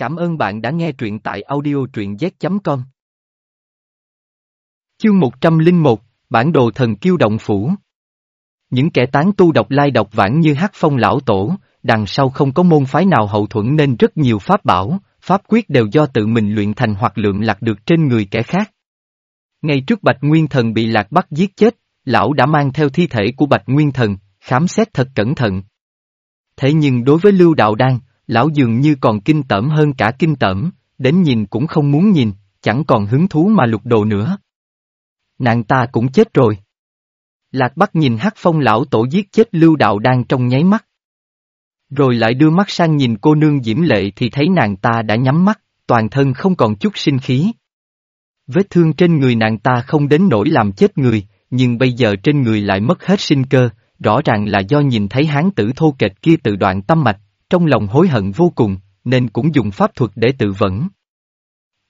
Cảm ơn bạn đã nghe truyện tại audio truyện z.com. Chương 101, Bản đồ thần kiêu động phủ. Những kẻ tán tu độc lai độc vãng như hát phong lão tổ, đằng sau không có môn phái nào hậu thuẫn nên rất nhiều pháp bảo, pháp quyết đều do tự mình luyện thành hoặc lượng lạc được trên người kẻ khác. Ngay trước Bạch Nguyên Thần bị Lạc bắt giết chết, lão đã mang theo thi thể của Bạch Nguyên Thần, khám xét thật cẩn thận. Thế nhưng đối với Lưu Đạo Đan, lão dường như còn kinh tởm hơn cả kinh tởm, đến nhìn cũng không muốn nhìn, chẳng còn hứng thú mà lục đồ nữa. Nàng ta cũng chết rồi. Lạc Bắc nhìn hắc phong lão tổ giết chết Lưu Đạo đang trong nháy mắt. Rồi lại đưa mắt sang nhìn cô nương diễm lệ thì thấy nàng ta đã nhắm mắt, toàn thân không còn chút sinh khí. Vết thương trên người nàng ta không đến nỗi làm chết người, nhưng bây giờ trên người lại mất hết sinh cơ, rõ ràng là do nhìn thấy hán tử thô kệch kia tự đoạn tâm mạch, trong lòng hối hận vô cùng, nên cũng dùng pháp thuật để tự vẫn.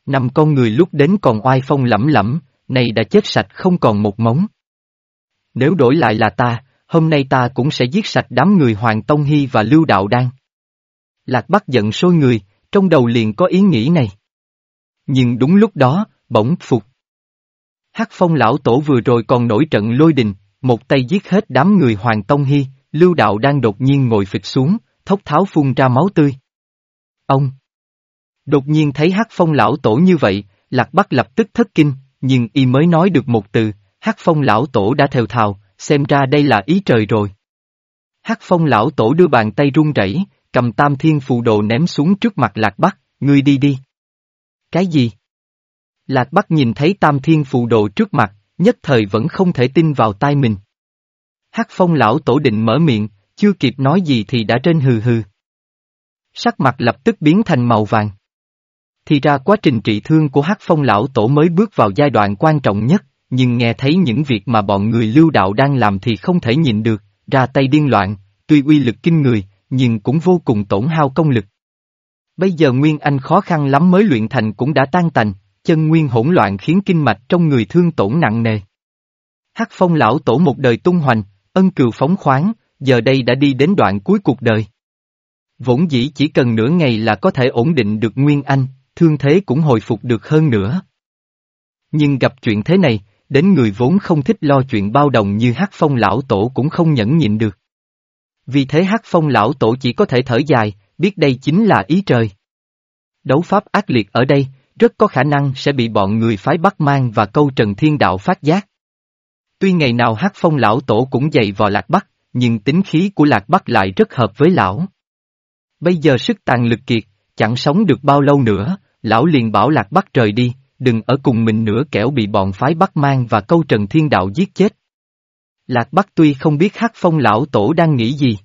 Năm con người lúc đến còn oai phong lẫm lẫm, nay đã chết sạch không còn một móng. Nếu đổi lại là ta, hôm nay ta cũng sẽ giết sạch đám người Hoàng Tông Hy và Lưu Đạo Đan. Lạc Bắc giận sôi người, trong đầu liền có ý nghĩ này. Nhưng đúng lúc đó, bỗng phục. Hắc phong lão tổ vừa rồi còn nổi trận lôi đình, một tay giết hết đám người Hoàng Tông Hy, Lưu Đạo đang đột nhiên ngồi phịch xuống, thốc tháo phun ra máu tươi. Ông! Đột nhiên thấy Hắc phong lão tổ như vậy, Lạc Bắc lập tức thất kinh, nhưng y mới nói được một từ, Hắc phong lão tổ đã thều thào, xem ra đây là ý trời rồi. Hắc phong lão tổ đưa bàn tay run rẩy, cầm tam thiên phù đồ ném xuống trước mặt Lạc Bắc, ngươi đi đi. Cái gì? Lạc Bắc nhìn thấy tam thiên phù đồ trước mặt, nhất thời vẫn không thể tin vào tai mình. Hắc phong lão tổ định mở miệng, chưa kịp nói gì thì đã trên hừ hừ. Sắc mặt lập tức biến thành màu vàng. Thì ra quá trình trị thương của Hắc phong lão tổ mới bước vào giai đoạn quan trọng nhất, nhưng nghe thấy những việc mà bọn người lưu đạo đang làm thì không thể nhịn được, ra tay điên loạn, tuy uy lực kinh người, nhưng cũng vô cùng tổn hao công lực. Bây giờ Nguyên Anh khó khăn lắm mới luyện thành cũng đã tan tành, chân nguyên hỗn loạn khiến kinh mạch trong người thương tổn nặng nề. Hắc phong lão tổ một đời tung hoành, ân cừu phóng khoáng, giờ đây đã đi đến đoạn cuối cuộc đời. Vốn dĩ chỉ cần nửa ngày là có thể ổn định được Nguyên Anh, thương thế cũng hồi phục được hơn nữa. Nhưng gặp chuyện thế này, đến người vốn không thích lo chuyện bao đồng như Hắc phong lão tổ cũng không nhẫn nhịn được. Vì thế Hắc phong lão tổ chỉ có thể thở dài, biết đây chính là ý trời. Đấu pháp ác liệt ở đây, rất có khả năng sẽ bị bọn người phái Bắc Mang và câu Trần Thiên Đạo phát giác. Tuy ngày nào hát phong lão tổ cũng dày vò Lạc Bắc, nhưng tính khí của Lạc Bắc lại rất hợp với lão. Bây giờ sức tàn lực kiệt, chẳng sống được bao lâu nữa, lão liền bảo Lạc Bắc rời đi, đừng ở cùng mình nữa kẻo bị bọn phái Bắc Mang và câu Trần Thiên Đạo giết chết. Lạc Bắc tuy không biết hát phong lão tổ đang nghĩ gì.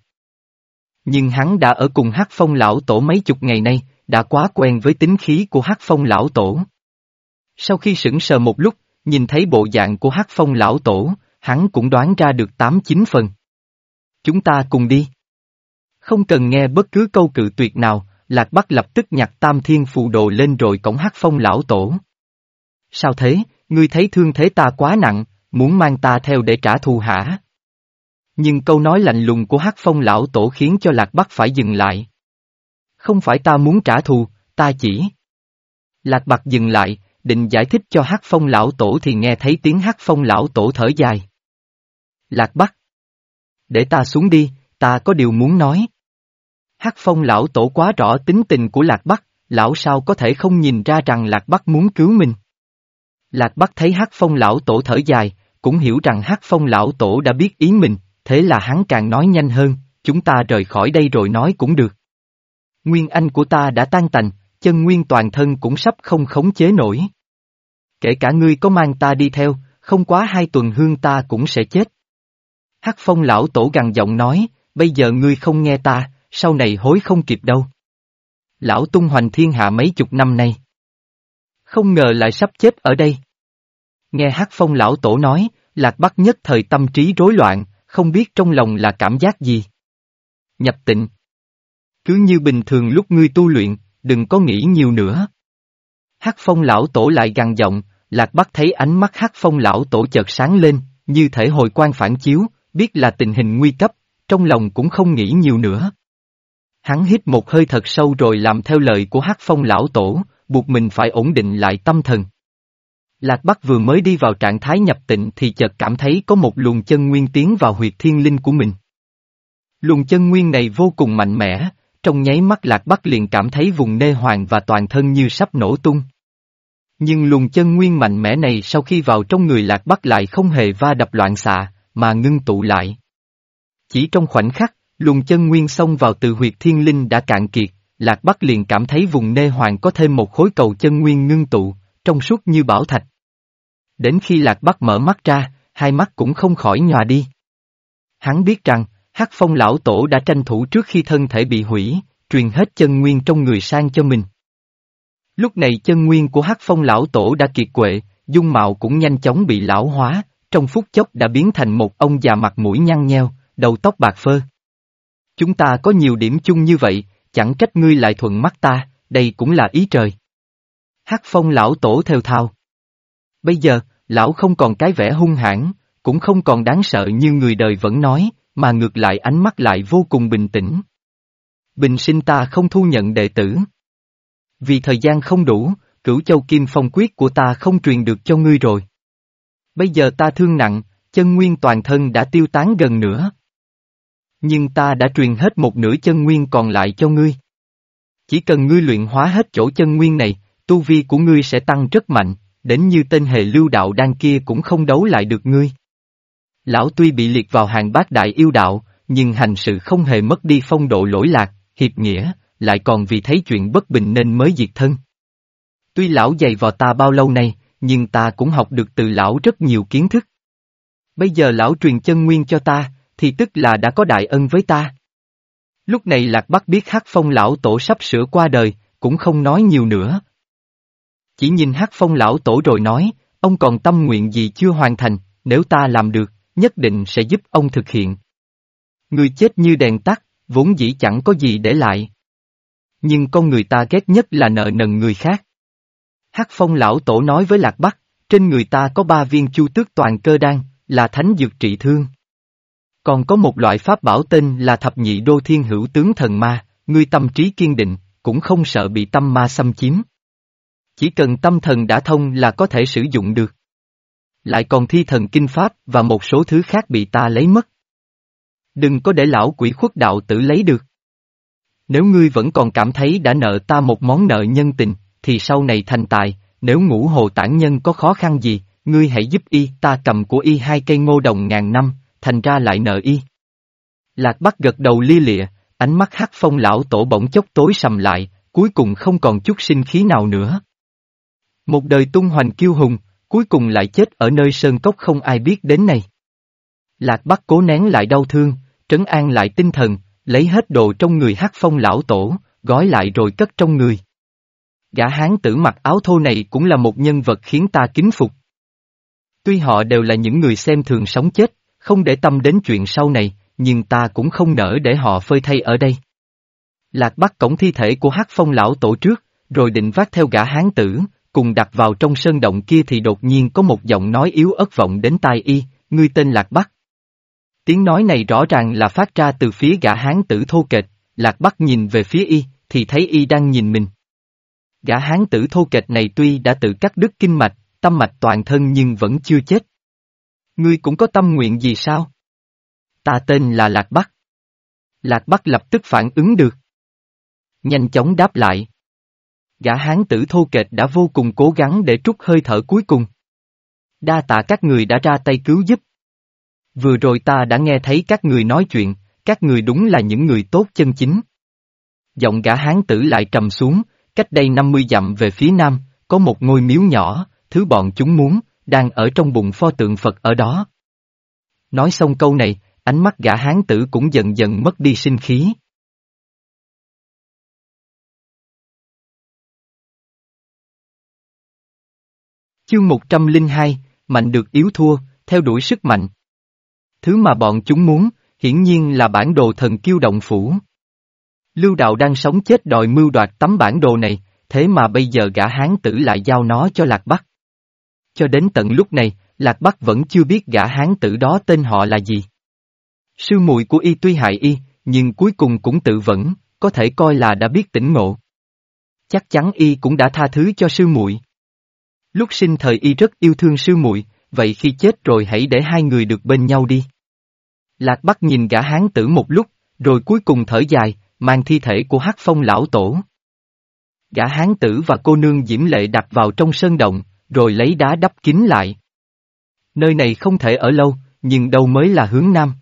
Nhưng hắn đã ở cùng hát phong lão tổ mấy chục ngày nay, đã quá quen với tính khí của Hắc Phong lão tổ. Sau khi sững sờ một lúc, nhìn thấy bộ dạng của Hắc Phong lão tổ, hắn cũng đoán ra được tám chín phần. Chúng ta cùng đi. Không cần nghe bất cứ câu cự tuyệt nào, Lạc Bắc lập tức nhặt tam thiên phù đồ lên rồi cổng Hắc Phong lão tổ. Sao thế, ngươi thấy thương thế ta quá nặng, muốn mang ta theo để trả thù hả? Nhưng câu nói lạnh lùng của Hắc Phong lão tổ khiến cho Lạc Bắc phải dừng lại. Không phải ta muốn trả thù, ta chỉ. Lạc bạc dừng lại, định giải thích cho hát phong lão tổ thì nghe thấy tiếng hát phong lão tổ thở dài. Lạc bắc. Để ta xuống đi, ta có điều muốn nói. Hắc phong lão tổ quá rõ tính tình của Lạc Bắc, lão sao có thể không nhìn ra rằng Lạc Bắc muốn cứu mình. Lạc Bắc thấy Hắc phong lão tổ thở dài, cũng hiểu rằng Hắc phong lão tổ đã biết ý mình, thế là hắn càng nói nhanh hơn, chúng ta rời khỏi đây rồi nói cũng được. Nguyên anh của ta đã tan tành, chân nguyên toàn thân cũng sắp không khống chế nổi. Kể cả ngươi có mang ta đi theo, không quá hai tuần hương ta cũng sẽ chết. Hắc phong lão tổ gằn giọng nói, bây giờ ngươi không nghe ta, sau này hối không kịp đâu. Lão tung hoành thiên hạ mấy chục năm nay. Không ngờ lại sắp chết ở đây. Nghe Hắc phong lão tổ nói, lạc bắc nhất thời tâm trí rối loạn, không biết trong lòng là cảm giác gì. Nhập tịnh, cứ như bình thường lúc ngươi tu luyện, đừng có nghĩ nhiều nữa. Hắc phong lão tổ lại gằn giọng, lạc bắc thấy ánh mắt hắc phong lão tổ chợt sáng lên, như thể hồi quan phản chiếu, biết là tình hình nguy cấp, trong lòng cũng không nghĩ nhiều nữa. Hắn hít một hơi thật sâu rồi làm theo lời của Hắc Phong lão tổ, buộc mình phải ổn định lại tâm thần. Lạc Bắc vừa mới đi vào trạng thái nhập tịnh thì chợt cảm thấy có một luồng chân nguyên tiến vào huyệt thiên linh của mình. Luồng chân nguyên này vô cùng mạnh mẽ, trong nháy mắt Lạc Bắc liền cảm thấy vùng nê hoàng và toàn thân như sắp nổ tung. Nhưng luồng chân nguyên mạnh mẽ này sau khi vào trong người Lạc Bắc lại không hề va đập loạn xạ, mà ngưng tụ lại. Chỉ trong khoảnh khắc, luồng chân nguyên xông vào từ huyệt thiên linh đã cạn kiệt, Lạc Bắc liền cảm thấy vùng nê hoàng có thêm một khối cầu chân nguyên ngưng tụ, trong suốt như bảo thạch. Đến khi Lạc Bắc mở mắt ra, hai mắt cũng không khỏi nhòa đi. Hắn biết rằng, Hắc Phong lão tổ đã tranh thủ trước khi thân thể bị hủy, truyền hết chân nguyên trong người sang cho mình. Lúc này chân nguyên của Hắc Phong lão tổ đã kiệt quệ, dung mạo cũng nhanh chóng bị lão hóa, trong phút chốc đã biến thành một ông già mặt mũi nhăn nheo, đầu tóc bạc phơ. Chúng ta có nhiều điểm chung như vậy, chẳng trách ngươi lại thuận mắt ta, đây cũng là ý trời. Hắc Phong lão tổ theo thao. Bây giờ, lão không còn cái vẻ hung hãn, cũng không còn đáng sợ như người đời vẫn nói, mà ngược lại ánh mắt lại vô cùng bình tĩnh. Bình sinh ta không thu nhận đệ tử. Vì thời gian không đủ, cửu châu kim phong quyết của ta không truyền được cho ngươi rồi. Bây giờ ta thương nặng, chân nguyên toàn thân đã tiêu tán gần nữa. Nhưng ta đã truyền hết một nửa chân nguyên còn lại cho ngươi. Chỉ cần ngươi luyện hóa hết chỗ chân nguyên này, tu vi của ngươi sẽ tăng rất mạnh, đến như tên hề lưu đạo đan kia cũng không đấu lại được ngươi. Lão tuy bị liệt vào hàng bát đại yêu đạo, nhưng hành sự không hề mất đi phong độ lỗi lạc, hiệp nghĩa, lại còn vì thấy chuyện bất bình nên mới diệt thân. Tuy lão dày vào ta bao lâu nay, nhưng ta cũng học được từ lão rất nhiều kiến thức. Bây giờ lão truyền chân nguyên cho ta, thì tức là đã có đại ân với ta. Lúc này Lạc Bắc biết Hắc Phong lão tổ sắp sửa qua đời, cũng không nói nhiều nữa. Chỉ nhìn Hắc Phong lão tổ rồi nói, ông còn tâm nguyện gì chưa hoàn thành, nếu ta làm được, nhất định sẽ giúp ông thực hiện. Người chết như đèn tắt, vốn dĩ chẳng có gì để lại. Nhưng con người ta ghét nhất là nợ nần người khác. Hắc phong lão tổ nói với Lạc Bắc, trên người ta có ba viên chu tước toàn cơ đan, là thánh dược trị thương. Còn có một loại pháp bảo tên là thập nhị đô thiên hữu tướng thần ma, ngươi tâm trí kiên định, cũng không sợ bị tâm ma xâm chiếm. Chỉ cần tâm thần đã thông là có thể sử dụng được. Lại còn thi thần kinh pháp và một số thứ khác bị ta lấy mất. Đừng có để lão quỷ khuất đạo tử lấy được. Nếu ngươi vẫn còn cảm thấy đã nợ ta một món nợ nhân tình, thì sau này thành tài, nếu ngũ hồ tản nhân có khó khăn gì, ngươi hãy giúp y, ta cầm của y hai cây ngô đồng ngàn năm, thành ra lại nợ y. Lạc Bắc gật đầu lia lịa, ánh mắt hắc phong lão tổ bỗng chốc tối sầm lại, cuối cùng không còn chút sinh khí nào nữa. Một đời tung hoành kiêu hùng, cuối cùng lại chết ở nơi sơn cốc không ai biết đến này. Lạc Bắc cố nén lại đau thương, trấn an lại tinh thần, lấy hết đồ trong người hắc phong lão tổ, gói lại rồi cất trong người. Gã hán tử mặc áo thô này cũng là một nhân vật khiến ta kính phục. Tuy họ đều là những người xem thường sống chết, không để tâm đến chuyện sau này, nhưng ta cũng không nỡ để họ phơi thay ở đây. Lạc bắt cổng thi thể của hắc phong lão tổ trước, rồi định vác theo gã hán tử, cùng đặt vào trong sơn động kia thì đột nhiên có một giọng nói yếu ớt vọng đến tai y, ngươi tên Lạc Bắc. Tiếng nói này rõ ràng là phát ra từ phía gã hán tử thô kệch, Lạc Bắc nhìn về phía y, thì thấy y đang nhìn mình. Gã hán tử thô kệch này tuy đã tự cắt đứt kinh mạch, tâm mạch toàn thân nhưng vẫn chưa chết. Ngươi cũng có tâm nguyện gì sao? Ta tên là Lạc Bắc. Lạc Bắc lập tức phản ứng được. Nhanh chóng đáp lại. Gã hán tử thô kệch đã vô cùng cố gắng để trút hơi thở cuối cùng. Đa tạ các người đã ra tay cứu giúp. Vừa rồi ta đã nghe thấy các người nói chuyện, các người đúng là những người tốt chân chính. Giọng gã hán tử lại trầm xuống, cách đây 50 dặm về phía nam, có một ngôi miếu nhỏ, thứ bọn chúng muốn, đang ở trong bụng pho tượng Phật ở đó. Nói xong câu này, ánh mắt gã hán tử cũng dần dần mất đi sinh khí. Chương 102, mạnh được yếu thua, theo đuổi sức mạnh. Thứ mà bọn chúng muốn, hiển nhiên là bản đồ thần kiêu động phủ. Lưu đạo đang sống chết đòi mưu đoạt tấm bản đồ này, thế mà bây giờ gã hán tử lại giao nó cho Lạc Bắc. Cho đến tận lúc này, Lạc Bắc vẫn chưa biết gã hán tử đó tên họ là gì. Sư muội của y tuy hại y, nhưng cuối cùng cũng tự vẫn, có thể coi là đã biết tỉnh ngộ. Chắc chắn y cũng đã tha thứ cho sư muội. Lúc sinh thời y rất yêu thương sư muội, vậy khi chết rồi hãy để hai người được bên nhau đi. Lạc Bắc nhìn gã hán tử một lúc, rồi cuối cùng thở dài, mang thi thể của hắc phong lão tổ. Gã hán tử và cô nương diễm lệ đặt vào trong sơn động, rồi lấy đá đắp kín lại. Nơi này không thể ở lâu, nhưng đâu mới là hướng nam.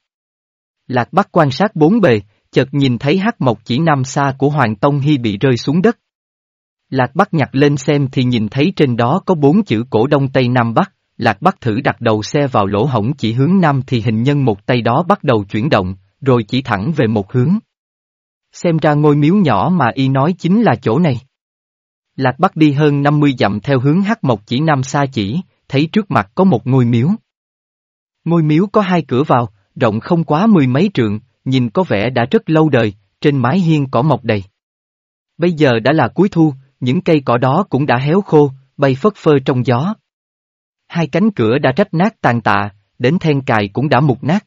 Lạc Bắc quan sát bốn bề, chợt nhìn thấy hắc mộc chỉ nam xa của Hoàng Tông Hy bị rơi xuống đất. Lạc Bắc nhặt lên xem thì nhìn thấy trên đó có bốn chữ cổ đông tây nam bắc, Lạc Bắc thử đặt đầu xe vào lỗ hổng chỉ hướng nam thì hình nhân một tay đó bắt đầu chuyển động, rồi chỉ thẳng về một hướng. Xem ra ngôi miếu nhỏ mà y nói chính là chỗ này. Lạc Bắc đi hơn 50 dặm theo hướng hắc mộc chỉ nam xa chỉ, thấy trước mặt có một ngôi miếu. Ngôi miếu có hai cửa vào, rộng không quá mười mấy trượng, nhìn có vẻ đã rất lâu đời, trên mái hiên cỏ mọc đầy. Bây giờ đã là cuối thu, những cây cỏ đó cũng đã héo khô, bay phất phơ trong gió. Hai cánh cửa đã rách nát tàn tạ, đến then cài cũng đã mục nát.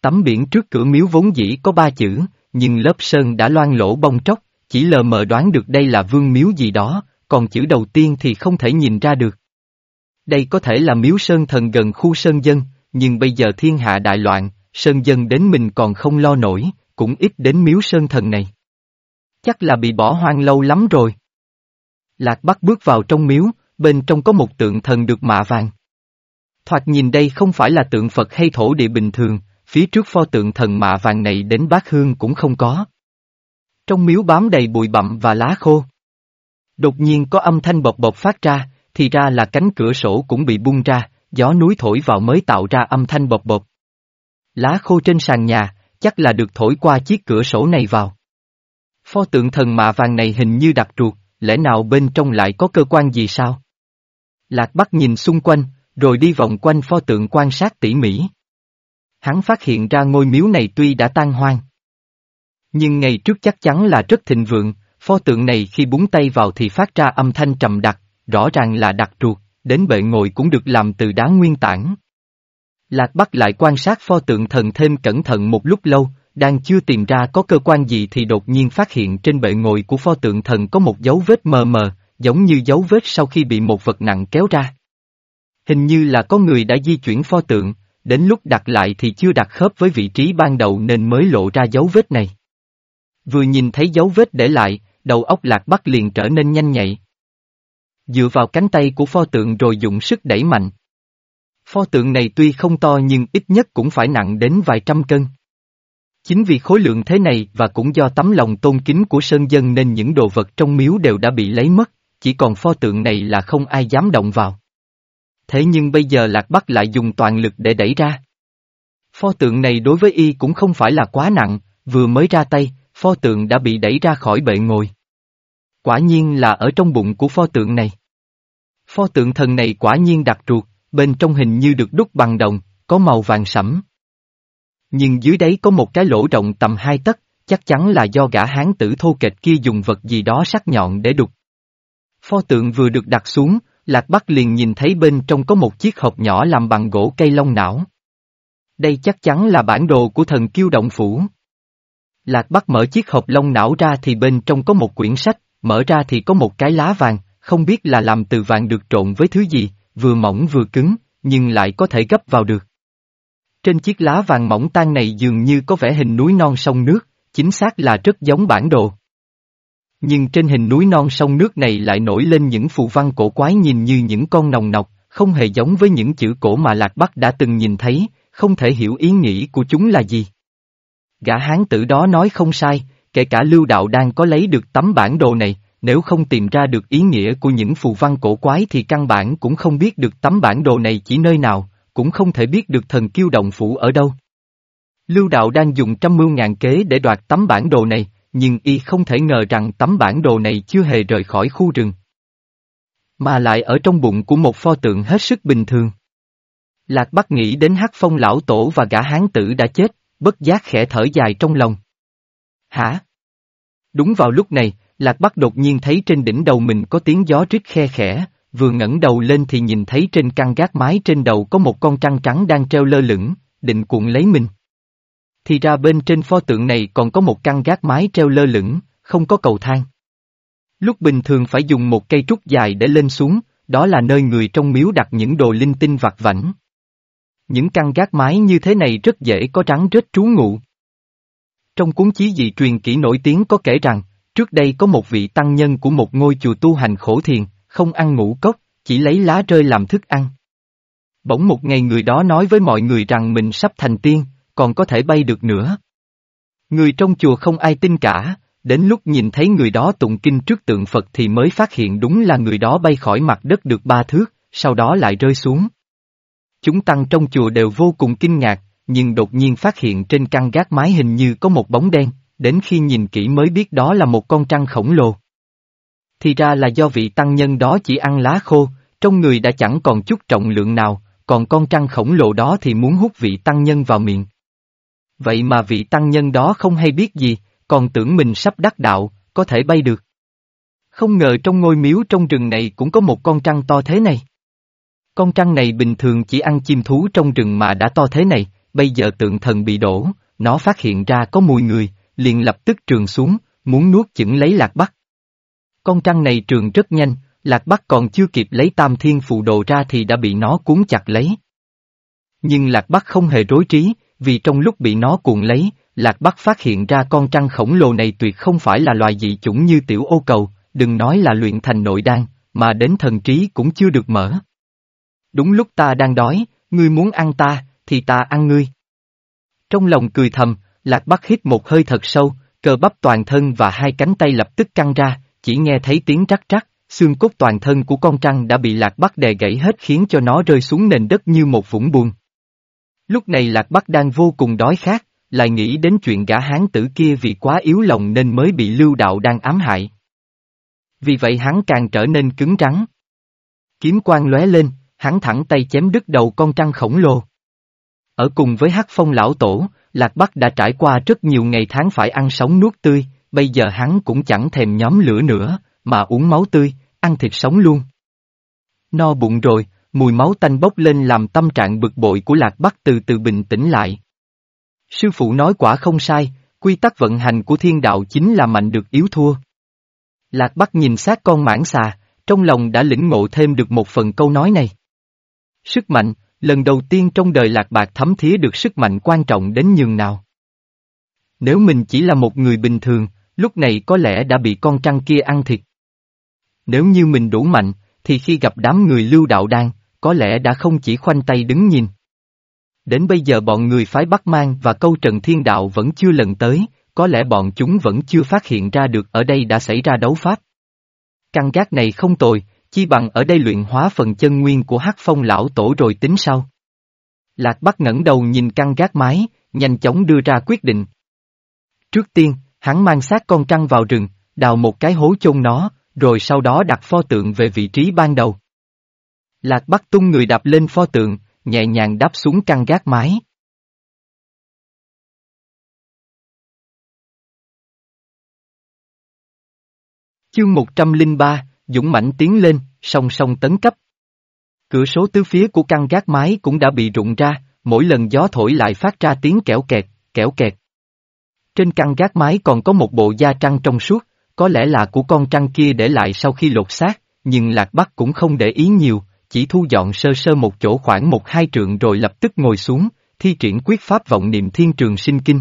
Tấm biển trước cửa miếu vốn dĩ có ba chữ, nhưng lớp sơn đã loang lỗ bong tróc, chỉ lờ mờ đoán được đây là vương miếu gì đó, còn chữ đầu tiên thì không thể nhìn ra được. Đây có thể là miếu sơn thần gần khu sơn dân, nhưng bây giờ thiên hạ đại loạn, sơn dân đến mình còn không lo nổi, cũng ít đến miếu sơn thần này. Chắc là bị bỏ hoang lâu lắm rồi. Lạc Bắc bước vào trong miếu, bên trong có một tượng thần được mạ vàng. Thoạt nhìn đây không phải là tượng Phật hay thổ địa bình thường, phía trước pho tượng thần mạ vàng này đến bát hương cũng không có. Trong miếu bám đầy bụi bặm và lá khô. Đột nhiên có âm thanh bộc bộc phát ra, thì ra là cánh cửa sổ cũng bị bung ra, gió núi thổi vào mới tạo ra âm thanh bộc bộc. Lá khô trên sàn nhà, chắc là được thổi qua chiếc cửa sổ này vào. Pho tượng thần mạ vàng này hình như đặt ruột, lẽ nào bên trong lại có cơ quan gì sao? Lạc Bắc nhìn xung quanh, rồi đi vòng quanh pho tượng quan sát tỉ mỉ. Hắn phát hiện ra ngôi miếu này tuy đã tan hoang. Nhưng ngày trước chắc chắn là rất thịnh vượng, pho tượng này khi búng tay vào thì phát ra âm thanh trầm đặc, rõ ràng là đặc ruột, đến bệ ngồi cũng được làm từ đá nguyên tảng. Lạc Bắc lại quan sát pho tượng thần thêm cẩn thận một lúc lâu, đang chưa tìm ra có cơ quan gì thì đột nhiên phát hiện trên bệ ngồi của pho tượng thần có một dấu vết mờ mờ, giống như dấu vết sau khi bị một vật nặng kéo ra. Hình như là có người đã di chuyển pho tượng, đến lúc đặt lại thì chưa đặt khớp với vị trí ban đầu nên mới lộ ra dấu vết này. Vừa nhìn thấy dấu vết để lại, đầu óc lạc bắc liền trở nên nhanh nhạy. Dựa vào cánh tay của pho tượng rồi dùng sức đẩy mạnh. Pho tượng này tuy không to nhưng ít nhất cũng phải nặng đến vài trăm cân. Chính vì khối lượng thế này và cũng do tấm lòng tôn kính của sơn dân nên những đồ vật trong miếu đều đã bị lấy mất, chỉ còn pho tượng này là không ai dám động vào. Thế nhưng bây giờ Lạc Bắc lại dùng toàn lực để đẩy ra. Pho tượng này đối với y cũng không phải là quá nặng, vừa mới ra tay, pho tượng đã bị đẩy ra khỏi bệ ngồi. Quả nhiên là ở trong bụng của pho tượng này. Pho tượng thần này quả nhiên đặc ruột, bên trong hình như được đúc bằng đồng, có màu vàng sẫm. Nhưng dưới đấy có một cái lỗ rộng tầm hai tấc, chắc chắn là do gã hán tử thô kệch kia dùng vật gì đó sắc nhọn để đục. Pho tượng vừa được đặt xuống, Lạc Bắc liền nhìn thấy bên trong có một chiếc hộp nhỏ làm bằng gỗ cây long não. Đây chắc chắn là bản đồ của thần kiêu động phủ. Lạc Bắc mở chiếc hộp long não ra thì bên trong có một quyển sách, mở ra thì có một cái lá vàng, không biết là làm từ vàng được trộn với thứ gì, vừa mỏng vừa cứng, nhưng lại có thể gấp vào được. Trên chiếc lá vàng mỏng tan này dường như có vẻ hình núi non sông nước, chính xác là rất giống bản đồ. Nhưng trên hình núi non sông nước này lại nổi lên những phù văn cổ quái nhìn như những con nòng nọc, không hề giống với những chữ cổ mà Lạc Bắc đã từng nhìn thấy, không thể hiểu ý nghĩ của chúng là gì. Gã hán tử đó nói không sai, kể cả lưu đạo đang có lấy được tấm bản đồ này, nếu không tìm ra được ý nghĩa của những phù văn cổ quái thì căn bản cũng không biết được tấm bản đồ này chỉ nơi nào, cũng không thể biết được thần kiêu động phủ ở đâu. Lưu đạo đang dùng trăm mưu ngàn kế để đoạt tấm bản đồ này, nhưng y không thể ngờ rằng tấm bản đồ này chưa hề rời khỏi khu rừng. Mà lại ở trong bụng của một pho tượng hết sức bình thường. Lạc Bắc nghĩ đến hắc phong lão tổ và gã hán tử đã chết, bất giác khẽ thở dài trong lòng. Hả? Đúng vào lúc này, Lạc Bắc đột nhiên thấy trên đỉnh đầu mình có tiếng gió rít khe khẽ, vừa ngẩng đầu lên thì nhìn thấy trên căn gác mái trên đầu có một con trăng trắng đang treo lơ lửng, định cuộn lấy mình. Thì ra bên trên pho tượng này còn có một căn gác mái treo lơ lửng, không có cầu thang. Lúc bình thường phải dùng một cây trúc dài để lên xuống, đó là nơi người trong miếu đặt những đồ linh tinh vặt vảnh. Những căn gác mái như thế này rất dễ có rắn rết trú ngụ. Trong cuốn chí dị truyền kỹ nổi tiếng có kể rằng, trước đây có một vị tăng nhân của một ngôi chùa tu hành khổ thiền, không ăn ngũ cốc, chỉ lấy lá rơi làm thức ăn. Bỗng một ngày người đó nói với mọi người rằng mình sắp thành tiên, còn có thể bay được nữa. Người trong chùa không ai tin cả, đến lúc nhìn thấy người đó tụng kinh trước tượng Phật thì mới phát hiện đúng là người đó bay khỏi mặt đất được ba thước, sau đó lại rơi xuống. Chúng tăng trong chùa đều vô cùng kinh ngạc, nhưng đột nhiên phát hiện trên căn gác mái hình như có một bóng đen, đến khi nhìn kỹ mới biết đó là một con trăng khổng lồ. Thì ra là do vị tăng nhân đó chỉ ăn lá khô, trong người đã chẳng còn chút trọng lượng nào, còn con trăng khổng lồ đó thì muốn hút vị tăng nhân vào miệng. Vậy mà vị tăng nhân đó không hay biết gì, còn tưởng mình sắp đắc đạo, có thể bay được. Không ngờ trong ngôi miếu trong rừng này cũng có một con trăng to thế này. Con trăng này bình thường chỉ ăn chim thú trong rừng mà đã to thế này, bây giờ tượng thần bị đổ, nó phát hiện ra có mùi người, liền lập tức trường xuống, muốn nuốt chửng lấy lạc bắc. Con trăng này trường rất nhanh, lạc bắc còn chưa kịp lấy tam thiên phù đồ ra thì đã bị nó cuốn chặt lấy. Nhưng lạc bắc không hề rối trí, vì trong lúc bị nó cuộn lấy, lạc bắc phát hiện ra con trăng khổng lồ này tuyệt không phải là loài dị chủng như tiểu ô cầu, đừng nói là luyện thành nội đan, mà đến thần trí cũng chưa được mở. Đúng lúc ta đang đói, ngươi muốn ăn ta, thì ta ăn ngươi. Trong lòng cười thầm, Lạc Bắc hít một hơi thật sâu, cơ bắp toàn thân và hai cánh tay lập tức căng ra, chỉ nghe thấy tiếng rắc rắc, xương cốt toàn thân của con trăng đã bị Lạc Bắc đè gãy hết khiến cho nó rơi xuống nền đất như một vũng buồn. Lúc này Lạc Bắc đang vô cùng đói khát, lại nghĩ đến chuyện gã hán tử kia vì quá yếu lòng nên mới bị lưu đạo đang ám hại. Vì vậy hắn càng trở nên cứng rắn. Kiếm quang lóe lên, hắn thẳng tay chém đứt đầu con trăng khổng lồ. Ở cùng với hắc phong lão tổ, Lạc Bắc đã trải qua rất nhiều ngày tháng phải ăn sống nuốt tươi, bây giờ hắn cũng chẳng thèm nhóm lửa nữa, mà uống máu tươi, ăn thịt sống luôn. No bụng rồi, mùi máu tanh bốc lên làm tâm trạng bực bội của Lạc Bắc từ từ bình tĩnh lại. Sư phụ nói quả không sai, quy tắc vận hành của thiên đạo chính là mạnh được yếu thua. Lạc Bắc nhìn sát con mãng xà, trong lòng đã lĩnh ngộ thêm được một phần câu nói này. Sức mạnh, lần đầu tiên trong đời lạc bạc thấm thía được sức mạnh quan trọng đến nhường nào. Nếu mình chỉ là một người bình thường, lúc này có lẽ đã bị con trăng kia ăn thịt. Nếu như mình đủ mạnh, thì khi gặp đám người lưu đạo đan, có lẽ đã không chỉ khoanh tay đứng nhìn. Đến bây giờ bọn người phái Bắc Mang và câu Trần Thiên Đạo vẫn chưa lần tới, có lẽ bọn chúng vẫn chưa phát hiện ra được ở đây đã xảy ra đấu pháp. Căn gác này không tồi, chi bằng ở đây luyện hóa phần chân nguyên của hắc phong lão tổ rồi tính sau. Lạc Bắc ngẩng đầu nhìn căn gác mái, nhanh chóng đưa ra quyết định. Trước tiên, hắn mang xác con trăng vào rừng, đào một cái hố chôn nó, rồi sau đó đặt pho tượng về vị trí ban đầu. Lạc Bắc tung người đạp lên pho tượng, nhẹ nhàng đáp xuống căn gác mái. Chương 103, Dũng mãnh tiến lên, song song tấn cấp. Cửa số tứ phía của căn gác mái cũng đã bị rụng ra, mỗi lần gió thổi lại phát ra tiếng kẽo kẹt, kẽo kẹt. Trên căn gác mái còn có một bộ da trăng trong suốt, có lẽ là của con trăng kia để lại sau khi lột xác, nhưng Lạc Bắc cũng không để ý nhiều, chỉ thu dọn sơ sơ một chỗ khoảng một hai trượng rồi lập tức ngồi xuống, thi triển quyết pháp vọng niệm thiên trường sinh kinh.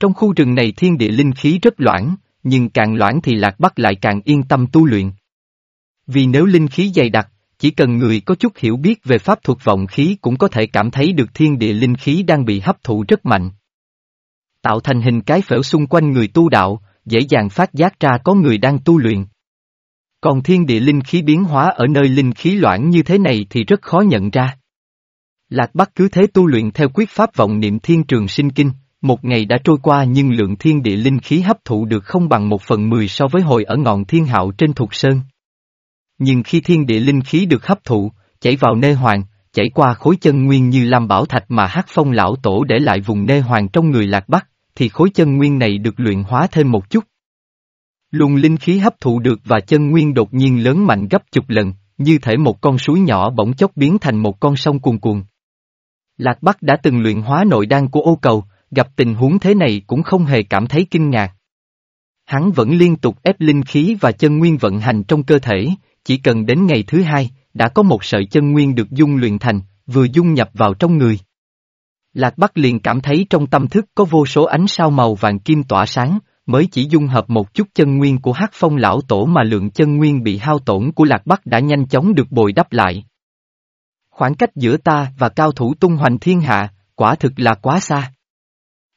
Trong khu rừng này thiên địa linh khí rất loãng, nhưng càng loãng thì Lạc Bắc lại càng yên tâm tu luyện. Vì nếu linh khí dày đặc, chỉ cần người có chút hiểu biết về pháp thuật vọng khí cũng có thể cảm thấy được thiên địa linh khí đang bị hấp thụ rất mạnh. Tạo thành hình cái phễu xung quanh người tu đạo, dễ dàng phát giác ra có người đang tu luyện. Còn thiên địa linh khí biến hóa ở nơi linh khí loãng như thế này thì rất khó nhận ra. Lạc Bắc cứ thế tu luyện theo quyết pháp vọng niệm thiên trường sinh kinh, một ngày đã trôi qua nhưng lượng thiên địa linh khí hấp thụ được không bằng một phần mười so với hồi ở ngọn thiên hạo trên thuộc sơn. Nhưng khi thiên địa linh khí được hấp thụ, chảy vào nê hoàng, chảy qua khối chân nguyên như lam bảo thạch mà hắc phong lão tổ để lại vùng nê hoàng trong người lạc bắc, thì khối chân nguyên này được luyện hóa thêm một chút. Luồng linh khí hấp thụ được và chân nguyên đột nhiên lớn mạnh gấp chục lần, như thể một con suối nhỏ bỗng chốc biến thành một con sông cuồn cuồn. Lạc Bắc đã từng luyện hóa nội đan của ô cầu, gặp tình huống thế này cũng không hề cảm thấy kinh ngạc. Hắn vẫn liên tục ép linh khí và chân nguyên vận hành trong cơ thể, chỉ cần đến ngày thứ hai, đã có một sợi chân nguyên được dung luyện thành, vừa dung nhập vào trong người. Lạc Bắc liền cảm thấy trong tâm thức có vô số ánh sao màu vàng kim tỏa sáng, mới chỉ dung hợp một chút chân nguyên của hắc phong lão tổ mà lượng chân nguyên bị hao tổn của Lạc Bắc đã nhanh chóng được bồi đắp lại. Khoảng cách giữa ta và cao thủ tung hoành thiên hạ, quả thực là quá xa.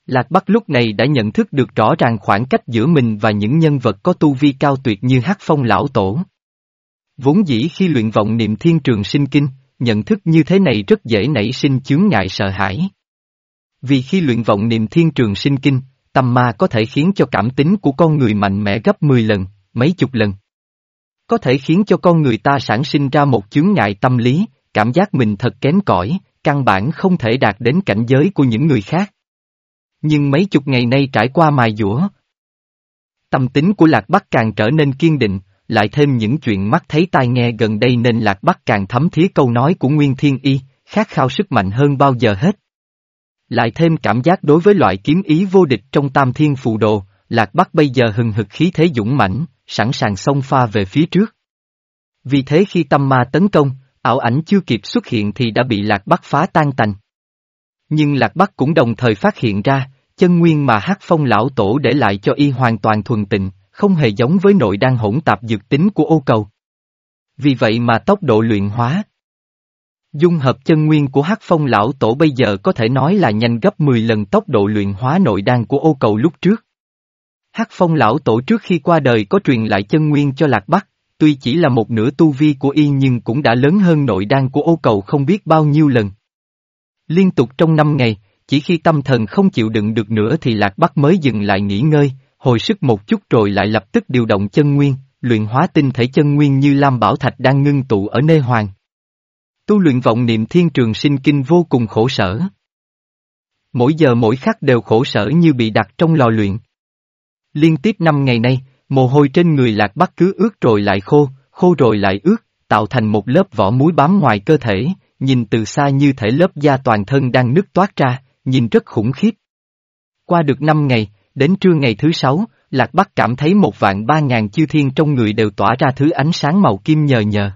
Lạc Bắc lúc này đã nhận thức được rõ ràng khoảng cách giữa mình và những nhân vật có tu vi cao tuyệt như hắc phong lão tổ. Vốn dĩ khi luyện vọng niệm thiên trường sinh kinh, nhận thức như thế này rất dễ nảy sinh chướng ngại sợ hãi. Vì khi luyện vọng niệm thiên trường sinh kinh, tâm ma có thể khiến cho cảm tính của con người mạnh mẽ gấp 10 lần, mấy chục lần. Có thể khiến cho con người ta sản sinh ra một chướng ngại tâm lý, cảm giác mình thật kém cỏi, căn bản không thể đạt đến cảnh giới của những người khác. Nhưng mấy chục ngày nay trải qua mài dũa. Tâm tính của Lạc Bắc càng trở nên kiên định, lại thêm những chuyện mắt thấy tai nghe gần đây nên Lạc Bắc càng thấm thía câu nói của Nguyên Thiên Y, khát khao sức mạnh hơn bao giờ hết. Lại thêm cảm giác đối với loại kiếm ý vô địch trong tam thiên phù đồ, Lạc Bắc bây giờ hừng hực khí thế dũng mãnh, sẵn sàng xông pha về phía trước. Vì thế khi tâm ma tấn công, ảo ảnh chưa kịp xuất hiện thì đã bị Lạc Bắc phá tan tành. Nhưng Lạc Bắc cũng đồng thời phát hiện ra, chân nguyên mà hắc phong lão tổ để lại cho y hoàn toàn thuần tịnh, không hề giống với nội đang hỗn tạp dược tính của ô cầu. Vì vậy mà tốc độ luyện hóa. Dung hợp chân nguyên của hắc phong lão tổ bây giờ có thể nói là nhanh gấp 10 lần tốc độ luyện hóa nội đan của ô cầu lúc trước. Hắc phong lão tổ trước khi qua đời có truyền lại chân nguyên cho Lạc Bắc, tuy chỉ là một nửa tu vi của y nhưng cũng đã lớn hơn nội đan của ô cầu không biết bao nhiêu lần. Liên tục trong năm ngày, chỉ khi tâm thần không chịu đựng được nữa thì Lạc Bắc mới dừng lại nghỉ ngơi, hồi sức một chút rồi lại lập tức điều động chân nguyên, luyện hóa tinh thể chân nguyên như Lam Bảo Thạch đang ngưng tụ ở nơi hoàng. Tu luyện vọng niệm thiên trường sinh kinh vô cùng khổ sở. Mỗi giờ mỗi khắc đều khổ sở như bị đặt trong lò luyện. Liên tiếp năm ngày nay, mồ hôi trên người lạc bắc cứ ướt rồi lại khô, khô rồi lại ướt, tạo thành một lớp vỏ muối bám ngoài cơ thể, nhìn từ xa như thể lớp da toàn thân đang nứt toát ra, nhìn rất khủng khiếp. Qua được năm ngày, đến trưa ngày thứ sáu, Lạc Bắc cảm thấy một vạn ba ngàn chư thiên trong người đều tỏa ra thứ ánh sáng màu kim nhờ nhờ.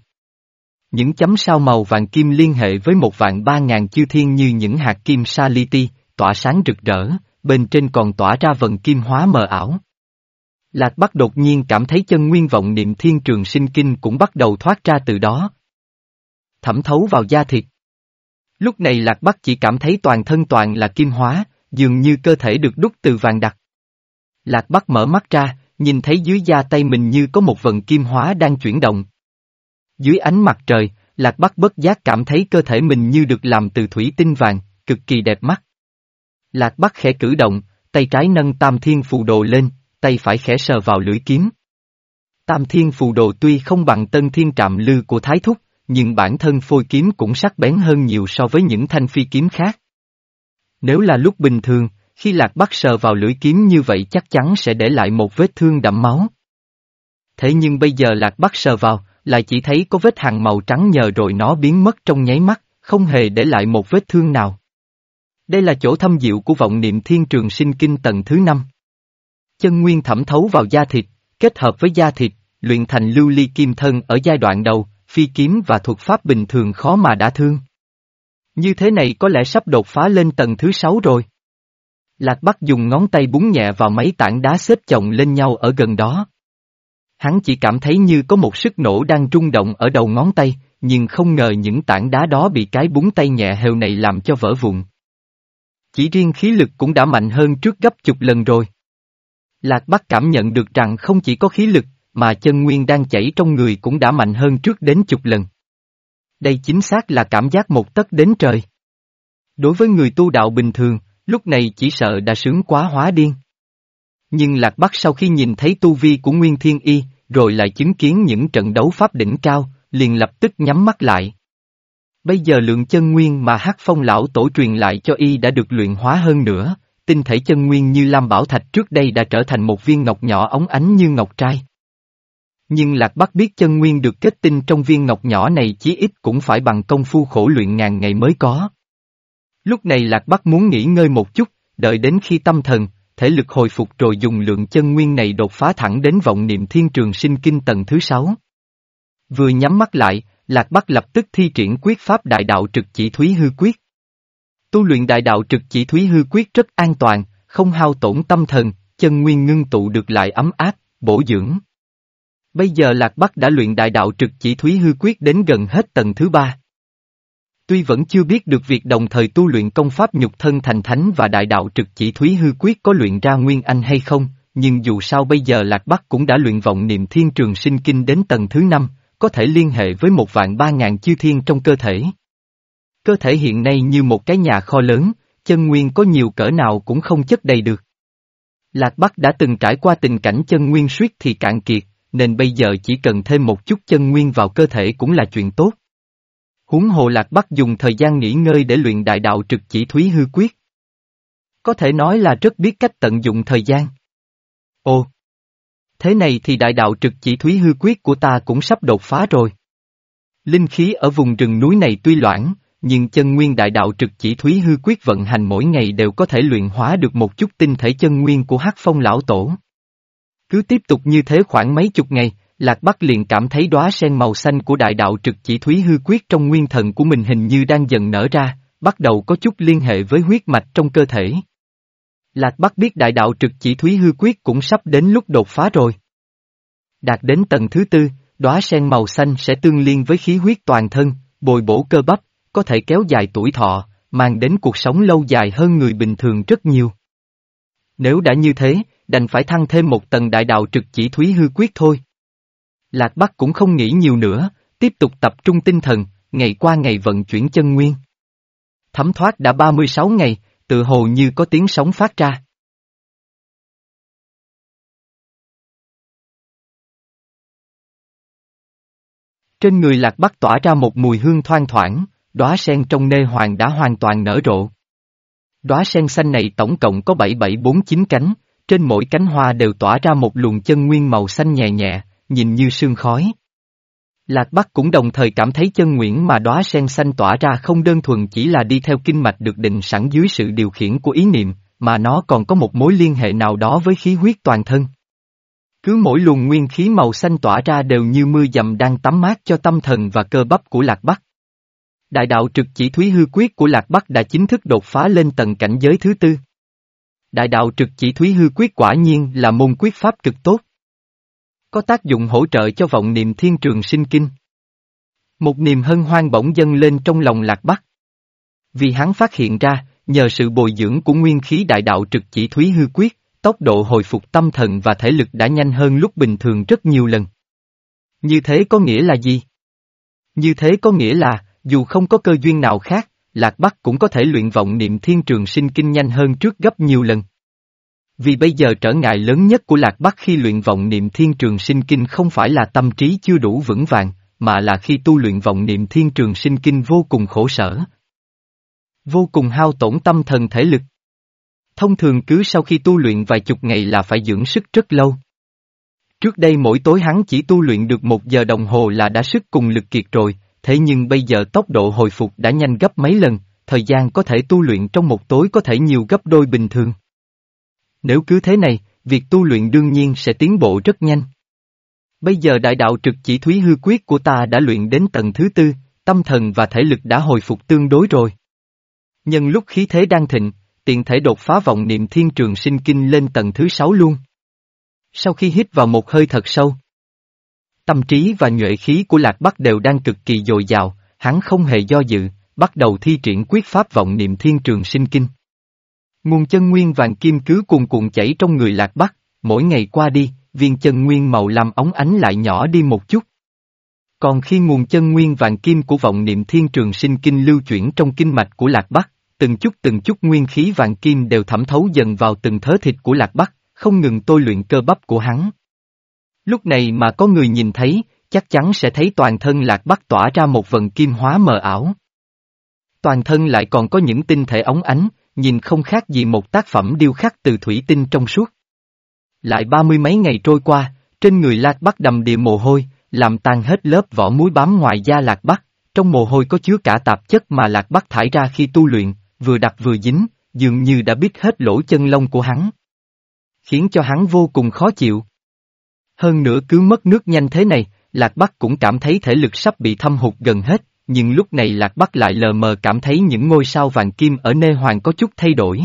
Những chấm sao màu vàng kim liên hệ với một vạn ba ngàn chư thiên như những hạt kim sa li ti, tỏa sáng rực rỡ, bên trên còn tỏa ra vần kim hóa mờ ảo. Lạc Bắc đột nhiên cảm thấy chân nguyên vọng niệm thiên trường sinh kinh cũng bắt đầu thoát ra từ đó. Thẩm thấu vào da thịt. Lúc này Lạc Bắc chỉ cảm thấy toàn thân toàn là kim hóa, dường như cơ thể được đúc từ vàng đặc. Lạc Bắc mở mắt ra, nhìn thấy dưới da tay mình như có một vần kim hóa đang chuyển động. Dưới ánh mặt trời, Lạc Bắc bất giác cảm thấy cơ thể mình như được làm từ thủy tinh vàng, cực kỳ đẹp mắt. Lạc Bắc khẽ cử động, tay trái nâng tam thiên phù đồ lên, tay phải khẽ sờ vào lưỡi kiếm. Tam thiên phù đồ tuy không bằng tân thiên trạm lư của Thái Thúc, nhưng bản thân phôi kiếm cũng sắc bén hơn nhiều so với những thanh phi kiếm khác. Nếu là lúc bình thường, khi Lạc Bắc sờ vào lưỡi kiếm như vậy chắc chắn sẽ để lại một vết thương đẫm máu. Thế nhưng bây giờ Lạc Bắc sờ vào, lại chỉ thấy có vết hàng màu trắng nhờ rồi nó biến mất trong nháy mắt, không hề để lại một vết thương nào. Đây là chỗ thâm diệu của vọng niệm thiên trường sinh kinh tầng thứ năm. Chân nguyên thẩm thấu vào da thịt, kết hợp với da thịt, luyện thành lưu ly kim thân ở giai đoạn đầu, phi kiếm và thuật pháp bình thường khó mà đã thương. Như thế này có lẽ sắp đột phá lên tầng thứ sáu rồi. Lạc Bắc dùng ngón tay búng nhẹ vào mấy tảng đá xếp chồng lên nhau ở gần đó. Hắn chỉ cảm thấy như có một sức nổ đang rung động ở đầu ngón tay, nhưng không ngờ những tảng đá đó bị cái búng tay nhẹ hều này làm cho vỡ vụn. Chỉ riêng khí lực cũng đã mạnh hơn trước gấp chục lần rồi. Lạc Bắc cảm nhận được rằng không chỉ có khí lực, mà chân nguyên đang chảy trong người cũng đã mạnh hơn trước đến chục lần. Đây chính xác là cảm giác một tấc đến trời. Đối với người tu đạo bình thường, lúc này chỉ sợ đã sướng quá hóa điên. Nhưng Lạc Bắc sau khi nhìn thấy tu vi của Nguyên Thiên Y, rồi lại chứng kiến những trận đấu pháp đỉnh cao, liền lập tức nhắm mắt lại. Bây giờ lượng chân nguyên mà hắc phong lão tổ truyền lại cho y đã được luyện hóa hơn nữa, tinh thể chân nguyên như Lam Bảo Thạch trước đây đã trở thành một viên ngọc nhỏ ống ánh như ngọc trai. Nhưng Lạc Bắc biết chân nguyên được kết tinh trong viên ngọc nhỏ này chí ít cũng phải bằng công phu khổ luyện ngàn ngày mới có. Lúc này Lạc Bắc muốn nghỉ ngơi một chút, đợi đến khi tâm thần, thể lực hồi phục rồi dùng lượng chân nguyên này đột phá thẳng đến vọng niệm thiên trường sinh kinh tầng thứ sáu. Vừa nhắm mắt lại, Lạc Bắc lập tức thi triển quyết pháp đại đạo trực chỉ thúy hư quyết. Tu luyện đại đạo trực chỉ thúy hư quyết rất an toàn, không hao tổn tâm thần, chân nguyên ngưng tụ được lại ấm áp, bổ dưỡng. Bây giờ Lạc Bắc đã luyện đại đạo trực chỉ thúy hư quyết đến gần hết tầng thứ ba. Tuy vẫn chưa biết được việc đồng thời tu luyện công pháp nhục thân thành thánh và đại đạo trực chỉ thúy hư quyết có luyện ra nguyên anh hay không, nhưng dù sao bây giờ Lạc Bắc cũng đã luyện vọng niệm thiên trường sinh kinh đến tầng thứ năm, có thể liên hệ với một vạn ba ngàn chư thiên trong cơ thể. Cơ thể hiện nay như một cái nhà kho lớn, chân nguyên có nhiều cỡ nào cũng không chất đầy được. Lạc Bắc đã từng trải qua tình cảnh chân nguyên suýt thì cạn kiệt, nên bây giờ chỉ cần thêm một chút chân nguyên vào cơ thể cũng là chuyện tốt. Huống hồ Lạc Bắc dùng thời gian nghỉ ngơi để luyện đại đạo trực chỉ thúy hư quyết. Có thể nói là rất biết cách tận dụng thời gian. Ồ! Thế này thì đại đạo trực chỉ thúy hư quyết của ta cũng sắp đột phá rồi. Linh khí ở vùng rừng núi này tuy loãng, nhưng chân nguyên đại đạo trực chỉ thúy hư quyết vận hành mỗi ngày đều có thể luyện hóa được một chút tinh thể chân nguyên của hắc phong lão tổ. Cứ tiếp tục như thế khoảng mấy chục ngày, Lạc Bắc liền cảm thấy đóa sen màu xanh của đại đạo trực chỉ thúy hư quyết trong nguyên thần của mình hình như đang dần nở ra, bắt đầu có chút liên hệ với huyết mạch trong cơ thể. Lạc Bắc biết đại đạo trực chỉ thúy hư quyết cũng sắp đến lúc đột phá rồi. Đạt đến tầng thứ tư, đóa sen màu xanh sẽ tương liên với khí huyết toàn thân, bồi bổ cơ bắp, có thể kéo dài tuổi thọ, mang đến cuộc sống lâu dài hơn người bình thường rất nhiều. Nếu đã như thế, đành phải thăng thêm một tầng đại đạo trực chỉ thúy hư quyết thôi. Lạc Bắc cũng không nghĩ nhiều nữa, tiếp tục tập trung tinh thần, ngày qua ngày vận chuyển chân nguyên. Thấm thoát đã 36 ngày, tự hồ như có tiếng sóng phát ra. Trên người Lạc Bắc tỏa ra một mùi hương thoang thoảng, đóa sen trong nê hoàng đã hoàn toàn nở rộ. Đóa sen xanh này tổng cộng có 7749 cánh, trên mỗi cánh hoa đều tỏa ra một luồng chân nguyên màu xanh nhẹ nhẹ, nhìn như sương khói. Lạc Bắc cũng đồng thời cảm thấy chân nguyễn mà đóa sen xanh tỏa ra không đơn thuần chỉ là đi theo kinh mạch được định sẵn dưới sự điều khiển của ý niệm, mà nó còn có một mối liên hệ nào đó với khí huyết toàn thân. Cứ mỗi luồng nguyên khí màu xanh tỏa ra đều như mưa dầm đang tắm mát cho tâm thần và cơ bắp của Lạc Bắc. Đại đạo trực chỉ thúy hư quyết của Lạc Bắc đã chính thức đột phá lên tầng cảnh giới thứ tư. Đại đạo trực chỉ thúy hư quyết quả nhiên là môn quyết pháp cực tốt. Có tác dụng hỗ trợ cho vọng niệm thiên trường sinh kinh. Một niềm hân hoan bỗng dâng lên trong lòng Lạc Bắc. Vì hắn phát hiện ra, nhờ sự bồi dưỡng của nguyên khí đại đạo trực chỉ thúy hư quyết, tốc độ hồi phục tâm thần và thể lực đã nhanh hơn lúc bình thường rất nhiều lần. Như thế có nghĩa là gì? Như thế có nghĩa là, dù không có cơ duyên nào khác, Lạc Bắc cũng có thể luyện vọng niệm thiên trường sinh kinh nhanh hơn trước gấp nhiều lần. Vì bây giờ trở ngại lớn nhất của Lạc Bắc khi luyện vọng niệm thiên trường sinh kinh không phải là tâm trí chưa đủ vững vàng, mà là khi tu luyện vọng niệm thiên trường sinh kinh vô cùng khổ sở. Vô cùng hao tổn tâm thần thể lực. Thông thường cứ sau khi tu luyện vài chục ngày là phải dưỡng sức rất lâu. Trước đây mỗi tối hắn chỉ tu luyện được một giờ đồng hồ là đã sức cùng lực kiệt rồi, thế nhưng bây giờ tốc độ hồi phục đã nhanh gấp mấy lần, thời gian có thể tu luyện trong một tối có thể nhiều gấp đôi bình thường. Nếu cứ thế này, việc tu luyện đương nhiên sẽ tiến bộ rất nhanh. Bây giờ đại đạo trực chỉ thúy hư quyết của ta đã luyện đến tầng thứ tư, tâm thần và thể lực đã hồi phục tương đối rồi. Nhân lúc khí thế đang thịnh, tiện thể đột phá vọng niệm thiên trường sinh kinh lên tầng thứ sáu luôn. Sau khi hít vào một hơi thật sâu, tâm trí và nhuệ khí của Lạc Bắc đều đang cực kỳ dồi dào, hắn không hề do dự, bắt đầu thi triển quyết pháp vọng niệm thiên trường sinh kinh. Nguồn chân nguyên vàng kim cứ cuồn cuộn chảy trong người Lạc Bắc, mỗi ngày qua đi, viên chân nguyên màu làm ống ánh lại nhỏ đi một chút. Còn khi nguồn chân nguyên vàng kim của vọng niệm thiên trường sinh kinh lưu chuyển trong kinh mạch của Lạc Bắc, từng chút từng chút nguyên khí vàng kim đều thẩm thấu dần vào từng thớ thịt của Lạc Bắc, không ngừng tôi luyện cơ bắp của hắn. Lúc này mà có người nhìn thấy, chắc chắn sẽ thấy toàn thân Lạc Bắc tỏa ra một vần kim hóa mờ ảo. Toàn thân lại còn có những tinh thể ống ánh, nhìn không khác gì một tác phẩm điêu khắc từ thủy tinh trong suốt. Lại ba mươi mấy ngày trôi qua, trên người Lạc Bắc đầm địa mồ hôi, làm tan hết lớp vỏ muối bám ngoài da Lạc Bắc, trong mồ hôi có chứa cả tạp chất mà Lạc Bắc thải ra khi tu luyện, vừa đặc vừa dính, dường như đã biết hết lỗ chân lông của hắn. Khiến cho hắn vô cùng khó chịu. Hơn nữa cứ mất nước nhanh thế này, Lạc Bắc cũng cảm thấy thể lực sắp bị thâm hụt gần hết, nhưng lúc này Lạc Bắc lại lờ mờ cảm thấy những ngôi sao vàng kim ở nê hoàng có chút thay đổi.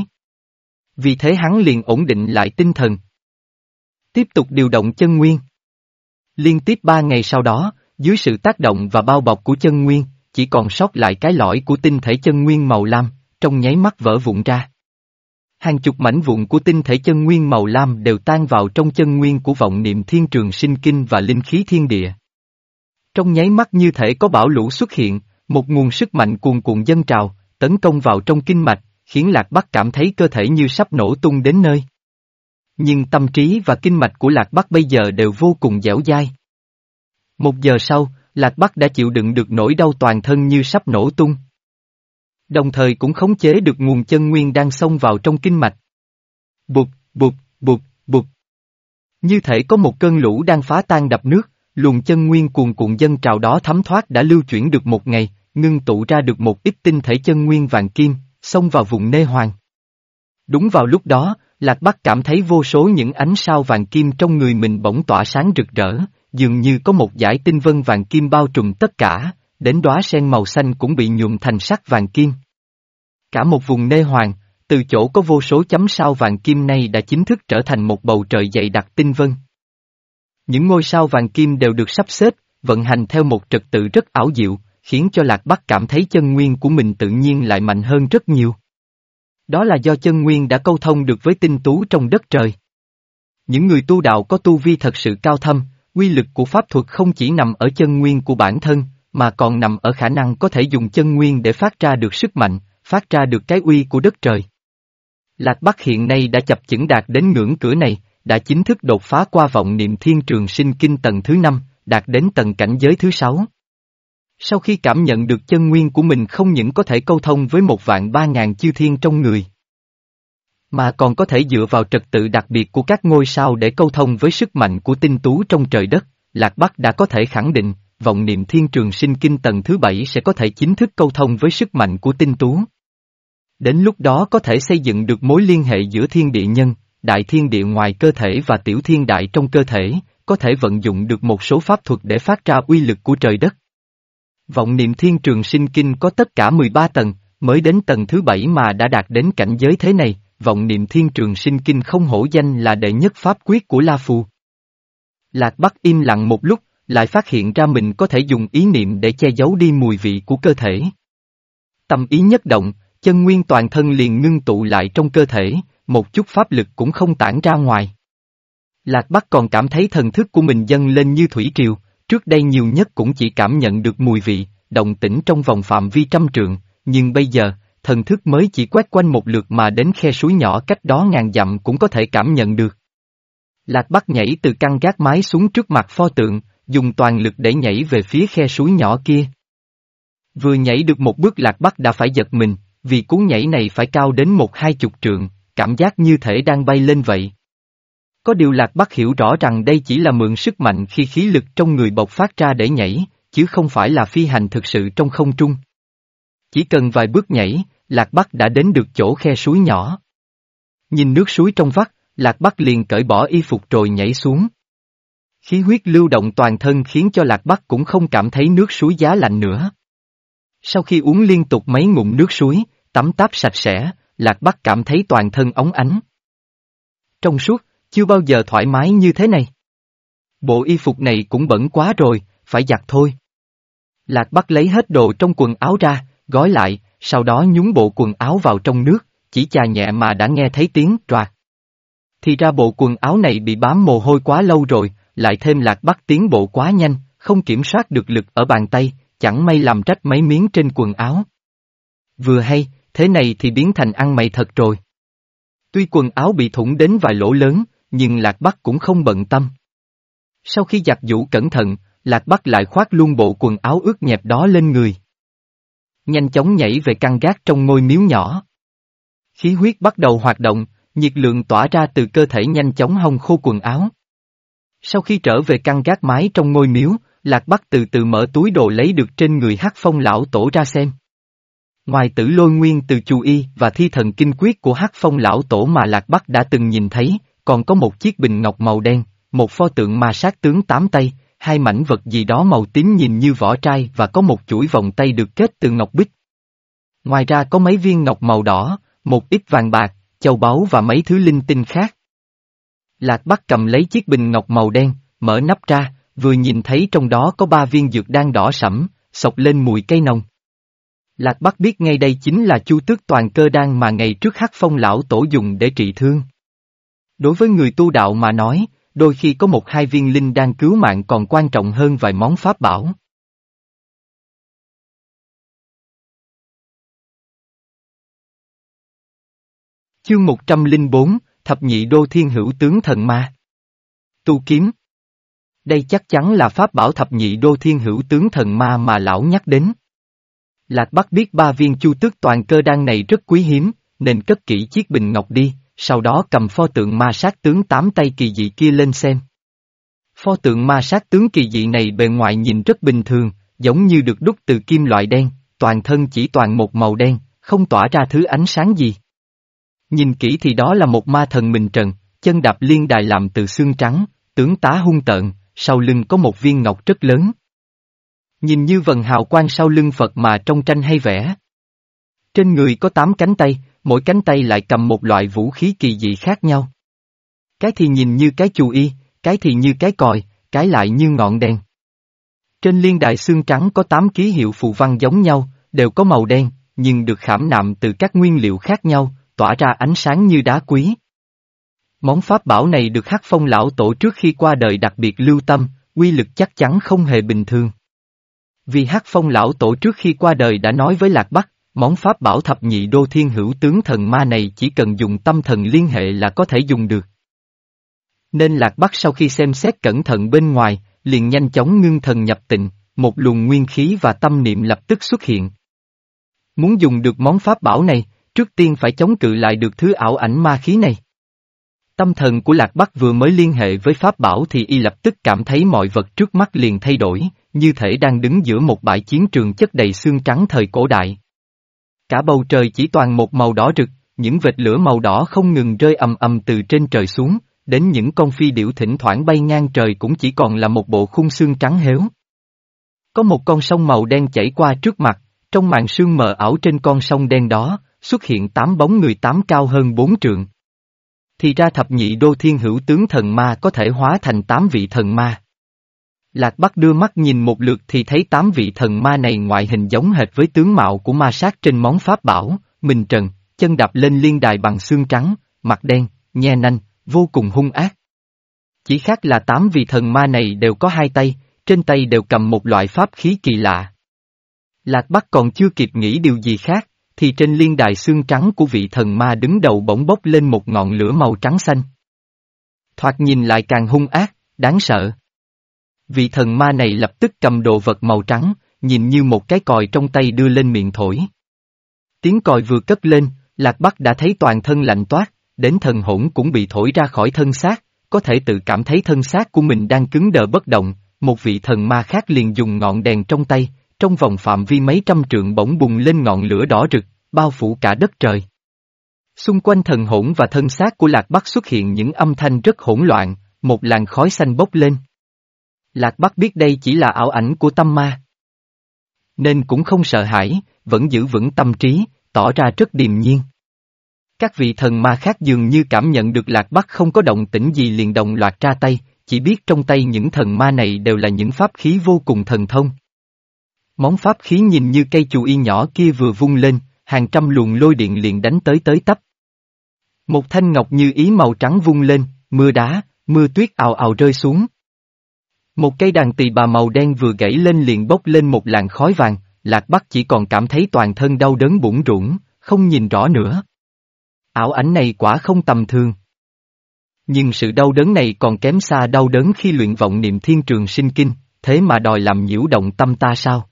Vì thế hắn liền ổn định lại tinh thần. Tiếp tục điều động chân nguyên. Liên tiếp ba ngày sau đó, dưới sự tác động và bao bọc của chân nguyên, chỉ còn sót lại cái lõi của tinh thể chân nguyên màu lam, trong nháy mắt vỡ vụn ra. Hàng chục mảnh vụn của tinh thể chân nguyên màu lam đều tan vào trong chân nguyên của vọng niệm thiên trường sinh kinh và linh khí thiên địa. Trong nháy mắt như thể có bão lũ xuất hiện, một nguồn sức mạnh cuồn cuộn dân trào, tấn công vào trong kinh mạch, khiến Lạc Bắc cảm thấy cơ thể như sắp nổ tung đến nơi. Nhưng tâm trí và kinh mạch của Lạc Bắc bây giờ đều vô cùng dẻo dai. Một giờ sau, Lạc Bắc đã chịu đựng được nỗi đau toàn thân như sắp nổ tung. Đồng thời cũng khống chế được nguồn chân nguyên đang xông vào trong kinh mạch. Bụt, bụt, bụt, bụt. Như thể có một cơn lũ đang phá tan đập nước, luồng chân nguyên cuồn cuộn dân trào đó thấm thoát đã lưu chuyển được một ngày, ngưng tụ ra được một ít tinh thể chân nguyên vàng kim, xông vào vùng nê hoàng. Đúng vào lúc đó, Lạc Bắc cảm thấy vô số những ánh sao vàng kim trong người mình bỗng tỏa sáng rực rỡ, dường như có một dải tinh vân vàng kim bao trùm tất cả, đến đóa sen màu xanh cũng bị nhuộm thành sắc vàng kim. Cả một vùng nê hoàng, từ chỗ có vô số chấm sao vàng kim này đã chính thức trở thành một bầu trời dày đặc tinh vân. Những ngôi sao vàng kim đều được sắp xếp, vận hành theo một trật tự rất ảo diệu, khiến cho Lạc Bắc cảm thấy chân nguyên của mình tự nhiên lại mạnh hơn rất nhiều. Đó là do chân nguyên đã câu thông được với tinh tú trong đất trời. Những người tu đạo có tu vi thật sự cao thâm, quy lực của pháp thuật không chỉ nằm ở chân nguyên của bản thân, mà còn nằm ở khả năng có thể dùng chân nguyên để phát ra được sức mạnh, phát ra được cái uy của đất trời. Lạc Bắc hiện nay đã chập chững đạt đến ngưỡng cửa này, đã chính thức đột phá qua vọng niệm thiên trường sinh kinh tầng thứ năm, đạt đến tầng cảnh giới thứ sáu. Sau khi cảm nhận được chân nguyên của mình không những có thể câu thông với một vạn ba ngàn chư thiên trong người, mà còn có thể dựa vào trật tự đặc biệt của các ngôi sao để câu thông với sức mạnh của tinh tú trong trời đất, Lạc Bắc đã có thể khẳng định, vọng niệm thiên trường sinh kinh tầng thứ bảy sẽ có thể chính thức câu thông với sức mạnh của tinh tú. Đến lúc đó có thể xây dựng được mối liên hệ giữa thiên địa nhân, đại thiên địa ngoài cơ thể và tiểu thiên đại trong cơ thể, có thể vận dụng được một số pháp thuật để phát ra uy lực của trời đất. Vọng niệm thiên trường sinh kinh có tất cả 13 tầng, mới đến tầng thứ bảy mà đã đạt đến cảnh giới thế này, vọng niệm thiên trường sinh kinh không hổ danh là đệ nhất pháp quyết của La Phù. Lạc Bắc im lặng một lúc, lại phát hiện ra mình có thể dùng ý niệm để che giấu đi mùi vị của cơ thể. Tâm ý nhất động, chân nguyên toàn thân liền ngưng tụ lại trong cơ thể, một chút pháp lực cũng không tản ra ngoài. Lạc Bắc còn cảm thấy thần thức của mình dâng lên như thủy triều, trước đây nhiều nhất cũng chỉ cảm nhận được mùi vị, động tĩnh trong vòng phạm vi trăm trượng, nhưng bây giờ, thần thức mới chỉ quét quanh một lượt mà đến khe suối nhỏ cách đó ngàn dặm cũng có thể cảm nhận được. Lạc Bắc nhảy từ căn gác mái xuống trước mặt pho tượng, dùng toàn lực để nhảy về phía khe suối nhỏ kia. Vừa nhảy được một bước Lạc Bắc đã phải giật mình, vì cú nhảy này phải cao đến một hai chục trượng, cảm giác như thể đang bay lên vậy. Có điều Lạc Bắc hiểu rõ rằng đây chỉ là mượn sức mạnh khi khí lực trong người bộc phát ra để nhảy, chứ không phải là phi hành thực sự trong không trung. Chỉ cần vài bước nhảy, Lạc Bắc đã đến được chỗ khe suối nhỏ. Nhìn nước suối trong vắt, Lạc Bắc liền cởi bỏ y phục rồi nhảy xuống. Khí huyết lưu động toàn thân khiến cho Lạc Bắc cũng không cảm thấy nước suối giá lạnh nữa. Sau khi uống liên tục mấy ngụm nước suối, tắm táp sạch sẽ, Lạc Bắc cảm thấy toàn thân ống ánh. Trong suốt, chưa bao giờ thoải mái như thế này. Bộ y phục này cũng bẩn quá rồi, phải giặt thôi. Lạc Bắc lấy hết đồ trong quần áo ra, gói lại, sau đó nhúng bộ quần áo vào trong nước, chỉ chà nhẹ mà đã nghe thấy tiếng troạt. Thì ra bộ quần áo này bị bám mồ hôi quá lâu rồi, lại thêm Lạc Bắc tiến bộ quá nhanh, không kiểm soát được lực ở bàn tay, chẳng may làm trách mấy miếng trên quần áo. Vừa hay, thế này thì biến thành ăn mày thật rồi. Tuy quần áo bị thủng đến vài lỗ lớn, nhưng Lạc Bắc cũng không bận tâm. Sau khi giặt vũ cẩn thận, Lạc Bắc lại khoác luôn bộ quần áo ướt nhẹp đó lên người. Nhanh chóng nhảy về căn gác trong ngôi miếu nhỏ. Khí huyết bắt đầu hoạt động, nhiệt lượng tỏa ra từ cơ thể nhanh chóng hong khô quần áo. Sau khi trở về căn gác mái trong ngôi miếu, Lạc Bắc từ từ mở túi đồ lấy được trên người hát phong lão tổ ra xem. Ngoài tử lôi nguyên từ chú y và thi thần kinh quyết của hắc phong lão tổ mà Lạc Bắc đã từng nhìn thấy, còn có một chiếc bình ngọc màu đen, một pho tượng ma sát tướng tám tay, hai mảnh vật gì đó màu tím nhìn như vỏ trai và có một chuỗi vòng tay được kết từ ngọc bích. Ngoài ra có mấy viên ngọc màu đỏ, một ít vàng bạc, châu báu và mấy thứ linh tinh khác. Lạc Bắc cầm lấy chiếc bình ngọc màu đen, mở nắp ra, vừa nhìn thấy trong đó có ba viên dược đan đỏ sẫm, sộc lên mùi cây nồng. Lạc Bắc biết ngay đây chính là chu tước toàn cơ đan mà ngày trước hắc phong lão tổ dùng để trị thương. Đối với người tu đạo mà nói, đôi khi có một hai viên linh đan cứu mạng còn quan trọng hơn vài món pháp bảo. Chương 104, Thập nhị đô thiên hữu tướng thần ma. Tu kiếm. Đây chắc chắn là pháp bảo thập nhị đô thiên hữu tướng thần ma mà lão nhắc đến. Lạc Bắc biết ba viên chu tước toàn cơ đan này rất quý hiếm, nên cất kỹ chiếc bình ngọc đi, sau đó cầm pho tượng ma sát tướng tám tay kỳ dị kia lên xem. Pho tượng ma sát tướng kỳ dị này bề ngoài nhìn rất bình thường, giống như được đúc từ kim loại đen, toàn thân chỉ toàn một màu đen, không tỏa ra thứ ánh sáng gì. Nhìn kỹ thì đó là một ma thần mình trần, chân đạp liên đài làm từ xương trắng, tướng tá hung tợn, sau lưng có một viên ngọc rất lớn. Nhìn như vần hào quang sau lưng Phật mà trong tranh hay vẽ. Trên người có tám cánh tay, mỗi cánh tay lại cầm một loại vũ khí kỳ dị khác nhau. Cái thì nhìn như cái chù y, cái thì như cái còi, cái lại như ngọn đèn. Trên liên đại xương trắng có tám ký hiệu phù văn giống nhau, đều có màu đen, nhưng được khảm nạm từ các nguyên liệu khác nhau, tỏa ra ánh sáng như đá quý. Món pháp bảo này được khắc phong lão tổ trước khi qua đời đặc biệt lưu tâm, uy lực chắc chắn không hề bình thường. Vì hắc phong lão tổ trước khi qua đời đã nói với Lạc Bắc, món pháp bảo thập nhị đô thiên hữu tướng thần ma này chỉ cần dùng tâm thần liên hệ là có thể dùng được. Nên Lạc Bắc sau khi xem xét cẩn thận bên ngoài, liền nhanh chóng ngưng thần nhập tịnh, một luồng nguyên khí và tâm niệm lập tức xuất hiện. Muốn dùng được món pháp bảo này, trước tiên phải chống cự lại được thứ ảo ảnh ma khí này. Tâm thần của Lạc Bắc vừa mới liên hệ với Pháp Bảo thì y lập tức cảm thấy mọi vật trước mắt liền thay đổi, như thể đang đứng giữa một bãi chiến trường chất đầy xương trắng thời cổ đại. Cả bầu trời chỉ toàn một màu đỏ rực, những vệt lửa màu đỏ không ngừng rơi ầm ầm từ trên trời xuống, đến những con phi điểu thỉnh thoảng bay ngang trời cũng chỉ còn là một bộ khung xương trắng héo. Có một con sông màu đen chảy qua trước mặt, trong màn sương mờ ảo trên con sông đen đó, xuất hiện tám bóng người tám cao hơn bốn trượng. Thì ra thập nhị đô thiên hữu tướng thần ma có thể hóa thành tám vị thần ma. Lạc Bắc đưa mắt nhìn một lượt thì thấy tám vị thần ma này ngoại hình giống hệt với tướng mạo của ma sát trên món pháp bảo, mình trần, chân đạp lên liên đài bằng xương trắng, mặt đen, nhe nanh, vô cùng hung ác. Chỉ khác là tám vị thần ma này đều có hai tay, trên tay đều cầm một loại pháp khí kỳ lạ. Lạc Bắc còn chưa kịp nghĩ điều gì khác, thì trên liên đài xương trắng của vị thần ma đứng đầu bỗng bốc lên một ngọn lửa màu trắng xanh. Thoạt nhìn lại càng hung ác, đáng sợ. Vị thần ma này lập tức cầm đồ vật màu trắng, nhìn như một cái còi trong tay đưa lên miệng thổi. Tiếng còi vừa cất lên, Lạc Bắc đã thấy toàn thân lạnh toát, đến thần hỗn cũng bị thổi ra khỏi thân xác, có thể tự cảm thấy thân xác của mình đang cứng đờ bất động, một vị thần ma khác liền dùng ngọn đèn trong tay, trong vòng phạm vi mấy trăm trượng bỗng bùng lên ngọn lửa đỏ rực, bao phủ cả đất trời. Xung quanh thần hỗn và thân xác của Lạc Bắc xuất hiện những âm thanh rất hỗn loạn, một làn khói xanh bốc lên. Lạc Bắc biết đây chỉ là ảo ảnh của tâm ma. Nên cũng không sợ hãi, vẫn giữ vững tâm trí, tỏ ra rất điềm nhiên. Các vị thần ma khác dường như cảm nhận được Lạc Bắc không có động tĩnh gì liền đồng loạt ra tay, chỉ biết trong tay những thần ma này đều là những pháp khí vô cùng thần thông. Món pháp khí nhìn như cây chù y nhỏ kia vừa vung lên, hàng trăm luồng lôi điện liền đánh tới tới tấp. Một thanh ngọc như ý màu trắng vung lên, mưa đá, mưa tuyết ào ào rơi xuống. Một cây đàn tỳ bà màu đen vừa gãy lên liền bốc lên một làn khói vàng, Lạc Bắc chỉ còn cảm thấy toàn thân đau đớn bủng rủng, không nhìn rõ nữa. Ảo ảnh này quả không tầm thường. Nhưng sự đau đớn này còn kém xa đau đớn khi luyện vọng niệm thiên trường sinh kinh, thế mà đòi làm nhiễu động tâm ta sao?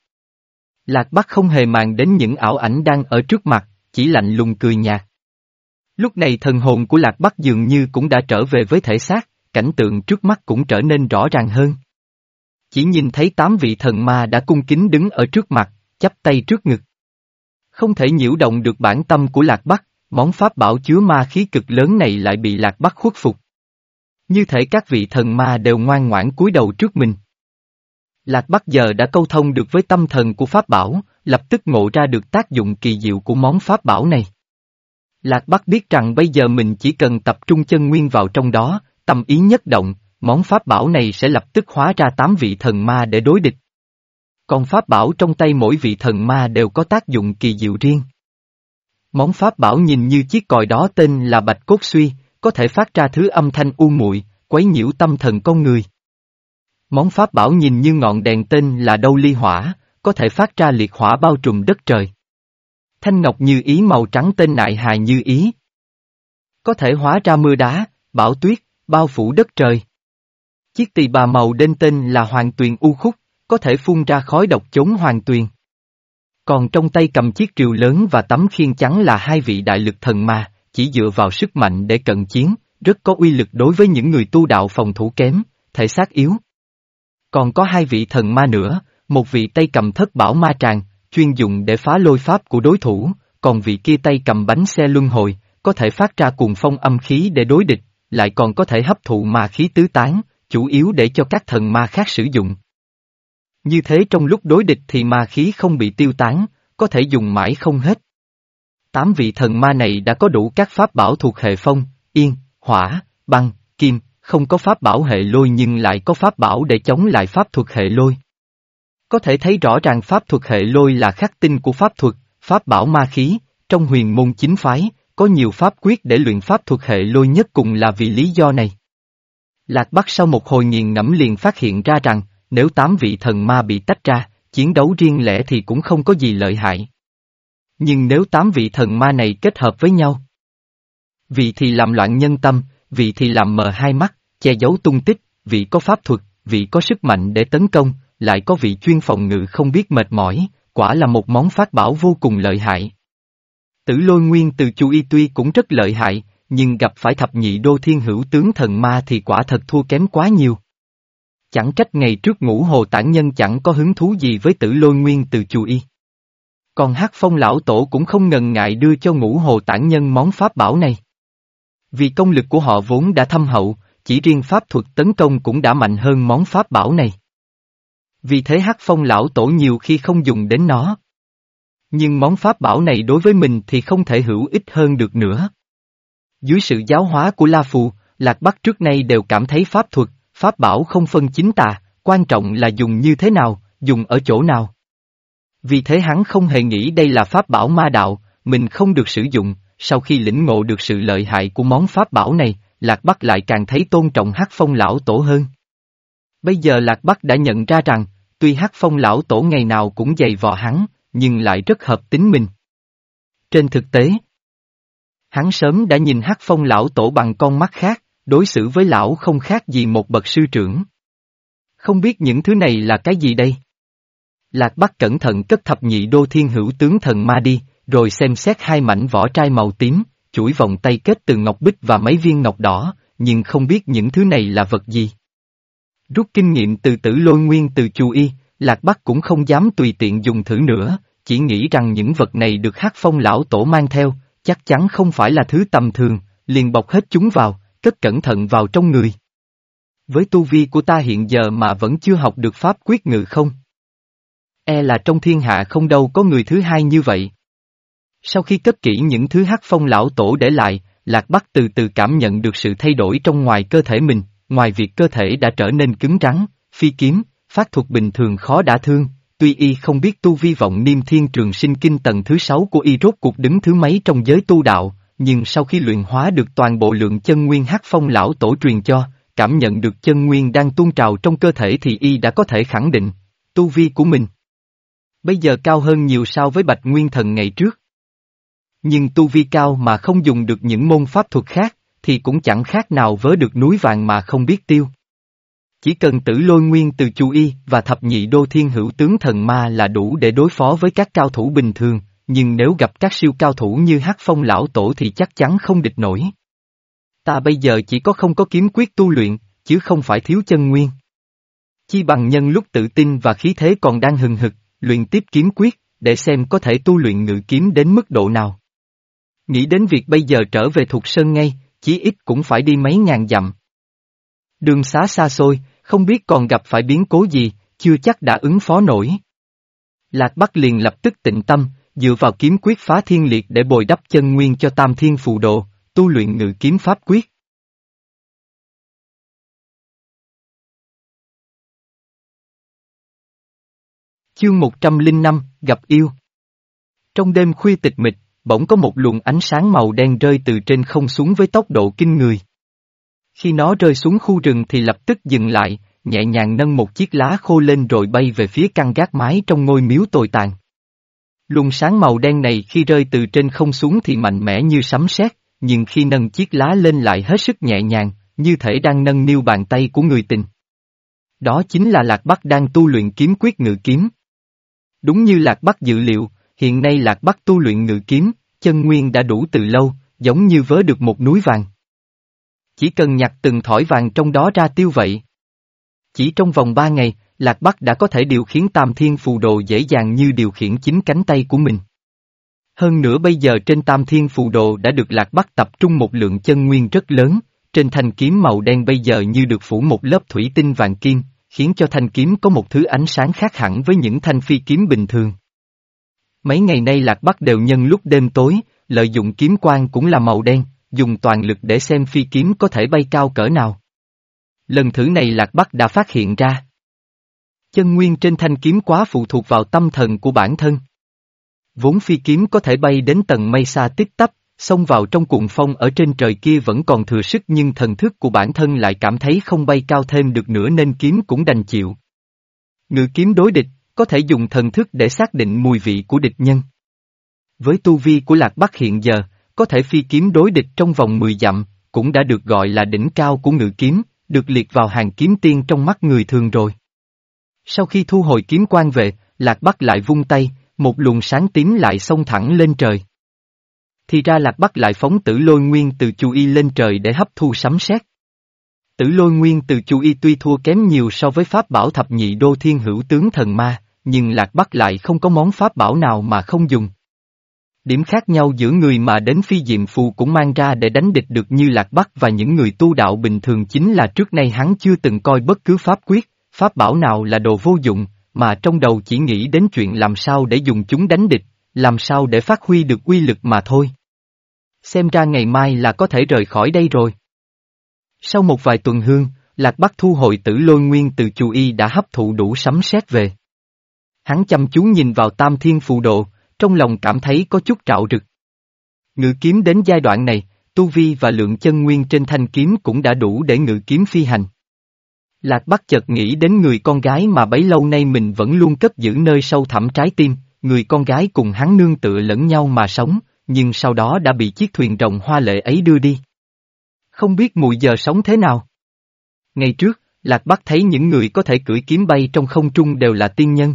Lạc Bắc không hề màng đến những ảo ảnh đang ở trước mặt, chỉ lạnh lùng cười nhạt. Lúc này thần hồn của Lạc Bắc dường như cũng đã trở về với thể xác, cảnh tượng trước mắt cũng trở nên rõ ràng hơn. Chỉ nhìn thấy tám vị thần ma đã cung kính đứng ở trước mặt, chắp tay trước ngực. Không thể nhiễu động được bản tâm của Lạc Bắc, món pháp bảo chứa ma khí cực lớn này lại bị Lạc Bắc khuất phục. Như thể các vị thần ma đều ngoan ngoãn cúi đầu trước mình. Lạc Bắc giờ đã câu thông được với tâm thần của pháp bảo, lập tức ngộ ra được tác dụng kỳ diệu của món pháp bảo này. Lạc Bắc biết rằng bây giờ mình chỉ cần tập trung chân nguyên vào trong đó, tâm ý nhất động, món pháp bảo này sẽ lập tức hóa ra tám vị thần ma để đối địch. Còn pháp bảo trong tay mỗi vị thần ma đều có tác dụng kỳ diệu riêng. Món pháp bảo nhìn như chiếc còi đó tên là Bạch Cốt Suy, có thể phát ra thứ âm thanh u muội, quấy nhiễu tâm thần con người. Món pháp bảo nhìn như ngọn đèn tên là Đâu Ly Hỏa, có thể phát ra liệt hỏa bao trùm đất trời. Thanh ngọc như ý màu trắng tên nại hài như ý. Có thể hóa ra mưa đá, bão tuyết, bao phủ đất trời. Chiếc tỳ bà màu đen tên là Hoàng Tuyền U Khúc, có thể phun ra khói độc chống Hoàng Tuyền. Còn trong tay cầm chiếc triều lớn và tấm khiên trắng là hai vị đại lực thần ma, chỉ dựa vào sức mạnh để cận chiến, rất có uy lực đối với những người tu đạo phòng thủ kém, thể xác yếu. Còn có hai vị thần ma nữa, một vị tay cầm thất bảo ma tràng, chuyên dùng để phá lôi pháp của đối thủ, còn vị kia tay cầm bánh xe luân hồi, có thể phát ra cuồng phong âm khí để đối địch, lại còn có thể hấp thụ ma khí tứ tán, chủ yếu để cho các thần ma khác sử dụng. Như thế trong lúc đối địch thì ma khí không bị tiêu tán, có thể dùng mãi không hết. Tám vị thần ma này đã có đủ các pháp bảo thuộc hệ phong, yên, hỏa, băng, kim, không có pháp bảo hệ lôi nhưng lại có pháp bảo để chống lại pháp thuật hệ lôi. Có thể thấy rõ ràng pháp thuật hệ lôi là khắc tinh của pháp thuật, pháp bảo ma khí, trong huyền môn chính phái, có nhiều pháp quyết để luyện pháp thuật hệ lôi nhất cùng là vì lý do này. Lạc Bắc sau một hồi nghiền ngẫm liền phát hiện ra rằng, nếu tám vị thần ma bị tách ra, chiến đấu riêng lẻ thì cũng không có gì lợi hại. Nhưng nếu tám vị thần ma này kết hợp với nhau, vị thì làm loạn nhân tâm, vị thì làm mờ hai mắt, che giấu tung tích, vị có pháp thuật, vị có sức mạnh để tấn công, lại có vị chuyên phòng ngự không biết mệt mỏi, quả là một món phát bảo vô cùng lợi hại. Tử lôi nguyên từ chu y tuy cũng rất lợi hại, nhưng gặp phải thập nhị đô thiên hữu tướng thần ma thì quả thật thua kém quá nhiều. Chẳng trách ngày trước ngũ hồ tản nhân chẳng có hứng thú gì với tử lôi nguyên từ chùa y. Còn hát phong lão tổ cũng không ngần ngại đưa cho ngũ hồ tản nhân món pháp bảo này. Vì công lực của họ vốn đã thâm hậu, chỉ riêng pháp thuật tấn công cũng đã mạnh hơn món pháp bảo này. Vì thế hát phong lão tổ nhiều khi không dùng đến nó. Nhưng món pháp bảo này đối với mình thì không thể hữu ích hơn được nữa. Dưới sự giáo hóa của La Phù, Lạc Bắc trước nay đều cảm thấy pháp thuật, pháp bảo không phân chính tà, quan trọng là dùng như thế nào, dùng ở chỗ nào. Vì thế hắn không hề nghĩ đây là pháp bảo ma đạo, mình không được sử dụng, sau khi lĩnh ngộ được sự lợi hại của món pháp bảo này, Lạc Bắc lại càng thấy tôn trọng hát phong lão tổ hơn. Bây giờ Lạc Bắc đã nhận ra rằng, tuy hát phong lão tổ ngày nào cũng dày vò hắn, nhưng lại rất hợp tính mình. Trên thực tế, hắn sớm đã nhìn hắc phong lão tổ bằng con mắt khác, đối xử với lão không khác gì một bậc sư trưởng. Không biết những thứ này là cái gì đây? Lạc Bắc cẩn thận cất thập nhị đô thiên hữu tướng thần ma đi, rồi xem xét hai mảnh vỏ trai màu tím, chuỗi vòng tay kết từ ngọc bích và mấy viên ngọc đỏ, nhưng không biết những thứ này là vật gì. Rút kinh nghiệm từ tử lôi nguyên từ chu y, Lạc Bắc cũng không dám tùy tiện dùng thử nữa, chỉ nghĩ rằng những vật này được hát phong lão tổ mang theo, chắc chắn không phải là thứ tầm thường, liền bọc hết chúng vào, cất cẩn thận vào trong người. Với tu vi của ta hiện giờ mà vẫn chưa học được pháp quyết ngự không? E là trong thiên hạ không đâu có người thứ hai như vậy. Sau khi cất kỹ những thứ hắc phong lão tổ để lại, Lạc Bắc từ từ cảm nhận được sự thay đổi trong ngoài cơ thể mình, ngoài việc cơ thể đã trở nên cứng rắn, phi kiếm, phát thuật bình thường khó đả thương, tuy y không biết tu vi vọng niêm thiên trường sinh kinh tầng thứ sáu của y rốt cuộc đứng thứ mấy trong giới tu đạo, nhưng sau khi luyện hóa được toàn bộ lượng chân nguyên hắc phong lão tổ truyền cho, cảm nhận được chân nguyên đang tuôn trào trong cơ thể thì y đã có thể khẳng định, tu vi của mình. Bây giờ cao hơn nhiều so với bạch nguyên thần ngày trước. Nhưng tu vi cao mà không dùng được những môn pháp thuật khác, thì cũng chẳng khác nào vớ được núi vàng mà không biết tiêu. Chỉ cần tử lôi nguyên từ chú y và thập nhị đô thiên hữu tướng thần ma là đủ để đối phó với các cao thủ bình thường, nhưng nếu gặp các siêu cao thủ như hắc phong lão tổ thì chắc chắn không địch nổi. Ta bây giờ chỉ có không có kiếm quyết tu luyện, chứ không phải thiếu chân nguyên. Chi bằng nhân lúc tự tin và khí thế còn đang hừng hực, luyện tiếp kiếm quyết, để xem có thể tu luyện ngự kiếm đến mức độ nào. Nghĩ đến việc bây giờ trở về thuộc sơn ngay, chí ít cũng phải đi mấy ngàn dặm. Đường xá xa xôi, không biết còn gặp phải biến cố gì, chưa chắc đã ứng phó nổi. Lạc Bắc liền lập tức tịnh tâm, dựa vào kiếm quyết phá thiên liệt để bồi đắp chân nguyên cho tam thiên phù độ, tu luyện ngự kiếm pháp quyết. Chương 105, gặp yêu. Trong đêm khuya tịch mịch, bỗng có một luồng ánh sáng màu đen rơi từ trên không xuống với tốc độ kinh người. Khi nó rơi xuống khu rừng thì lập tức dừng lại, nhẹ nhàng nâng một chiếc lá khô lên rồi bay về phía căn gác mái trong ngôi miếu tồi tàn. Luồng sáng màu đen này khi rơi từ trên không xuống thì mạnh mẽ như sấm sét, nhưng khi nâng chiếc lá lên lại hết sức nhẹ nhàng, như thể đang nâng niu bàn tay của người tình. Đó chính là Lạc Bắc đang tu luyện kiếm quyết ngự kiếm. Đúng như Lạc Bắc dự liệu, hiện nay Lạc Bắc tu luyện ngự kiếm, chân nguyên đã đủ từ lâu, giống như vớ được một núi vàng. Chỉ cần nhặt từng thỏi vàng trong đó ra tiêu vậy. Chỉ trong vòng ba ngày, Lạc Bắc đã có thể điều khiển tam thiên phù đồ dễ dàng như điều khiển chính cánh tay của mình. Hơn nữa bây giờ trên tam thiên phù đồ đã được Lạc Bắc tập trung một lượng chân nguyên rất lớn, trên thanh kiếm màu đen bây giờ như được phủ một lớp thủy tinh vàng kim, khiến cho thanh kiếm có một thứ ánh sáng khác hẳn với những thanh phi kiếm bình thường. Mấy ngày nay Lạc Bắc đều nhân lúc đêm tối, lợi dụng kiếm quang cũng là màu đen, dùng toàn lực để xem phi kiếm có thể bay cao cỡ nào. Lần thử này Lạc Bắc đã phát hiện ra. Chân nguyên trên thanh kiếm quá phụ thuộc vào tâm thần của bản thân. Vốn phi kiếm có thể bay đến tầng mây xa tích tắp, xông vào trong cuộn phong ở trên trời kia vẫn còn thừa sức nhưng thần thức của bản thân lại cảm thấy không bay cao thêm được nữa nên kiếm cũng đành chịu. Ngự kiếm đối địch, có thể dùng thần thức để xác định mùi vị của địch nhân. Với tu vi của Lạc Bắc hiện giờ, có thể phi kiếm đối địch trong vòng 10 dặm, cũng đã được gọi là đỉnh cao của ngự kiếm, được liệt vào hàng kiếm tiên trong mắt người thường rồi. Sau khi thu hồi kiếm quan về, Lạc Bắc lại vung tay, một luồng sáng tím lại xông thẳng lên trời. Thì ra Lạc Bắc lại phóng tử lôi nguyên từ chu y lên trời để hấp thu sấm sét. Tử lôi nguyên từ chu y tuy thua kém nhiều so với pháp bảo thập nhị đô thiên hữu tướng thần ma, nhưng Lạc Bắc lại không có món pháp bảo nào mà không dùng. Điểm khác nhau giữa người mà đến phi diệm phù cũng mang ra để đánh địch được như Lạc Bắc và những người tu đạo bình thường chính là trước nay hắn chưa từng coi bất cứ pháp quyết, pháp bảo nào là đồ vô dụng, mà trong đầu chỉ nghĩ đến chuyện làm sao để dùng chúng đánh địch, làm sao để phát huy được uy lực mà thôi. Xem ra ngày mai là có thể rời khỏi đây rồi. Sau một vài tuần hương, Lạc Bắc thu hồi tử lôi nguyên từ chù y đã hấp thụ đủ sấm sét về. Hắn chăm chú nhìn vào tam thiên phù độ, trong lòng cảm thấy có chút trạo rực. Ngự kiếm đến giai đoạn này, tu vi và lượng chân nguyên trên thanh kiếm cũng đã đủ để ngự kiếm phi hành. Lạc Bắc chợt nghĩ đến người con gái mà bấy lâu nay mình vẫn luôn cất giữ nơi sâu thẳm trái tim, người con gái cùng hắn nương tựa lẫn nhau mà sống, nhưng sau đó đã bị chiếc thuyền rồng hoa lệ ấy đưa đi. Không biết mùi giờ sống thế nào. Ngày trước, Lạc Bắc thấy những người có thể cưỡi kiếm bay trong không trung đều là tiên nhân.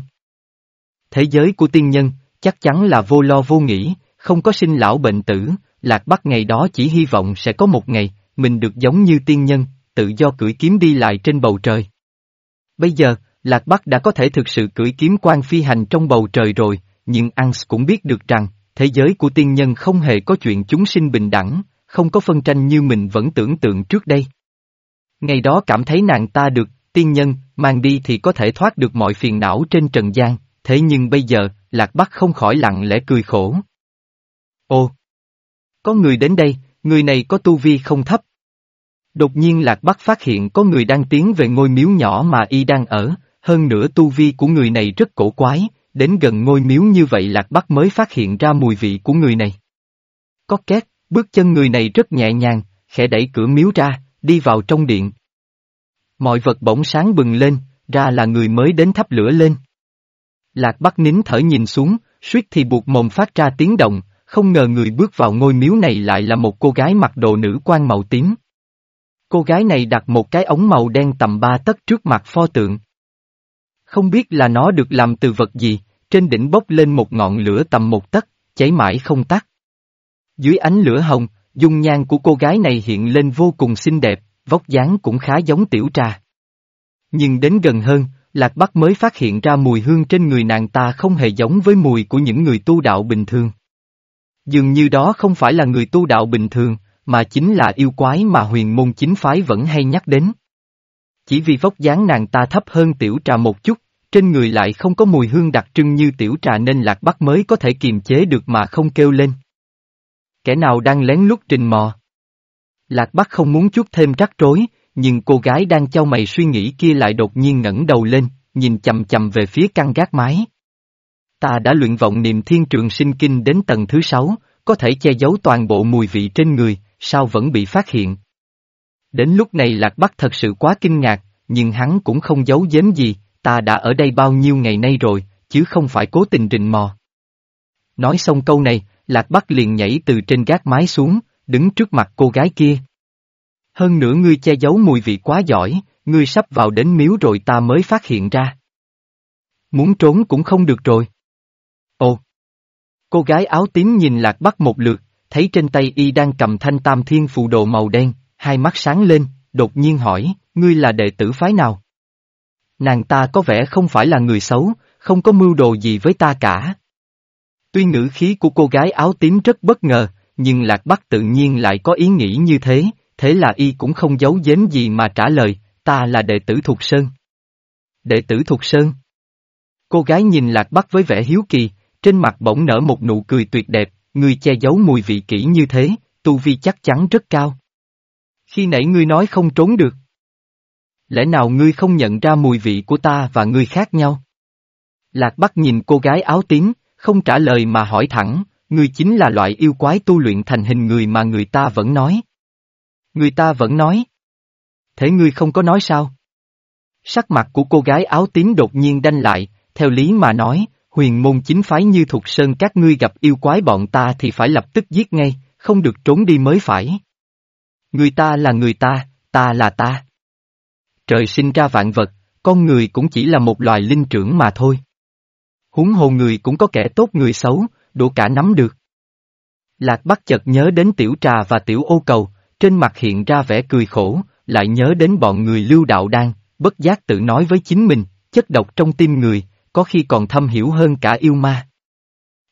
Thế giới của tiên nhân, chắc chắn là vô lo vô nghĩ, không có sinh lão bệnh tử, Lạc Bắc ngày đó chỉ hy vọng sẽ có một ngày, mình được giống như tiên nhân, tự do cưỡi kiếm đi lại trên bầu trời. Bây giờ, Lạc Bắc đã có thể thực sự cưỡi kiếm quan phi hành trong bầu trời rồi, nhưng Ans cũng biết được rằng, thế giới của tiên nhân không hề có chuyện chúng sinh bình đẳng, không có phân tranh như mình vẫn tưởng tượng trước đây. Ngày đó cảm thấy nàng ta được, tiên nhân, mang đi thì có thể thoát được mọi phiền não trên trần gian, thế nhưng bây giờ, Lạc Bắc không khỏi lặng lẽ cười khổ. Ô! Có người đến đây, người này có tu vi không thấp. Đột nhiên Lạc Bắc phát hiện có người đang tiến về ngôi miếu nhỏ mà y đang ở, hơn nữa tu vi của người này rất cổ quái, đến gần ngôi miếu như vậy Lạc Bắc mới phát hiện ra mùi vị của người này. Có két, bước chân người này rất nhẹ nhàng, khẽ đẩy cửa miếu ra, đi vào trong điện. Mọi vật bỗng sáng bừng lên, ra là người mới đến thắp lửa lên. Lạc Bắc nín thở nhìn xuống, suýt thì buộc mồm phát ra tiếng động, không ngờ người bước vào ngôi miếu này lại là một cô gái mặc đồ nữ quan màu tím. Cô gái này đặt một cái ống màu đen tầm ba tấc trước mặt pho tượng. Không biết là nó được làm từ vật gì, trên đỉnh bốc lên một ngọn lửa tầm một tấc, cháy mãi không tắt. Dưới ánh lửa hồng, dung nhan của cô gái này hiện lên vô cùng xinh đẹp, vóc dáng cũng khá giống tiểu trà. Nhưng đến gần hơn, Lạc Bắc mới phát hiện ra mùi hương trên người nàng ta không hề giống với mùi của những người tu đạo bình thường. Dường như đó không phải là người tu đạo bình thường, mà chính là yêu quái mà huyền môn chính phái vẫn hay nhắc đến. Chỉ vì vóc dáng nàng ta thấp hơn tiểu trà một chút, trên người lại không có mùi hương đặc trưng như tiểu trà nên Lạc Bắc mới có thể kiềm chế được mà không kêu lên. Kẻ nào đang lén lút trình mò? Lạc Bắc không muốn chút thêm rắc rối, nhưng cô gái đang trao mày suy nghĩ kia lại đột nhiên ngẩng đầu lên, nhìn chầm chầm về phía căn gác mái. Ta đã luyện vọng niệm thiên trường sinh kinh đến tầng thứ sáu, có thể che giấu toàn bộ mùi vị trên người, sao vẫn bị phát hiện. Đến lúc này Lạc Bắc thật sự quá kinh ngạc, nhưng hắn cũng không giấu giếm gì, ta đã ở đây bao nhiêu ngày nay rồi, chứ không phải cố tình rình mò. Nói xong câu này, Lạc Bắc liền nhảy từ trên gác mái xuống, đứng trước mặt cô gái kia. Hơn nữa ngươi che giấu mùi vị quá giỏi, ngươi sắp vào đến miếu rồi ta mới phát hiện ra. Muốn trốn cũng không được rồi. Ồ! Cô gái áo tím nhìn Lạc Bắc một lượt, thấy trên tay y đang cầm thanh tam thiên phù đồ màu đen, hai mắt sáng lên, đột nhiên hỏi, ngươi là đệ tử phái nào? Nàng ta có vẻ không phải là người xấu, không có mưu đồ gì với ta cả. Tuy ngữ khí của cô gái áo tím rất bất ngờ, nhưng Lạc Bắc tự nhiên lại có ý nghĩ như thế, thế là y cũng không giấu giếm gì mà trả lời, ta là đệ tử Thục Sơn. Đệ tử Thục Sơn? Cô gái nhìn Lạc Bắc với vẻ hiếu kỳ, trên mặt bỗng nở một nụ cười tuyệt đẹp, ngươi che giấu mùi vị kỹ như thế, tu vi chắc chắn rất cao. Khi nãy ngươi nói không trốn được. Lẽ nào ngươi không nhận ra mùi vị của ta và ngươi khác nhau? Lạc Bắc nhìn cô gái áo tím, không trả lời mà hỏi thẳng, ngươi chính là loại yêu quái tu luyện thành hình người mà người ta vẫn nói. Người ta vẫn nói. Thế ngươi không có nói sao? Sắc mặt của cô gái áo tím đột nhiên đanh lại, theo lý mà nói, huyền môn chính phái như thuộc sơn các ngươi gặp yêu quái bọn ta thì phải lập tức giết ngay, không được trốn đi mới phải. Người ta là người ta, ta là ta. Trời sinh ra vạn vật, con người cũng chỉ là một loài linh trưởng mà thôi. Huống hồ người cũng có kẻ tốt người xấu, đủ cả nắm được. Lạc Bắc chợt nhớ đến tiểu trà và tiểu ô cầu, trên mặt hiện ra vẻ cười khổ, lại nhớ đến bọn người lưu đạo đang bất giác tự nói với chính mình, chất độc trong tim người, có khi còn thâm hiểu hơn cả yêu ma.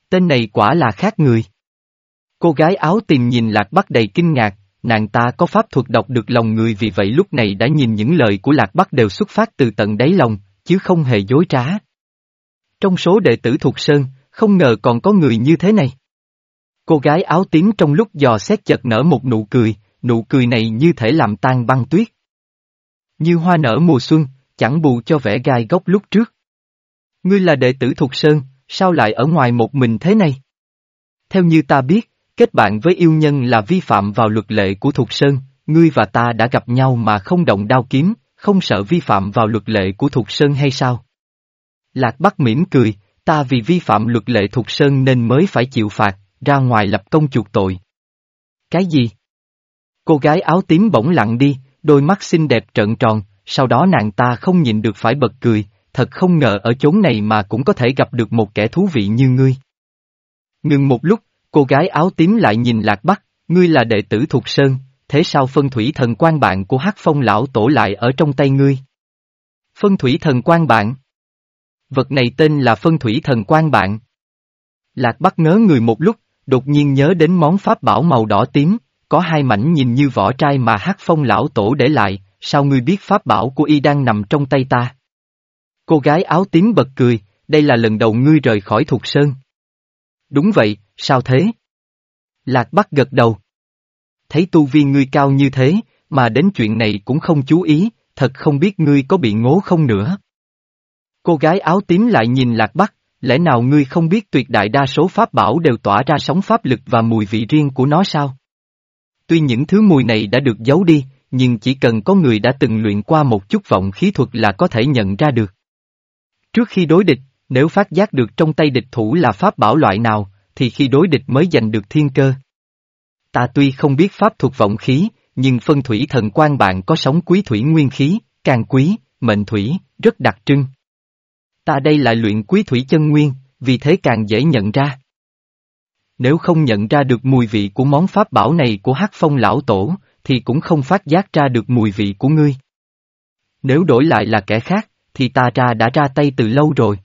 Tên này quả là khác người. Cô gái áo tìm nhìn Lạc Bắc đầy kinh ngạc, nàng ta có pháp thuật đọc được lòng người vì vậy lúc này đã nhìn những lời của Lạc Bắc đều xuất phát từ tận đáy lòng, chứ không hề dối trá. Trong số đệ tử thuộc Sơn, không ngờ còn có người như thế này. Cô gái áo tím trong lúc dò xét chợt nở một nụ cười, nụ cười này như thể làm tan băng tuyết. Như hoa nở mùa xuân, chẳng bù cho vẻ gai góc lúc trước. Ngươi là đệ tử thuộc Sơn, sao lại ở ngoài một mình thế này? Theo như ta biết, kết bạn với yêu nhân là vi phạm vào luật lệ của thuộc Sơn, ngươi và ta đã gặp nhau mà không động đao kiếm, không sợ vi phạm vào luật lệ của thuộc Sơn hay sao? Lạc Bắc mỉm cười, ta vì vi phạm luật lệ thuộc Sơn nên mới phải chịu phạt, ra ngoài lập công chuộc tội. Cái gì? Cô gái áo tím bỗng lặng đi, đôi mắt xinh đẹp trợn tròn, sau đó nàng ta không nhìn được phải bật cười, thật không ngờ ở chốn này mà cũng có thể gặp được một kẻ thú vị như ngươi. Ngừng một lúc, cô gái áo tím lại nhìn Lạc Bắc, ngươi là đệ tử thuộc Sơn, thế sao phân thủy thần quan bạn của Hắc Phong lão tổ lại ở trong tay ngươi? Phân thủy thần quan bạn? Vật này tên là phân thủy thần quan bạn. Lạc Bắc ngớ người một lúc, đột nhiên nhớ đến món pháp bảo màu đỏ tím, có hai mảnh nhìn như vỏ trai mà Hắc Phong lão tổ để lại, sao ngươi biết pháp bảo của y đang nằm trong tay ta? Cô gái áo tím bật cười, đây là lần đầu ngươi rời khỏi thuộc sơn. Đúng vậy, sao thế? Lạc Bắc gật đầu. Thấy tu vi ngươi cao như thế, mà đến chuyện này cũng không chú ý, thật không biết ngươi có bị ngố không nữa. Cô gái áo tím lại nhìn Lạc Bắc, lẽ nào ngươi không biết tuyệt đại đa số pháp bảo đều tỏa ra sóng pháp lực và mùi vị riêng của nó sao? Tuy những thứ mùi này đã được giấu đi, nhưng chỉ cần có người đã từng luyện qua một chút vọng khí thuật là có thể nhận ra được. Trước khi đối địch, nếu phát giác được trong tay địch thủ là pháp bảo loại nào, thì khi đối địch mới giành được thiên cơ. Ta tuy không biết pháp thuật vọng khí, nhưng phân thủy thần quan bạn có sóng quý thủy nguyên khí, càng quý, mệnh thủy, rất đặc trưng. Ta đây lại luyện quý thủy chân nguyên, vì thế càng dễ nhận ra. Nếu không nhận ra được mùi vị của món pháp bảo này của hắc phong lão tổ, thì cũng không phát giác ra được mùi vị của ngươi. Nếu đổi lại là kẻ khác, thì ta ra đã ra tay từ lâu rồi.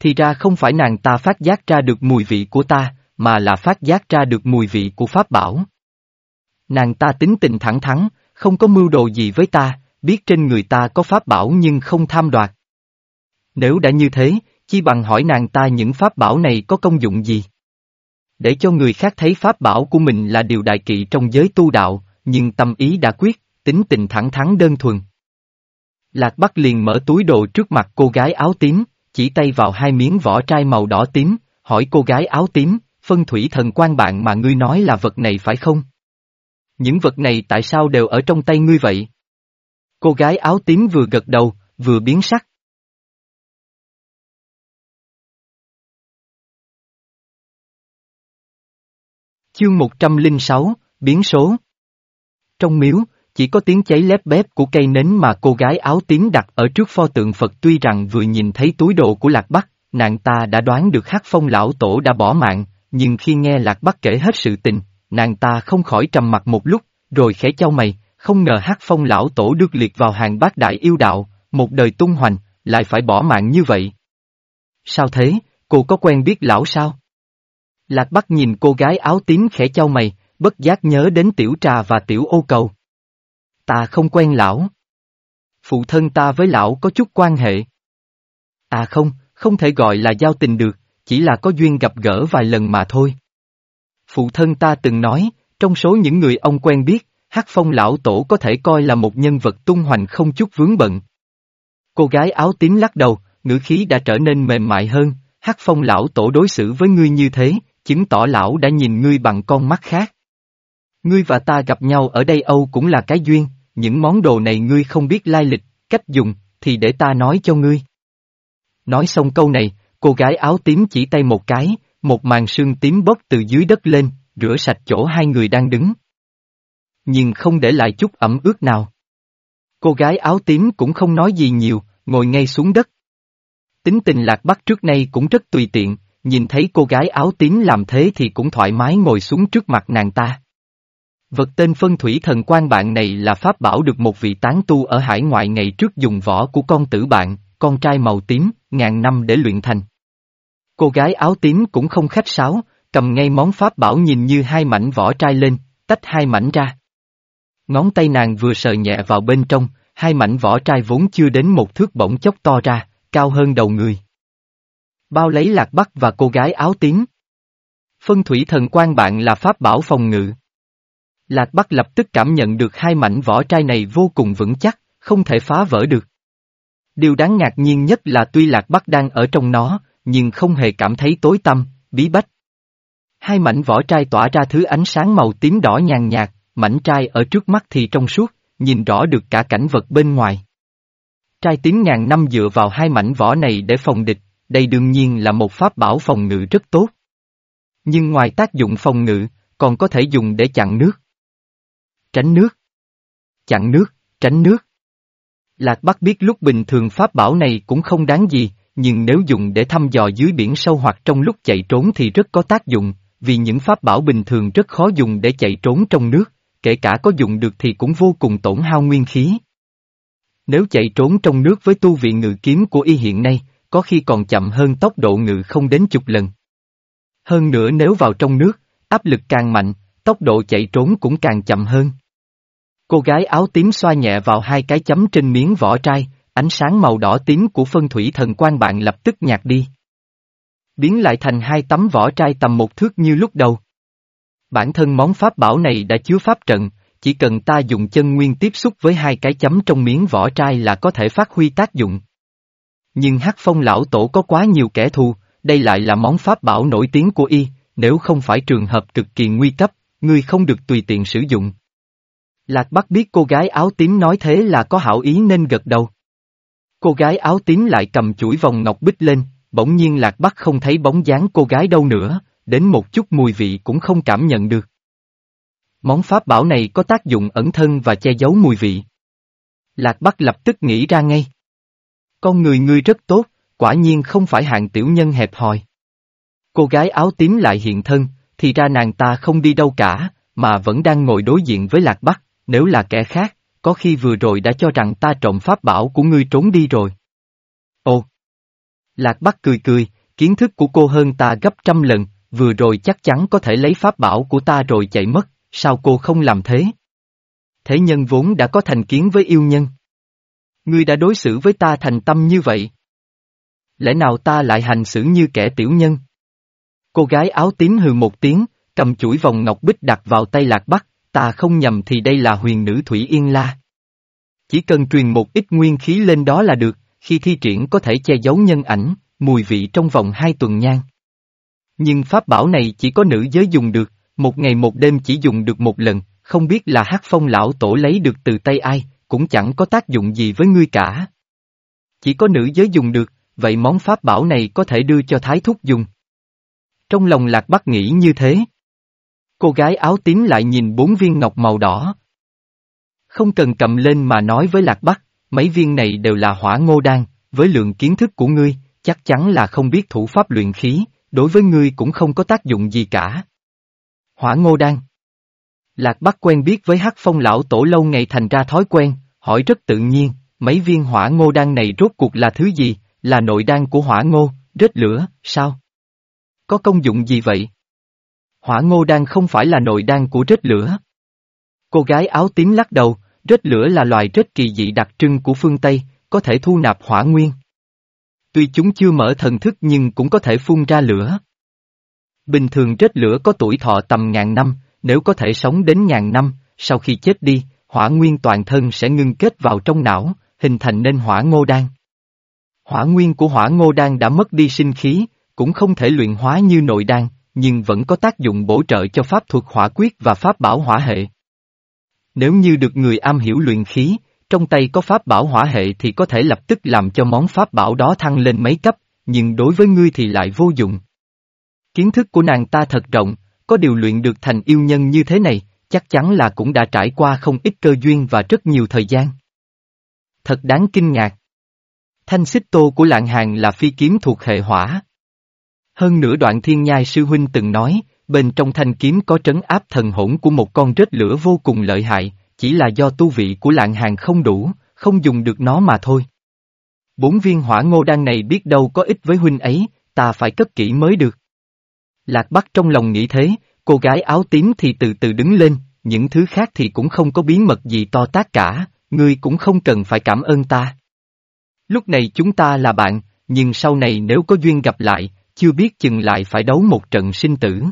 Thì ra không phải nàng ta phát giác ra được mùi vị của ta, mà là phát giác ra được mùi vị của Pháp bảo. Nàng ta tính tình thẳng thắn, không có mưu đồ gì với ta, biết trên người ta có Pháp bảo nhưng không tham đoạt. Nếu đã như thế, chi bằng hỏi nàng ta những Pháp bảo này có công dụng gì? Để cho người khác thấy Pháp bảo của mình là điều đại kỵ trong giới tu đạo, nhưng tâm ý đã quyết, tính tình thẳng thắn đơn thuần. Lạc Bắc liền mở túi đồ trước mặt cô gái áo tím, chỉ tay vào hai miếng vỏ trai màu đỏ tím, hỏi cô gái áo tím, phân thủy thần quan bạn mà ngươi nói là vật này phải không? Những vật này tại sao đều ở trong tay ngươi vậy? Cô gái áo tím vừa gật đầu, vừa biến sắc. Chương 106, Biến số Trong miếu, chỉ có tiếng cháy lép bép của cây nến mà cô gái áo tím đặt ở trước pho tượng Phật tuy rằng vừa nhìn thấy túi đồ của Lạc Bắc, nàng ta đã đoán được hát phong lão tổ đã bỏ mạng, nhưng khi nghe Lạc Bắc kể hết sự tình, nàng ta không khỏi trầm mặt một lúc, rồi khẽ trao mày, không ngờ hát phong lão tổ được liệt vào hàng bát đại yêu đạo, một đời tung hoành, lại phải bỏ mạng như vậy. Sao thế, cô có quen biết lão sao? Lạc Bắc nhìn cô gái áo tím khẽ trao mày, bất giác nhớ đến tiểu trà và tiểu ô cầu. Ta không quen lão. Phụ thân ta với lão có chút quan hệ. À không, không thể gọi là giao tình được, chỉ là có duyên gặp gỡ vài lần mà thôi. Phụ thân ta từng nói, trong số những người ông quen biết, Hắc Phong lão tổ có thể coi là một nhân vật tung hoành không chút vướng bận. Cô gái áo tím lắc đầu, ngữ khí đã trở nên mềm mại hơn, Hắc Phong lão tổ đối xử với ngươi như thế, chứng tỏ lão đã nhìn ngươi bằng con mắt khác. Ngươi và ta gặp nhau ở đây Âu cũng là cái duyên, những món đồ này ngươi không biết lai lịch, cách dùng, thì để ta nói cho ngươi. Nói xong câu này, cô gái áo tím chỉ tay một cái, một màn sương tím bốc từ dưới đất lên, rửa sạch chỗ hai người đang đứng. Nhưng không để lại chút ẩm ướt nào. Cô gái áo tím cũng không nói gì nhiều, ngồi ngay xuống đất. Tính tình lạc bắc trước nay cũng rất tùy tiện, nhìn thấy cô gái áo tím làm thế thì cũng thoải mái ngồi xuống trước mặt nàng ta. Vật tên phân thủy thần quan bạn này là pháp bảo được một vị tán tu ở hải ngoại ngày trước dùng vỏ của con tử bạn, con trai màu tím, ngàn năm để luyện thành. Cô gái áo tím cũng không khách sáo, cầm ngay món pháp bảo nhìn như hai mảnh vỏ trai lên, tách hai mảnh ra. Ngón tay nàng vừa sờ nhẹ vào bên trong, hai mảnh vỏ trai vốn chưa đến một thước bỗng chốc to ra, cao hơn đầu người. Bao lấy lạc bắc và cô gái áo tím. Phân thủy thần quan bạn là pháp bảo phòng ngự. Lạc Bắc lập tức cảm nhận được hai mảnh vỏ trai này vô cùng vững chắc, không thể phá vỡ được. Điều đáng ngạc nhiên nhất là tuy Lạc Bắc đang ở trong nó, nhưng không hề cảm thấy tối tăm, bí bách. Hai mảnh vỏ trai tỏa ra thứ ánh sáng màu tím đỏ nhàn nhạt, mảnh trai ở trước mắt thì trong suốt, nhìn rõ được cả cảnh vật bên ngoài. Trai tím ngàn năm dựa vào hai mảnh vỏ này để phòng địch, đây đương nhiên là một pháp bảo phòng ngự rất tốt. Nhưng ngoài tác dụng phòng ngự, còn có thể dùng để chặn nước. Tránh nước. Chặn nước, tránh nước. Lạc Bắc biết lúc bình thường pháp bảo này cũng không đáng gì, nhưng nếu dùng để thăm dò dưới biển sâu hoặc trong lúc chạy trốn thì rất có tác dụng, vì những pháp bảo bình thường rất khó dùng để chạy trốn trong nước, kể cả có dùng được thì cũng vô cùng tổn hao nguyên khí. Nếu chạy trốn trong nước với tu vị ngự kiếm của y hiện nay, có khi còn chậm hơn tốc độ ngự không đến chục lần. Hơn nữa nếu vào trong nước, áp lực càng mạnh, tốc độ chạy trốn cũng càng chậm hơn. Cô gái áo tím xoa nhẹ vào hai cái chấm trên miếng vỏ trai, ánh sáng màu đỏ tím của phân thủy thần quan bạn lập tức nhạt đi. Biến lại thành hai tấm vỏ trai tầm một thước như lúc đầu. Bản thân món pháp bảo này đã chứa pháp trận, chỉ cần ta dùng chân nguyên tiếp xúc với hai cái chấm trong miếng vỏ trai là có thể phát huy tác dụng. Nhưng hắc phong lão tổ có quá nhiều kẻ thù, đây lại là món pháp bảo nổi tiếng của y, nếu không phải trường hợp cực kỳ nguy cấp, ngươi không được tùy tiện sử dụng. Lạc Bắc biết cô gái áo tím nói thế là có hảo ý nên gật đầu. Cô gái áo tím lại cầm chuỗi vòng ngọc bích lên, bỗng nhiên Lạc Bắc không thấy bóng dáng cô gái đâu nữa, đến một chút mùi vị cũng không cảm nhận được. Món pháp bảo này có tác dụng ẩn thân và che giấu mùi vị. Lạc Bắc lập tức nghĩ ra ngay. Con người ngươi rất tốt, quả nhiên không phải hạng tiểu nhân hẹp hòi. Cô gái áo tím lại hiện thân, thì ra nàng ta không đi đâu cả, mà vẫn đang ngồi đối diện với Lạc Bắc, nếu là kẻ khác, có khi vừa rồi đã cho rằng ta trộm pháp bảo của ngươi trốn đi rồi. Ồ! Lạc Bắc cười cười, kiến thức của cô hơn ta gấp trăm lần, vừa rồi chắc chắn có thể lấy pháp bảo của ta rồi chạy mất, sao cô không làm thế? Thế nhân vốn đã có thành kiến với yêu nhân. Ngươi đã đối xử với ta thành tâm như vậy. Lẽ nào ta lại hành xử như kẻ tiểu nhân? Cô gái áo tím hừ một tiếng, cầm chuỗi vòng ngọc bích đặt vào tay lạc bắc, ta không nhầm thì đây là huyền nữ Thủy Yên La. Chỉ cần truyền một ít nguyên khí lên đó là được, khi thi triển có thể che giấu nhân ảnh, mùi vị trong vòng hai tuần nhan. Nhưng pháp bảo này chỉ có nữ giới dùng được, một ngày một đêm chỉ dùng được một lần, không biết là hát phong lão tổ lấy được từ tay ai, cũng chẳng có tác dụng gì với ngươi cả. Chỉ có nữ giới dùng được, vậy món pháp bảo này có thể đưa cho thái thúc dùng. Trong lòng lạc bắc nghĩ như thế. Cô gái áo tím lại nhìn bốn viên ngọc màu đỏ. Không cần cầm lên mà nói với lạc bắc, mấy viên này đều là hỏa ngô đan, với lượng kiến thức của ngươi, chắc chắn là không biết thủ pháp luyện khí, đối với ngươi cũng không có tác dụng gì cả. Hỏa ngô đan Lạc Bắc quen biết với hắc phong lão tổ lâu ngày thành ra thói quen, hỏi rất tự nhiên, mấy viên hỏa ngô đan này rốt cuộc là thứ gì, là nội đan của hỏa ngô, rết lửa, sao? Có công dụng gì vậy? Hỏa ngô đan không phải là nội đan của rết lửa. Cô gái áo tím lắc đầu, rết lửa là loài rết kỳ dị đặc trưng của phương Tây, có thể thu nạp hỏa nguyên. Tuy chúng chưa mở thần thức nhưng cũng có thể phun ra lửa. Bình thường rết lửa có tuổi thọ tầm ngàn năm, nếu có thể sống đến ngàn năm, sau khi chết đi, hỏa nguyên toàn thân sẽ ngưng kết vào trong não, hình thành nên hỏa ngô đan. Hỏa nguyên của hỏa ngô đan đã mất đi sinh khí, cũng không thể luyện hóa như nội đan, nhưng vẫn có tác dụng bổ trợ cho pháp thuật hỏa quyết và pháp bảo hỏa hệ. Nếu như được người am hiểu luyện khí, trong tay có pháp bảo hỏa hệ thì có thể lập tức làm cho món pháp bảo đó thăng lên mấy cấp, nhưng đối với ngươi thì lại vô dụng. Kiến thức của nàng ta thật rộng, có điều luyện được thành yêu nhân như thế này, chắc chắn là cũng đã trải qua không ít cơ duyên và rất nhiều thời gian. Thật đáng kinh ngạc. Thanh xích tô của lạng hàng là phi kiếm thuộc hệ hỏa. Hơn nữa đoạn thiên nhai sư huynh từng nói, bên trong thanh kiếm có trấn áp thần hỗn của một con rết lửa vô cùng lợi hại, chỉ là do tu vị của lạng hàng không đủ, không dùng được nó mà thôi. Bốn viên hỏa ngô đan này biết đâu có ích với huynh ấy, ta phải cất kỹ mới được. Lạc Bắc trong lòng nghĩ thế, cô gái áo tím thì từ từ đứng lên, những thứ khác thì cũng không có bí mật gì to tác cả, ngươi cũng không cần phải cảm ơn ta. Lúc này chúng ta là bạn, nhưng sau này nếu có duyên gặp lại, chưa biết chừng lại phải đấu một trận sinh tử.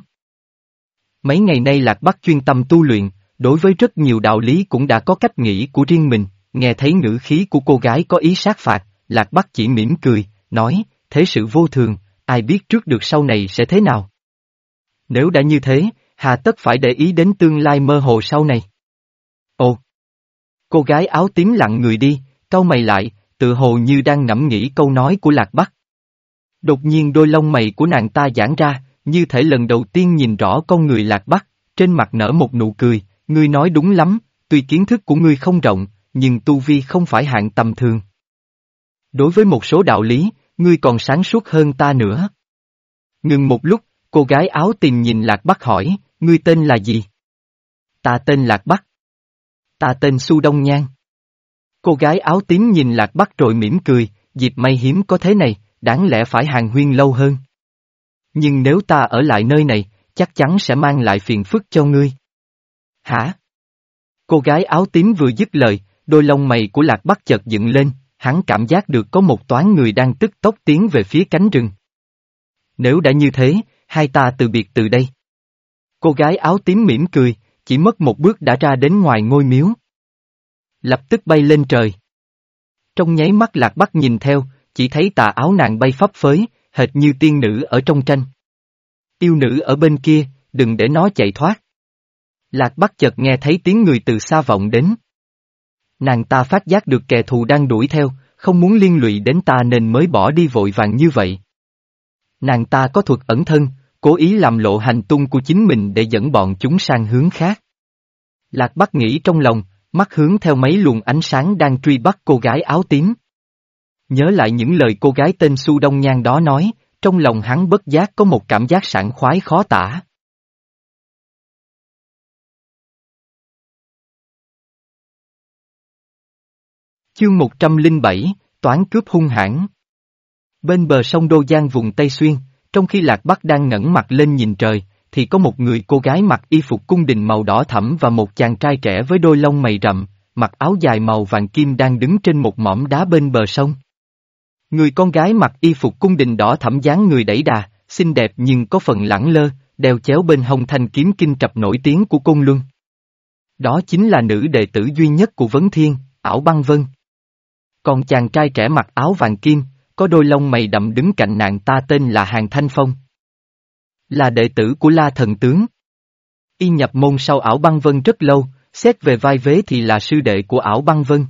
Mấy ngày nay Lạc Bắc chuyên tâm tu luyện, đối với rất nhiều đạo lý cũng đã có cách nghĩ của riêng mình, nghe thấy ngữ khí của cô gái có ý sát phạt, Lạc Bắc chỉ mỉm cười, nói, thế sự vô thường, ai biết trước được sau này sẽ thế nào. Nếu đã như thế, hà tất phải để ý đến tương lai mơ hồ sau này. Ồ! Cô gái áo tím lặng người đi, cau mày lại, tự hồ như đang ngẫm nghĩ câu nói của Lạc Bắc. Đột nhiên đôi lông mày của nàng ta giãn ra, như thể lần đầu tiên nhìn rõ con người Lạc Bắc, trên mặt nở một nụ cười, ngươi nói đúng lắm, tuy kiến thức của ngươi không rộng, nhưng tu vi không phải hạng tầm thường. Đối với một số đạo lý, ngươi còn sáng suốt hơn ta nữa. Ngừng một lúc, cô gái áo tìm nhìn Lạc Bắc hỏi, ngươi tên là gì? Ta tên Lạc Bắc. Ta tên Su Đông Nhan. Cô gái áo tím nhìn Lạc Bắc rồi mỉm cười, dịp may hiếm có thế này, đáng lẽ phải hàng huyên lâu hơn. Nhưng nếu ta ở lại nơi này, chắc chắn sẽ mang lại phiền phức cho ngươi. Hả? Cô gái áo tím vừa dứt lời, đôi lông mày của Lạc Bắc chợt dựng lên, hắn cảm giác được có một toán người đang tức tốc tiến về phía cánh rừng. Nếu đã như thế, hai ta từ biệt từ đây. Cô gái áo tím mỉm cười, chỉ mất một bước đã ra đến ngoài ngôi miếu. Lập tức bay lên trời. Trong nháy mắt lạc bắc nhìn theo, chỉ thấy tà áo nàng bay phấp phới, hệt như tiên nữ ở trong tranh. Yêu nữ ở bên kia, đừng để nó chạy thoát. Lạc Bắc chợt nghe thấy tiếng người từ xa vọng đến. Nàng ta phát giác được kẻ thù đang đuổi theo, không muốn liên lụy đến ta nên mới bỏ đi vội vàng như vậy. Nàng ta có thuật ẩn thân, cố ý làm lộ hành tung của chính mình để dẫn bọn chúng sang hướng khác. Lạc Bắc nghĩ trong lòng, mắt hướng theo mấy luồng ánh sáng đang truy bắt cô gái áo tím. Nhớ lại những lời cô gái tên Su Đông Nhan đó nói, trong lòng hắn bất giác có một cảm giác sảng khoái khó tả. Chương 107, Toán cướp hung hãn Bên bờ sông Đô Giang vùng Tây Xuyên, trong khi Lạc Bắc đang ngẩng mặt lên nhìn trời, thì có một người cô gái mặc y phục cung đình màu đỏ thẫm và một chàng trai trẻ với đôi lông mày rậm, mặc áo dài màu vàng kim đang đứng trên một mỏm đá bên bờ sông. Người con gái mặc y phục cung đình đỏ thẫm dáng người đẩy đà, xinh đẹp nhưng có phần lẳng lơ, đeo chéo bên hông thanh kiếm kinh trập nổi tiếng của Côn Luân. Đó chính là nữ đệ tử duy nhất của Vấn Thiên, Ảo Băng Vân. Còn chàng trai trẻ mặc áo vàng kim, có đôi lông mày đậm đứng cạnh nàng ta tên là Hàng Thanh Phong. Là đệ tử của La Thần Tướng. Y nhập môn sau ảo băng vân rất lâu, xét về vai vế thì là sư đệ của ảo băng vân.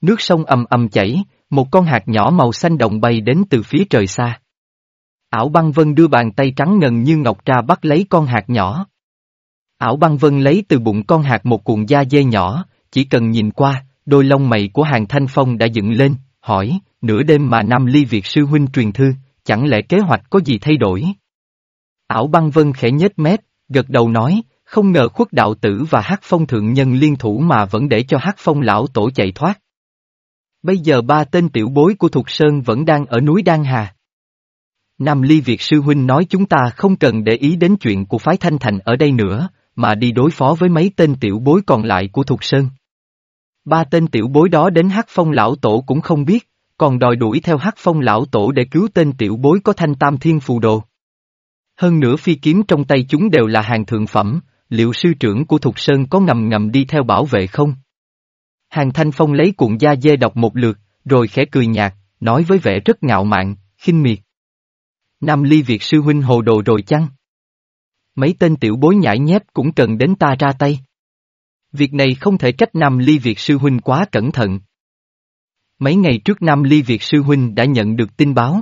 Nước sông ầm ầm chảy, một con hạt nhỏ màu xanh đồng bay đến từ phía trời xa. Ảo băng vân đưa bàn tay trắng ngần như ngọc ra bắt lấy con hạt nhỏ. Ảo băng vân lấy từ bụng con hạt một cuộn da dê nhỏ, chỉ cần nhìn qua, đôi lông mày của hàng thanh phong đã dựng lên, hỏi, nửa đêm mà Nam Ly Việt sư huynh truyền thư, chẳng lẽ kế hoạch có gì thay đổi? Ảo băng vân khẽ nhếch mép, gật đầu nói, không ngờ khuất đạo tử và hắc phong thượng nhân liên thủ mà vẫn để cho hắc phong lão tổ chạy thoát. Bây giờ ba tên tiểu bối của Thục Sơn vẫn đang ở núi Đan Hà. Nam Ly Việt sư huynh nói chúng ta không cần để ý đến chuyện của phái Thanh Thành ở đây nữa, mà đi đối phó với mấy tên tiểu bối còn lại của Thục Sơn. Ba tên tiểu bối đó đến hắc phong lão tổ cũng không biết, còn đòi đuổi theo hắc phong lão tổ để cứu tên tiểu bối có thanh tam thiên phù đồ. Hơn nữa phi kiếm trong tay chúng đều là hàng thượng phẩm, liệu sư trưởng của Thục Sơn có ngầm ngầm đi theo bảo vệ không? Hàng Thanh Phong lấy cuộn da dê đọc một lượt, rồi khẽ cười nhạt, nói với vẻ rất ngạo mạn, khinh miệt. Nam ly Việt sư huynh hồ đồ rồi chăng? Mấy tên tiểu bối nhãi nhép cũng cần đến ta ra tay. Việc này không thể trách Nam ly Việt sư huynh quá cẩn thận. Mấy ngày trước Nam ly Việt sư huynh đã nhận được tin báo.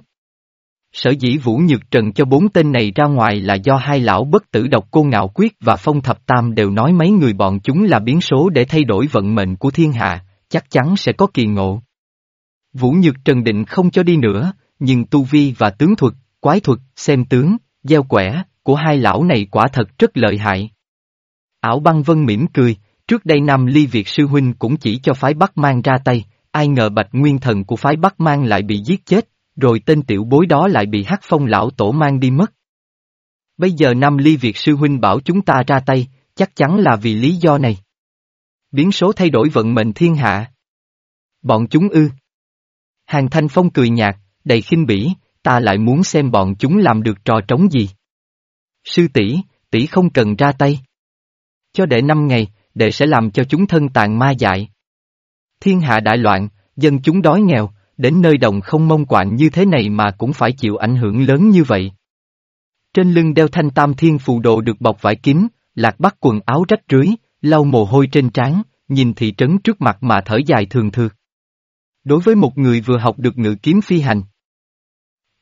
Sở dĩ Vũ Nhược Trần cho bốn tên này ra ngoài là do hai lão bất tử độc cô ngạo quyết và phong thập tam đều nói mấy người bọn chúng là biến số để thay đổi vận mệnh của thiên hạ, chắc chắn sẽ có kỳ ngộ. Vũ Nhược Trần định không cho đi nữa, nhưng tu vi và tướng thuật, quái thuật, xem tướng, gieo quẻ, của hai lão này quả thật rất lợi hại. Ảo băng vân mỉm cười, trước đây Nam Ly Việt Sư Huynh cũng chỉ cho phái Bắc mang ra tay, ai ngờ bạch nguyên thần của phái Bắc mang lại bị giết chết, rồi tên tiểu bối đó lại bị hắc phong lão tổ mang đi mất. Bây giờ Nam Ly Việt Sư Huynh bảo chúng ta ra tay, chắc chắn là vì lý do này. Biến số thay đổi vận mệnh thiên hạ. Bọn chúng ư. Hàng Thanh Phong cười nhạt, đầy khinh bỉ, ta lại muốn xem bọn chúng làm được trò trống gì. Sư tỷ, tỷ không cần ra tay. Cho để năm ngày, đệ sẽ làm cho chúng thân tàn ma dại. Thiên hạ đại loạn, dân chúng đói nghèo, đến nơi đồng không mông quạnh như thế này mà cũng phải chịu ảnh hưởng lớn như vậy. Trên lưng đeo thanh tam thiên phù độ được bọc vải kín, lạc bắt quần áo rách rưới, lau mồ hôi trên trán, nhìn thị trấn trước mặt mà thở dài thường thượt. Đối với một người vừa học được ngự kiếm phi hành,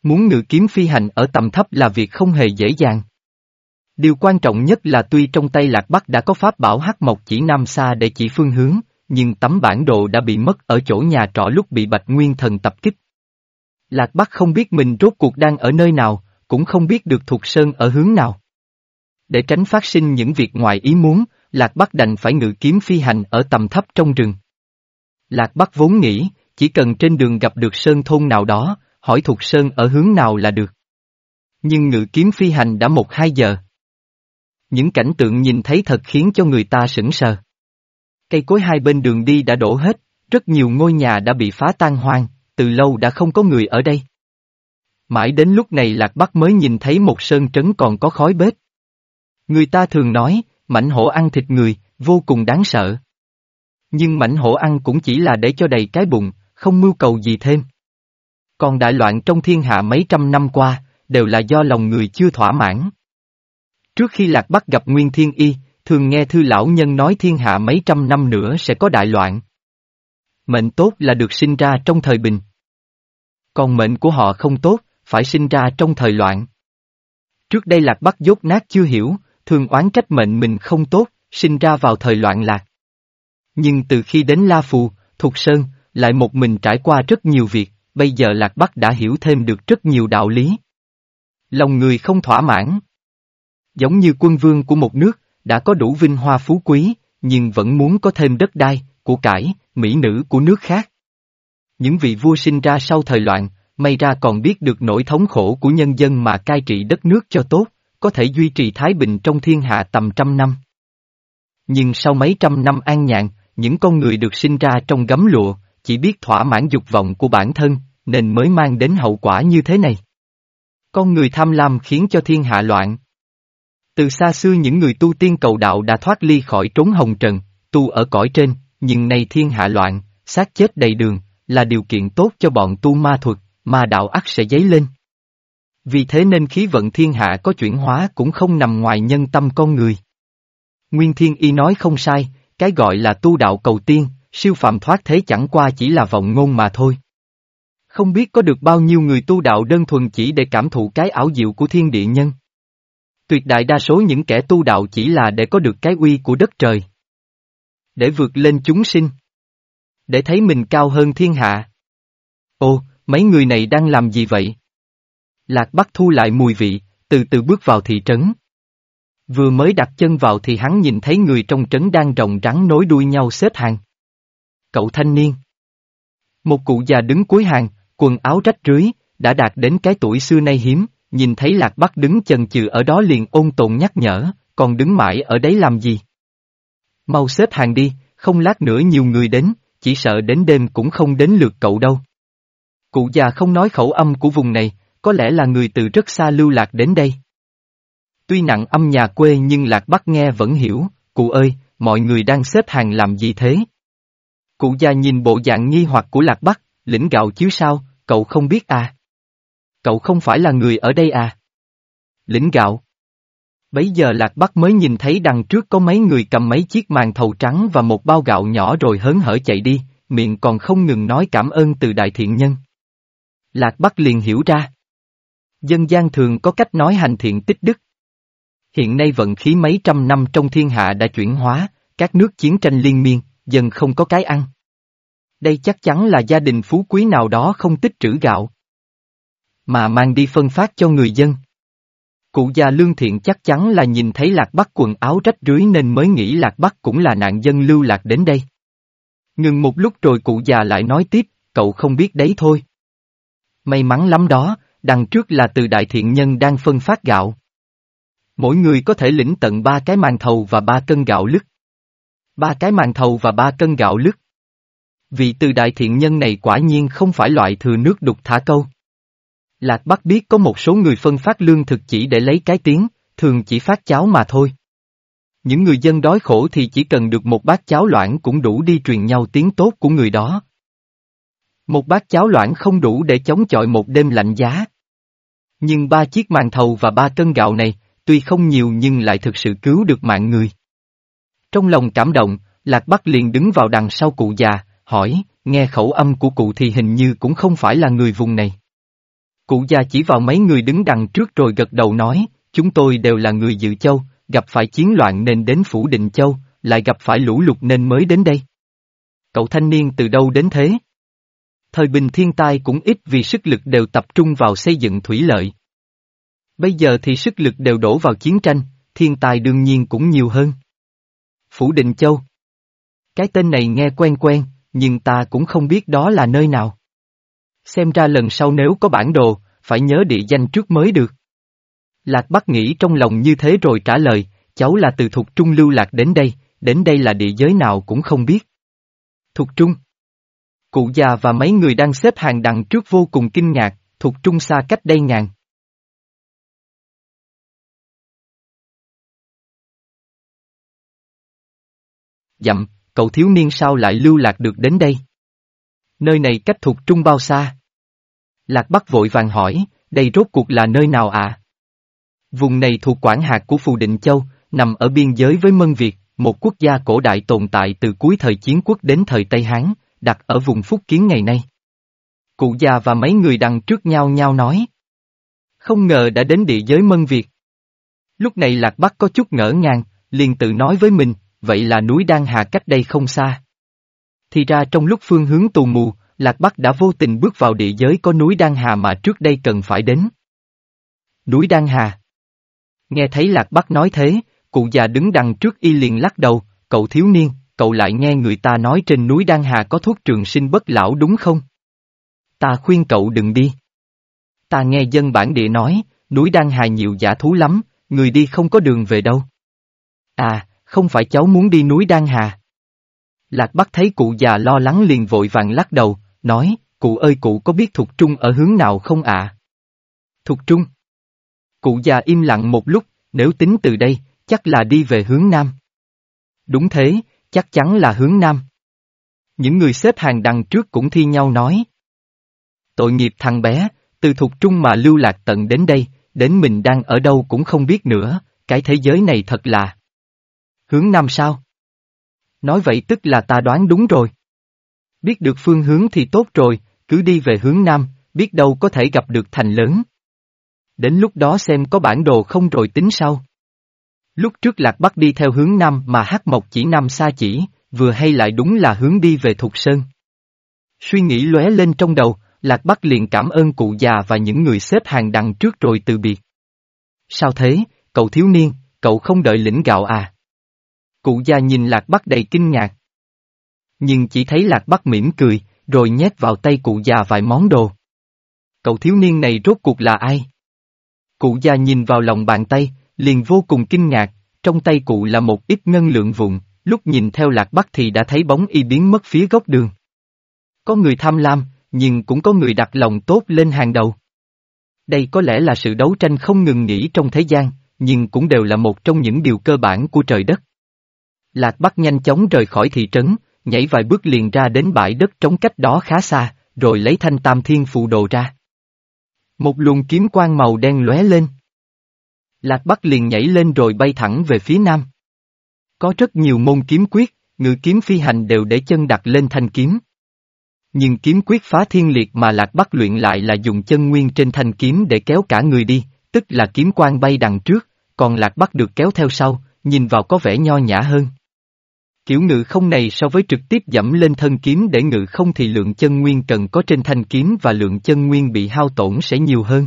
muốn ngự kiếm phi hành ở tầm thấp là việc không hề dễ dàng. Điều quan trọng nhất là tuy trong tay Lạc Bắc đã có pháp bảo hắc mộc chỉ nam xa để chỉ phương hướng, nhưng tấm bản đồ đã bị mất ở chỗ nhà trọ lúc bị Bạch Nguyên Thần tập kích. Lạc Bắc không biết mình rốt cuộc đang ở nơi nào, cũng không biết được thuộc sơn ở hướng nào. Để tránh phát sinh những việc ngoài ý muốn, Lạc Bắc đành phải ngự kiếm phi hành ở tầm thấp trong rừng. Lạc Bắc vốn nghĩ, chỉ cần trên đường gặp được sơn thôn nào đó, hỏi thuộc sơn ở hướng nào là được. Nhưng ngự kiếm phi hành đã một hai giờ. Những cảnh tượng nhìn thấy thật khiến cho người ta sững sờ. Cây cối hai bên đường đi đã đổ hết, rất nhiều ngôi nhà đã bị phá tan hoang, từ lâu đã không có người ở đây. Mãi đến lúc này Lạc Bắc mới nhìn thấy một sơn trấn còn có khói bếp. Người ta thường nói, mảnh hổ ăn thịt người, vô cùng đáng sợ. Nhưng mảnh hổ ăn cũng chỉ là để cho đầy cái bụng, không mưu cầu gì thêm. Còn đại loạn trong thiên hạ mấy trăm năm qua, đều là do lòng người chưa thỏa mãn. Trước khi Lạc Bắc gặp Nguyên Thiên Y, thường nghe thư lão nhân nói thiên hạ mấy trăm năm nữa sẽ có đại loạn. Mệnh tốt là được sinh ra trong thời bình. Còn mệnh của họ không tốt, phải sinh ra trong thời loạn. Trước đây Lạc Bắc dốt nát chưa hiểu, thường oán trách mệnh mình không tốt, sinh ra vào thời loạn lạc. Nhưng từ khi đến La Phù, Thục Sơn, lại một mình trải qua rất nhiều việc, bây giờ Lạc Bắc đã hiểu thêm được rất nhiều đạo lý. Lòng người không thỏa mãn. Giống như quân vương của một nước, đã có đủ vinh hoa phú quý, nhưng vẫn muốn có thêm đất đai, của cải, mỹ nữ của nước khác. Những vị vua sinh ra sau thời loạn, may ra còn biết được nỗi thống khổ của nhân dân mà cai trị đất nước cho tốt, có thể duy trì thái bình trong thiên hạ tầm trăm năm. Nhưng sau mấy trăm năm an nhàn, những con người được sinh ra trong gấm lụa, chỉ biết thỏa mãn dục vọng của bản thân, nên mới mang đến hậu quả như thế này. Con người tham lam khiến cho thiên hạ loạn. Từ xa xưa những người tu tiên cầu đạo đã thoát ly khỏi trốn hồng trần, tu ở cõi trên, nhưng nay thiên hạ loạn, xác chết đầy đường, là điều kiện tốt cho bọn tu ma thuật, ma đạo ắt sẽ dấy lên. Vì thế nên khí vận thiên hạ có chuyển hóa cũng không nằm ngoài nhân tâm con người. Nguyên Thiên Y nói không sai, cái gọi là tu đạo cầu tiên, siêu phàm thoát thế chẳng qua chỉ là vọng ngôn mà thôi. Không biết có được bao nhiêu người tu đạo đơn thuần chỉ để cảm thụ cái ảo diệu của thiên địa nhân. Tuyệt đại đa số những kẻ tu đạo chỉ là để có được cái uy của đất trời. Để vượt lên chúng sinh. Để thấy mình cao hơn thiên hạ. Ô, mấy người này đang làm gì vậy? Lạc Bắc thu lại mùi vị, từ từ bước vào thị trấn. Vừa mới đặt chân vào thì hắn nhìn thấy người trong trấn đang rồng rắn nối đuôi nhau xếp hàng. Cậu thanh niên. Một cụ già đứng cuối hàng, quần áo rách rưới, đã đạt đến cái tuổi xưa nay hiếm, nhìn thấy Lạc Bắc đứng chần chừ ở đó liền ôn tồn nhắc nhở, còn đứng mãi ở đấy làm gì? Mau xếp hàng đi, không lát nữa nhiều người đến, chỉ sợ đến đêm cũng không đến lượt cậu đâu. Cụ già không nói khẩu âm của vùng này, có lẽ là người từ rất xa lưu lạc đến đây. Tuy nặng âm nhà quê nhưng Lạc Bắc nghe vẫn hiểu, cụ ơi, mọi người đang xếp hàng làm gì thế? Cụ già nhìn bộ dạng nghi hoặc của Lạc Bắc, lĩnh gạo chiếu sao, cậu không biết à? Cậu không phải là người ở đây à? Lĩnh gạo. Bấy giờ Lạc Bắc mới nhìn thấy đằng trước có mấy người cầm mấy chiếc màn thầu trắng và một bao gạo nhỏ rồi hớn hở chạy đi, miệng còn không ngừng nói cảm ơn từ đại thiện nhân. Lạc Bắc liền hiểu ra. Dân gian thường có cách nói hành thiện tích đức. Hiện nay vận khí mấy trăm năm trong thiên hạ đã chuyển hóa, các nước chiến tranh liên miên, dân không có cái ăn. Đây chắc chắn là gia đình phú quý nào đó không tích trữ gạo. Mà mang đi phân phát cho người dân. Cụ già lương thiện chắc chắn là nhìn thấy lạc bắc quần áo rách rưới nên mới nghĩ lạc bắc cũng là nạn dân lưu lạc đến đây. Ngừng một lúc rồi cụ già lại nói tiếp, cậu không biết đấy thôi. May mắn lắm đó, đằng trước là từ đại thiện nhân đang phân phát gạo. Mỗi người có thể lĩnh tận ba cái màn thầu và ba cân gạo lứt. Ba cái màn thầu và ba cân gạo lứt. Vị từ đại thiện nhân này quả nhiên không phải loại thừa nước đục thả câu. Lạc Bắc biết có một số người phân phát lương thực chỉ để lấy cái tiếng, thường chỉ phát cháo mà thôi. Những người dân đói khổ thì chỉ cần được một bát cháo loãng cũng đủ đi truyền nhau tiếng tốt của người đó. Một bát cháo loãng không đủ để chống chọi một đêm lạnh giá. Nhưng ba chiếc màn thầu và ba cân gạo này, tuy không nhiều nhưng lại thực sự cứu được mạng người. Trong lòng cảm động, Lạc Bắc liền đứng vào đằng sau cụ già, hỏi, nghe khẩu âm của cụ thì hình như cũng không phải là người vùng này. Cụ già chỉ vào mấy người đứng đằng trước rồi gật đầu nói, chúng tôi đều là người dự châu, gặp phải chiến loạn nên đến Phủ Định Châu, lại gặp phải lũ lụt nên mới đến đây. Cậu thanh niên từ đâu đến thế? Thời bình thiên tai cũng ít vì sức lực đều tập trung vào xây dựng thủy lợi. Bây giờ thì sức lực đều đổ vào chiến tranh, thiên tai đương nhiên cũng nhiều hơn. Phủ Định Châu Cái tên này nghe quen quen, nhưng ta cũng không biết đó là nơi nào. Xem ra lần sau nếu có bản đồ, phải nhớ địa danh trước mới được. Lạc Bắc nghĩ trong lòng như thế rồi trả lời, cháu là từ thuộc Trung lưu lạc đến đây, đến đây là địa giới nào cũng không biết. thuộc Trung Cụ già và mấy người đang xếp hàng đằng trước vô cùng kinh ngạc, thuộc Trung xa cách đây ngàn. Dặm, cậu thiếu niên sao lại lưu lạc được đến đây? Nơi này cách thuộc Trung bao xa? Lạc Bắc vội vàng hỏi, đây rốt cuộc là nơi nào à? Vùng này thuộc quản hạt của Phù Định Châu, nằm ở biên giới với Mân Việt, một quốc gia cổ đại tồn tại từ cuối thời chiến quốc đến thời Tây Hán, đặt ở vùng Phúc Kiến ngày nay. Cụ già và mấy người đằng trước nhau nhau nói. Không ngờ đã đến địa giới Mân Việt. Lúc này Lạc Bắc có chút ngỡ ngàng, liền tự nói với mình, vậy là núi Đan Hà cách đây không xa. Thì ra trong lúc phương hướng tù mù, Lạc Bắc đã vô tình bước vào địa giới có núi Đan Hà mà trước đây cần phải đến. Núi Đan Hà Nghe thấy Lạc Bắc nói thế, cụ già đứng đằng trước y liền lắc đầu, cậu thiếu niên, cậu lại nghe người ta nói trên núi Đan Hà có thuốc trường sinh bất lão đúng không? Ta khuyên cậu đừng đi. Ta nghe dân bản địa nói, núi đan hà nhiều giả thú lắm, người đi không có đường về đâu. À, không phải cháu muốn đi núi Đan Hà. Lạc Bắc thấy cụ già lo lắng liền vội vàng lắc đầu, nói, cụ ơi cụ có biết Thục Trung ở hướng nào không ạ? À? Thục Trung. Cụ già im lặng một lúc, nếu tính từ đây, chắc là đi về hướng Nam. Đúng thế, chắc chắn là hướng Nam. Những người xếp hàng đằng trước cũng thi nhau nói. Tội nghiệp thằng bé, từ Thục Trung mà lưu lạc tận đến đây, đến mình đang ở đâu cũng không biết nữa, cái thế giới này thật là... Hướng Nam sao? Nói vậy tức là ta đoán đúng rồi. Biết được phương hướng thì tốt rồi, cứ đi về hướng Nam, biết đâu có thể gặp được thành lớn. Đến lúc đó xem có bản đồ không rồi tính sau. Lúc trước Lạc Bắc đi theo hướng Nam mà Hát Mộc chỉ Nam xa chỉ, vừa hay lại đúng là hướng đi về Thục Sơn. Suy nghĩ lóe lên trong đầu, Lạc Bắc liền cảm ơn cụ già và những người xếp hàng đằng trước rồi từ biệt. Sao thế, cậu thiếu niên, cậu không đợi lĩnh gạo à? Cụ già nhìn Lạc Bắc đầy kinh ngạc. Nhưng chỉ thấy Lạc Bắc mỉm cười, rồi nhét vào tay cụ già vài món đồ. Cậu thiếu niên này rốt cuộc là ai? Cụ già nhìn vào lòng bàn tay, liền vô cùng kinh ngạc, trong tay cụ là một ít ngân lượng vụn, lúc nhìn theo Lạc Bắc thì đã thấy bóng y biến mất phía góc đường. Có người tham lam, nhưng cũng có người đặt lòng tốt lên hàng đầu. Đây có lẽ là sự đấu tranh không ngừng nghỉ trong thế gian, nhưng cũng đều là một trong những điều cơ bản của trời đất. Lạc Bắc nhanh chóng rời khỏi thị trấn, nhảy vài bước liền ra đến bãi đất trống cách đó khá xa, rồi lấy thanh tam thiên phụ đồ ra. Một luồng kiếm quang màu đen lóe lên. Lạc Bắc liền nhảy lên rồi bay thẳng về phía nam. Có rất nhiều môn kiếm quyết, ngự kiếm phi hành đều để chân đặt lên thanh kiếm. Nhưng kiếm quyết phá thiên liệt mà Lạc Bắc luyện lại là dùng chân nguyên trên thanh kiếm để kéo cả người đi, tức là kiếm quang bay đằng trước, còn Lạc Bắc được kéo theo sau, nhìn vào có vẻ nho nhã hơn. Kiểu ngự không này so với trực tiếp dẫm lên thân kiếm để ngự không thì lượng chân nguyên cần có trên thanh kiếm và lượng chân nguyên bị hao tổn sẽ nhiều hơn.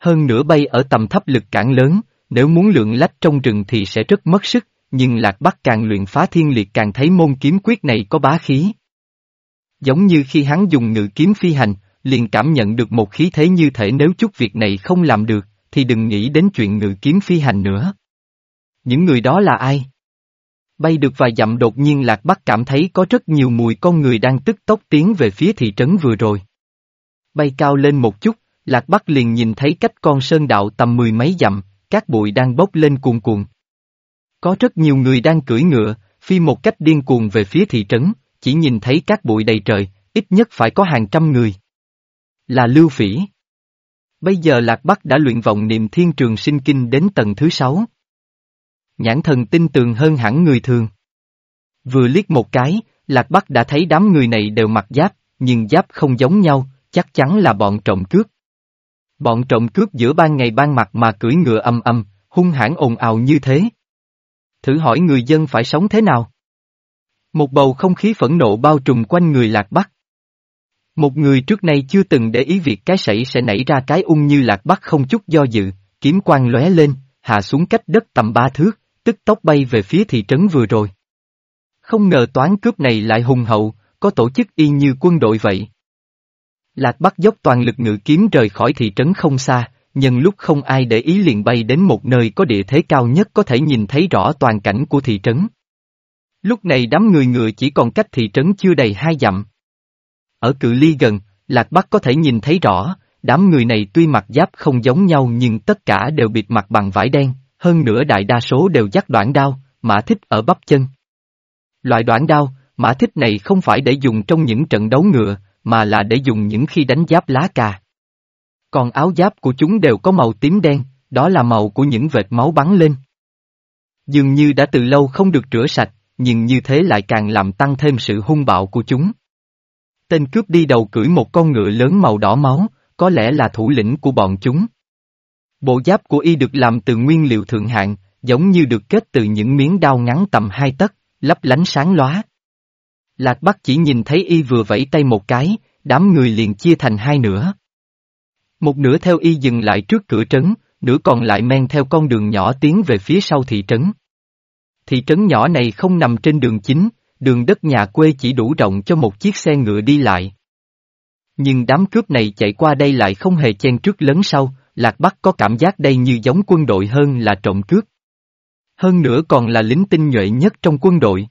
Hơn nữa bay ở tầm thấp lực cản lớn, nếu muốn lượng lách trong rừng thì sẽ rất mất sức, nhưng Lạc Bắc càng luyện phá thiên liệt càng thấy môn kiếm quyết này có bá khí. Giống như khi hắn dùng ngự kiếm phi hành, liền cảm nhận được một khí thế như thể nếu chút việc này không làm được, thì đừng nghĩ đến chuyện ngự kiếm phi hành nữa. Những người đó là ai? Bay được vài dặm đột nhiên Lạc Bắc cảm thấy có rất nhiều mùi con người đang tức tốc tiến về phía thị trấn vừa rồi. Bay cao lên một chút, Lạc Bắc liền nhìn thấy cách con sơn đạo tầm mười mấy dặm, các bụi đang bốc lên cuồn cuộn. Có rất nhiều người đang cưỡi ngựa, phi một cách điên cuồng về phía thị trấn, chỉ nhìn thấy các bụi đầy trời, ít nhất phải có hàng trăm người. Là Lưu Phỉ. Bây giờ Lạc Bắc đã luyện vọng niệm thiên trường sinh kinh đến tầng thứ sáu. Nhãn thần tin tường hơn hẳn người thường. Vừa liếc một cái, Lạc Bắc đã thấy đám người này đều mặc giáp, nhưng giáp không giống nhau, chắc chắn là bọn trộm cướp. Bọn trộm cướp giữa ban ngày ban mặt mà cưỡi ngựa âm âm, hung hãn ồn ào như thế. Thử hỏi người dân phải sống thế nào? Một bầu không khí phẫn nộ bao trùm quanh người Lạc Bắc. Một người trước nay chưa từng để ý việc cái sảy sẽ nảy ra cái ung như Lạc Bắc không chút do dự, kiếm quang lóe lên, hạ xuống cách đất tầm ba thước, tức tốc bay về phía thị trấn vừa rồi. Không ngờ toán cướp này lại hùng hậu, có tổ chức y như quân đội vậy. Lạc Bắc dốc toàn lực ngự kiếm rời khỏi thị trấn không xa, nhân lúc không ai để ý liền bay đến một nơi có địa thế cao nhất có thể nhìn thấy rõ toàn cảnh của thị trấn. Lúc này đám người ngựa chỉ còn cách thị trấn chưa đầy hai dặm. Ở cự ly gần, Lạc Bắc có thể nhìn thấy rõ, đám người này tuy mặc giáp không giống nhau nhưng tất cả đều bịt mặt bằng vải đen, hơn nữa đại đa số đều dắt đoạn đao, mã thích ở bắp chân. Loại đoạn đao, mã thích này không phải để dùng trong những trận đấu ngựa, mà là để dùng những khi đánh giáp lá cà. Còn áo giáp của chúng đều có màu tím đen, đó là màu của những vệt máu bắn lên. Dường như đã từ lâu không được rửa sạch, nhưng như thế lại càng làm tăng thêm sự hung bạo của chúng. Tên cướp đi đầu cưỡi một con ngựa lớn màu đỏ máu, có lẽ là thủ lĩnh của bọn chúng. Bộ giáp của y được làm từ nguyên liệu thượng hạng, giống như được kết từ những miếng đao ngắn tầm hai tấc, lấp lánh sáng lóa. Lạc Bắc chỉ nhìn thấy y vừa vẫy tay một cái, đám người liền chia thành hai nửa. Một nửa theo y dừng lại trước cửa trấn, nửa còn lại men theo con đường nhỏ tiến về phía sau thị trấn. Thị trấn nhỏ này không nằm trên đường chính, đường đất nhà quê chỉ đủ rộng cho một chiếc xe ngựa đi lại. Nhưng đám cướp này chạy qua đây lại không hề chen trước lớn sau, Lạc Bắc có cảm giác đây như giống quân đội hơn là trộm cướp. Hơn nữa còn là lính tinh nhuệ nhất trong quân đội.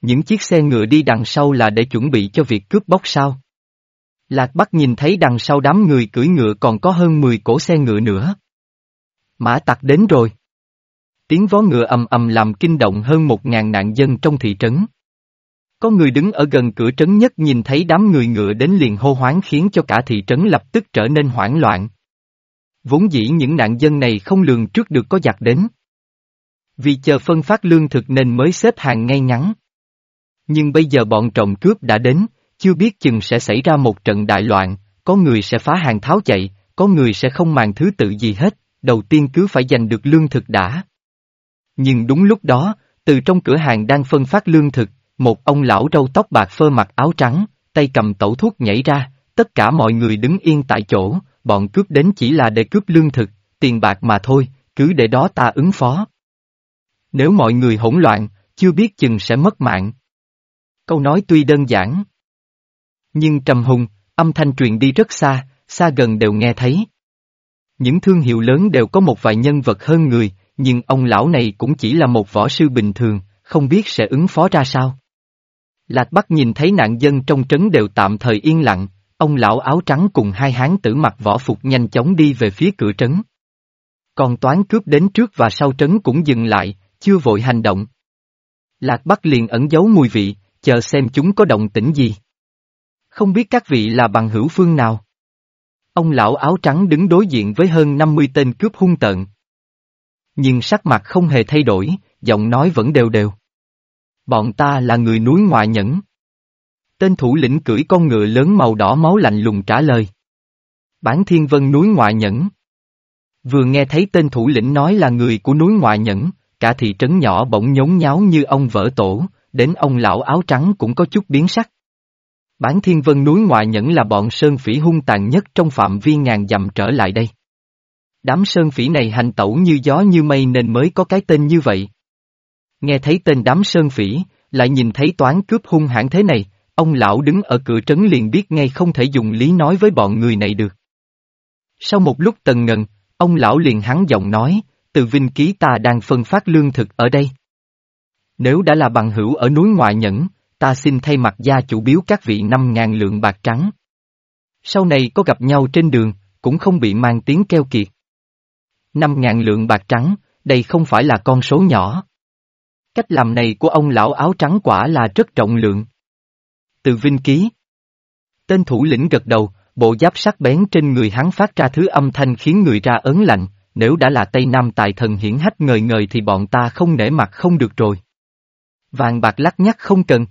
Những chiếc xe ngựa đi đằng sau là để chuẩn bị cho việc cướp bóc sao. Lạc Bắc nhìn thấy đằng sau đám người cưỡi ngựa còn có hơn 10 cổ xe ngựa nữa. Mã tặc đến rồi. Tiếng vó ngựa ầm ầm làm kinh động hơn một ngàn nạn dân trong thị trấn. Có người đứng ở gần cửa trấn nhất nhìn thấy đám người ngựa đến liền hô hoáng khiến cho cả thị trấn lập tức trở nên hoảng loạn. Vốn dĩ những nạn dân này không lường trước được có giặc đến. Vì chờ phân phát lương thực nên mới xếp hàng ngay ngắn. Nhưng bây giờ bọn trộm cướp đã đến, chưa biết chừng sẽ xảy ra một trận đại loạn, có người sẽ phá hàng tháo chạy, có người sẽ không màng thứ tự gì hết, đầu tiên cứ phải giành được lương thực đã. Nhưng đúng lúc đó, từ trong cửa hàng đang phân phát lương thực, một ông lão râu tóc bạc phơ mặc áo trắng, tay cầm tẩu thuốc nhảy ra, tất cả mọi người đứng yên tại chỗ, bọn cướp đến chỉ là để cướp lương thực, tiền bạc mà thôi, cứ để đó ta ứng phó. Nếu mọi người hỗn loạn, chưa biết chừng sẽ mất mạng. Câu nói tuy đơn giản, nhưng trầm hùng, âm thanh truyền đi rất xa, xa gần đều nghe thấy. Những thương hiệu lớn đều có một vài nhân vật hơn người, nhưng ông lão này cũng chỉ là một võ sư bình thường, không biết sẽ ứng phó ra sao. Lạc Bắc nhìn thấy nạn dân trong trấn đều tạm thời yên lặng, ông lão áo trắng cùng hai hán tử mặc võ phục nhanh chóng đi về phía cửa trấn. Còn toán cướp đến trước và sau trấn cũng dừng lại, chưa vội hành động. Lạc Bắc liền ẩn giấu mùi vị, chờ xem chúng có động tĩnh gì. Không biết các vị là bằng hữu phương nào? Ông lão áo trắng đứng đối diện với hơn 50 tên cướp hung tợn. Nhưng sắc mặt không hề thay đổi, giọng nói vẫn đều đều. Bọn ta là người núi ngoại nhẫn. Tên thủ lĩnh cưỡi con ngựa lớn màu đỏ máu lạnh lùng trả lời. Bán thiên vân núi ngoại nhẫn. Vừa nghe thấy tên thủ lĩnh nói là người của núi ngoại nhẫn, cả thị trấn nhỏ bỗng nhốn nháo như ông vỡ tổ, đến ông lão áo trắng cũng có chút biến sắc. Bán thiên vân núi ngoại nhẫn là bọn sơn phỉ hung tàn nhất trong phạm vi ngàn dặm trở lại đây. Đám sơn phỉ này hành tẩu như gió như mây nên mới có cái tên như vậy. Nghe thấy tên đám sơn phỉ, lại nhìn thấy toán cướp hung hãn thế này, ông lão đứng ở cửa trấn liền biết ngay không thể dùng lý nói với bọn người này được. Sau một lúc tần ngần, ông lão liền hắn giọng nói, từ vinh ký ta đang phân phát lương thực ở đây. Nếu đã là bằng hữu ở núi ngoại nhẫn, ta xin thay mặt gia chủ biếu các vị năm ngàn lượng bạc trắng. Sau này có gặp nhau trên đường, cũng không bị mang tiếng keo kiệt. Năm ngàn lượng bạc trắng, đây không phải là con số nhỏ. Cách làm này của ông lão áo trắng quả là rất trọng lượng. Từ Vinh Ký Tên thủ lĩnh gật đầu, bộ giáp sắc bén trên người hắn phát ra thứ âm thanh khiến người ra ớn lạnh, nếu đã là Tây Nam tài thần hiển hách ngời ngời thì bọn ta không nể mặt không được rồi. Vàng bạc lắc nhắc không cần.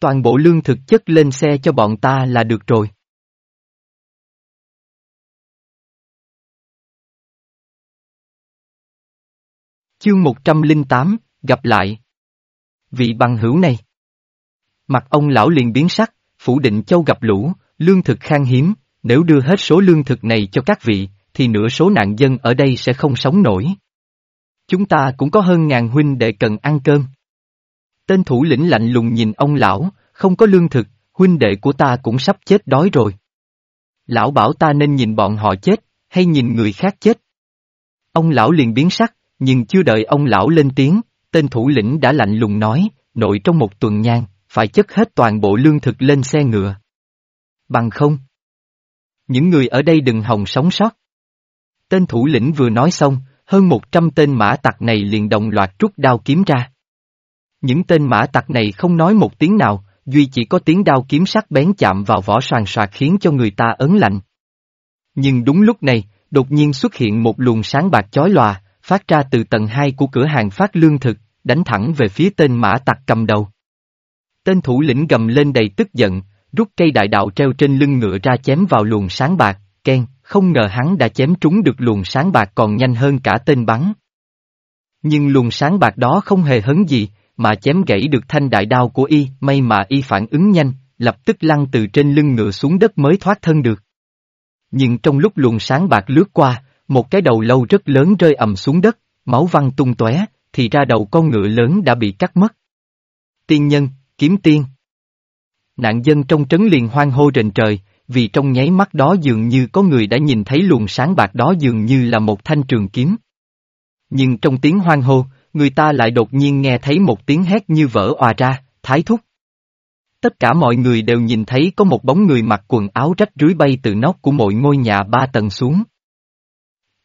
Toàn bộ lương thực chất lên xe cho bọn ta là được rồi. Chương 108, gặp lại. Vị bằng hữu này. Mặt ông lão liền biến sắc, phủ định châu gặp lũ, lương thực khan hiếm, nếu đưa hết số lương thực này cho các vị, thì nửa số nạn dân ở đây sẽ không sống nổi. Chúng ta cũng có hơn ngàn huynh đệ cần ăn cơm. Tên thủ lĩnh lạnh lùng nhìn ông lão, không có lương thực, huynh đệ của ta cũng sắp chết đói rồi. Lão bảo ta nên nhìn bọn họ chết, hay nhìn người khác chết. Ông lão liền biến sắc, nhưng chưa đợi ông lão lên tiếng, tên thủ lĩnh đã lạnh lùng nói, nội trong một tuần nhang, phải chất hết toàn bộ lương thực lên xe ngựa. Bằng không. Những người ở đây đừng hòng sống sót. Tên thủ lĩnh vừa nói xong, hơn một trăm tên mã tặc này liền đồng loạt rút đao kiếm ra. Những tên mã tặc này không nói một tiếng nào, duy chỉ có tiếng đao kiếm sắc bén chạm vào vỏ soàn soạt khiến cho người ta ấn lạnh. Nhưng đúng lúc này, đột nhiên xuất hiện một luồng sáng bạc chói lòa, phát ra từ tầng hai của cửa hàng phát lương thực, đánh thẳng về phía tên mã tặc cầm đầu. Tên thủ lĩnh gầm lên đầy tức giận, rút cây đại đạo treo trên lưng ngựa ra chém vào luồng sáng bạc, ken, không ngờ hắn đã chém trúng được luồng sáng bạc còn nhanh hơn cả tên bắn. Nhưng luồng sáng bạc đó không hề hấn gì, mà chém gãy được thanh đại đao của y, may mà y phản ứng nhanh, lập tức lăn từ trên lưng ngựa xuống đất mới thoát thân được. Nhưng trong lúc luồng sáng bạc lướt qua, một cái đầu lâu rất lớn rơi ầm xuống đất, máu văng tung tóe, thì ra đầu con ngựa lớn đã bị cắt mất. Tiên nhân, kiếm tiên. Nạn dân trong trấn liền hoang hô rền trời, vì trong nháy mắt đó dường như có người đã nhìn thấy luồng sáng bạc đó dường như là một thanh trường kiếm. Nhưng trong tiếng hoang hô, người ta lại đột nhiên nghe thấy một tiếng hét như vỡ òa ra, thái thúc. Tất cả mọi người đều nhìn thấy có một bóng người mặc quần áo rách rưới bay từ nóc của mỗi ngôi nhà ba tầng xuống.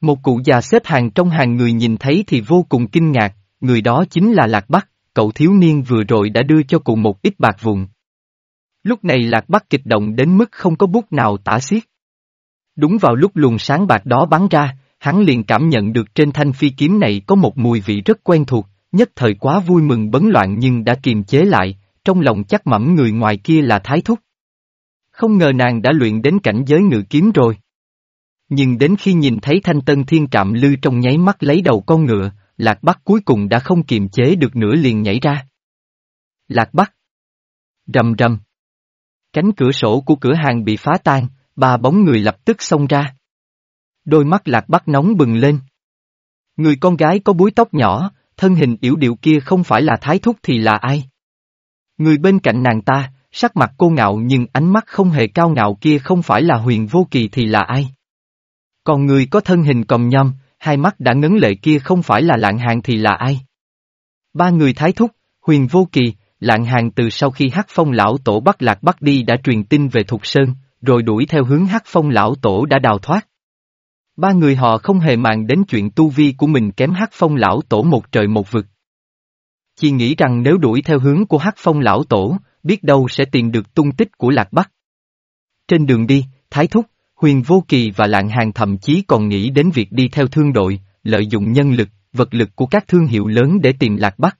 Một cụ già xếp hàng trong hàng người nhìn thấy thì vô cùng kinh ngạc, người đó chính là Lạc Bắc, cậu thiếu niên vừa rồi đã đưa cho cụ một ít bạc vụn. Lúc này Lạc Bắc kịch động đến mức không có bút nào tả xiết. Đúng vào lúc luồng sáng bạc đó bắn ra, hắn liền cảm nhận được trên thanh phi kiếm này có một mùi vị rất quen thuộc, nhất thời quá vui mừng bấn loạn nhưng đã kiềm chế lại, trong lòng chắc mẩm người ngoài kia là Thái Thúc. Không ngờ nàng đã luyện đến cảnh giới ngự kiếm rồi. Nhưng đến khi nhìn thấy thanh tân thiên trạm lư trong nháy mắt lấy đầu con ngựa, Lạc Bắc cuối cùng đã không kiềm chế được nữa liền nhảy ra. Lạc Bắc. Rầm rầm. Cánh cửa sổ của cửa hàng bị phá tan, ba bóng người lập tức xông ra. Đôi mắt Lạc Bắc nóng bừng lên. Người con gái có búi tóc nhỏ, thân hình yếu điệu kia không phải là thái thúc thì là ai? Người bên cạnh nàng ta, sắc mặt cô ngạo nhưng ánh mắt không hề cao ngạo kia không phải là huyền vô kỳ thì là ai? Còn người có thân hình còng nhom, hai mắt đã ngấn lệ kia không phải là lạng hàng thì là ai? Ba người thái thúc, huyền vô kỳ, lạng hàng từ sau khi hắc phong lão tổ bắt lạc bắt đi đã truyền tin về Thục Sơn, rồi đuổi theo hướng hắc phong lão tổ đã đào thoát. Ba người họ không hề màng đến chuyện tu vi của mình kém hắc phong lão tổ một trời một vực. Chỉ nghĩ rằng nếu đuổi theo hướng của hắc phong lão tổ, biết đâu sẽ tìm được tung tích của lạc bắc. Trên đường đi, Thái Thúc, Huyền Vô Kỳ và Lạng Hàng thậm chí còn nghĩ đến việc đi theo thương đội, lợi dụng nhân lực, vật lực của các thương hiệu lớn để tìm Lạc Bắc.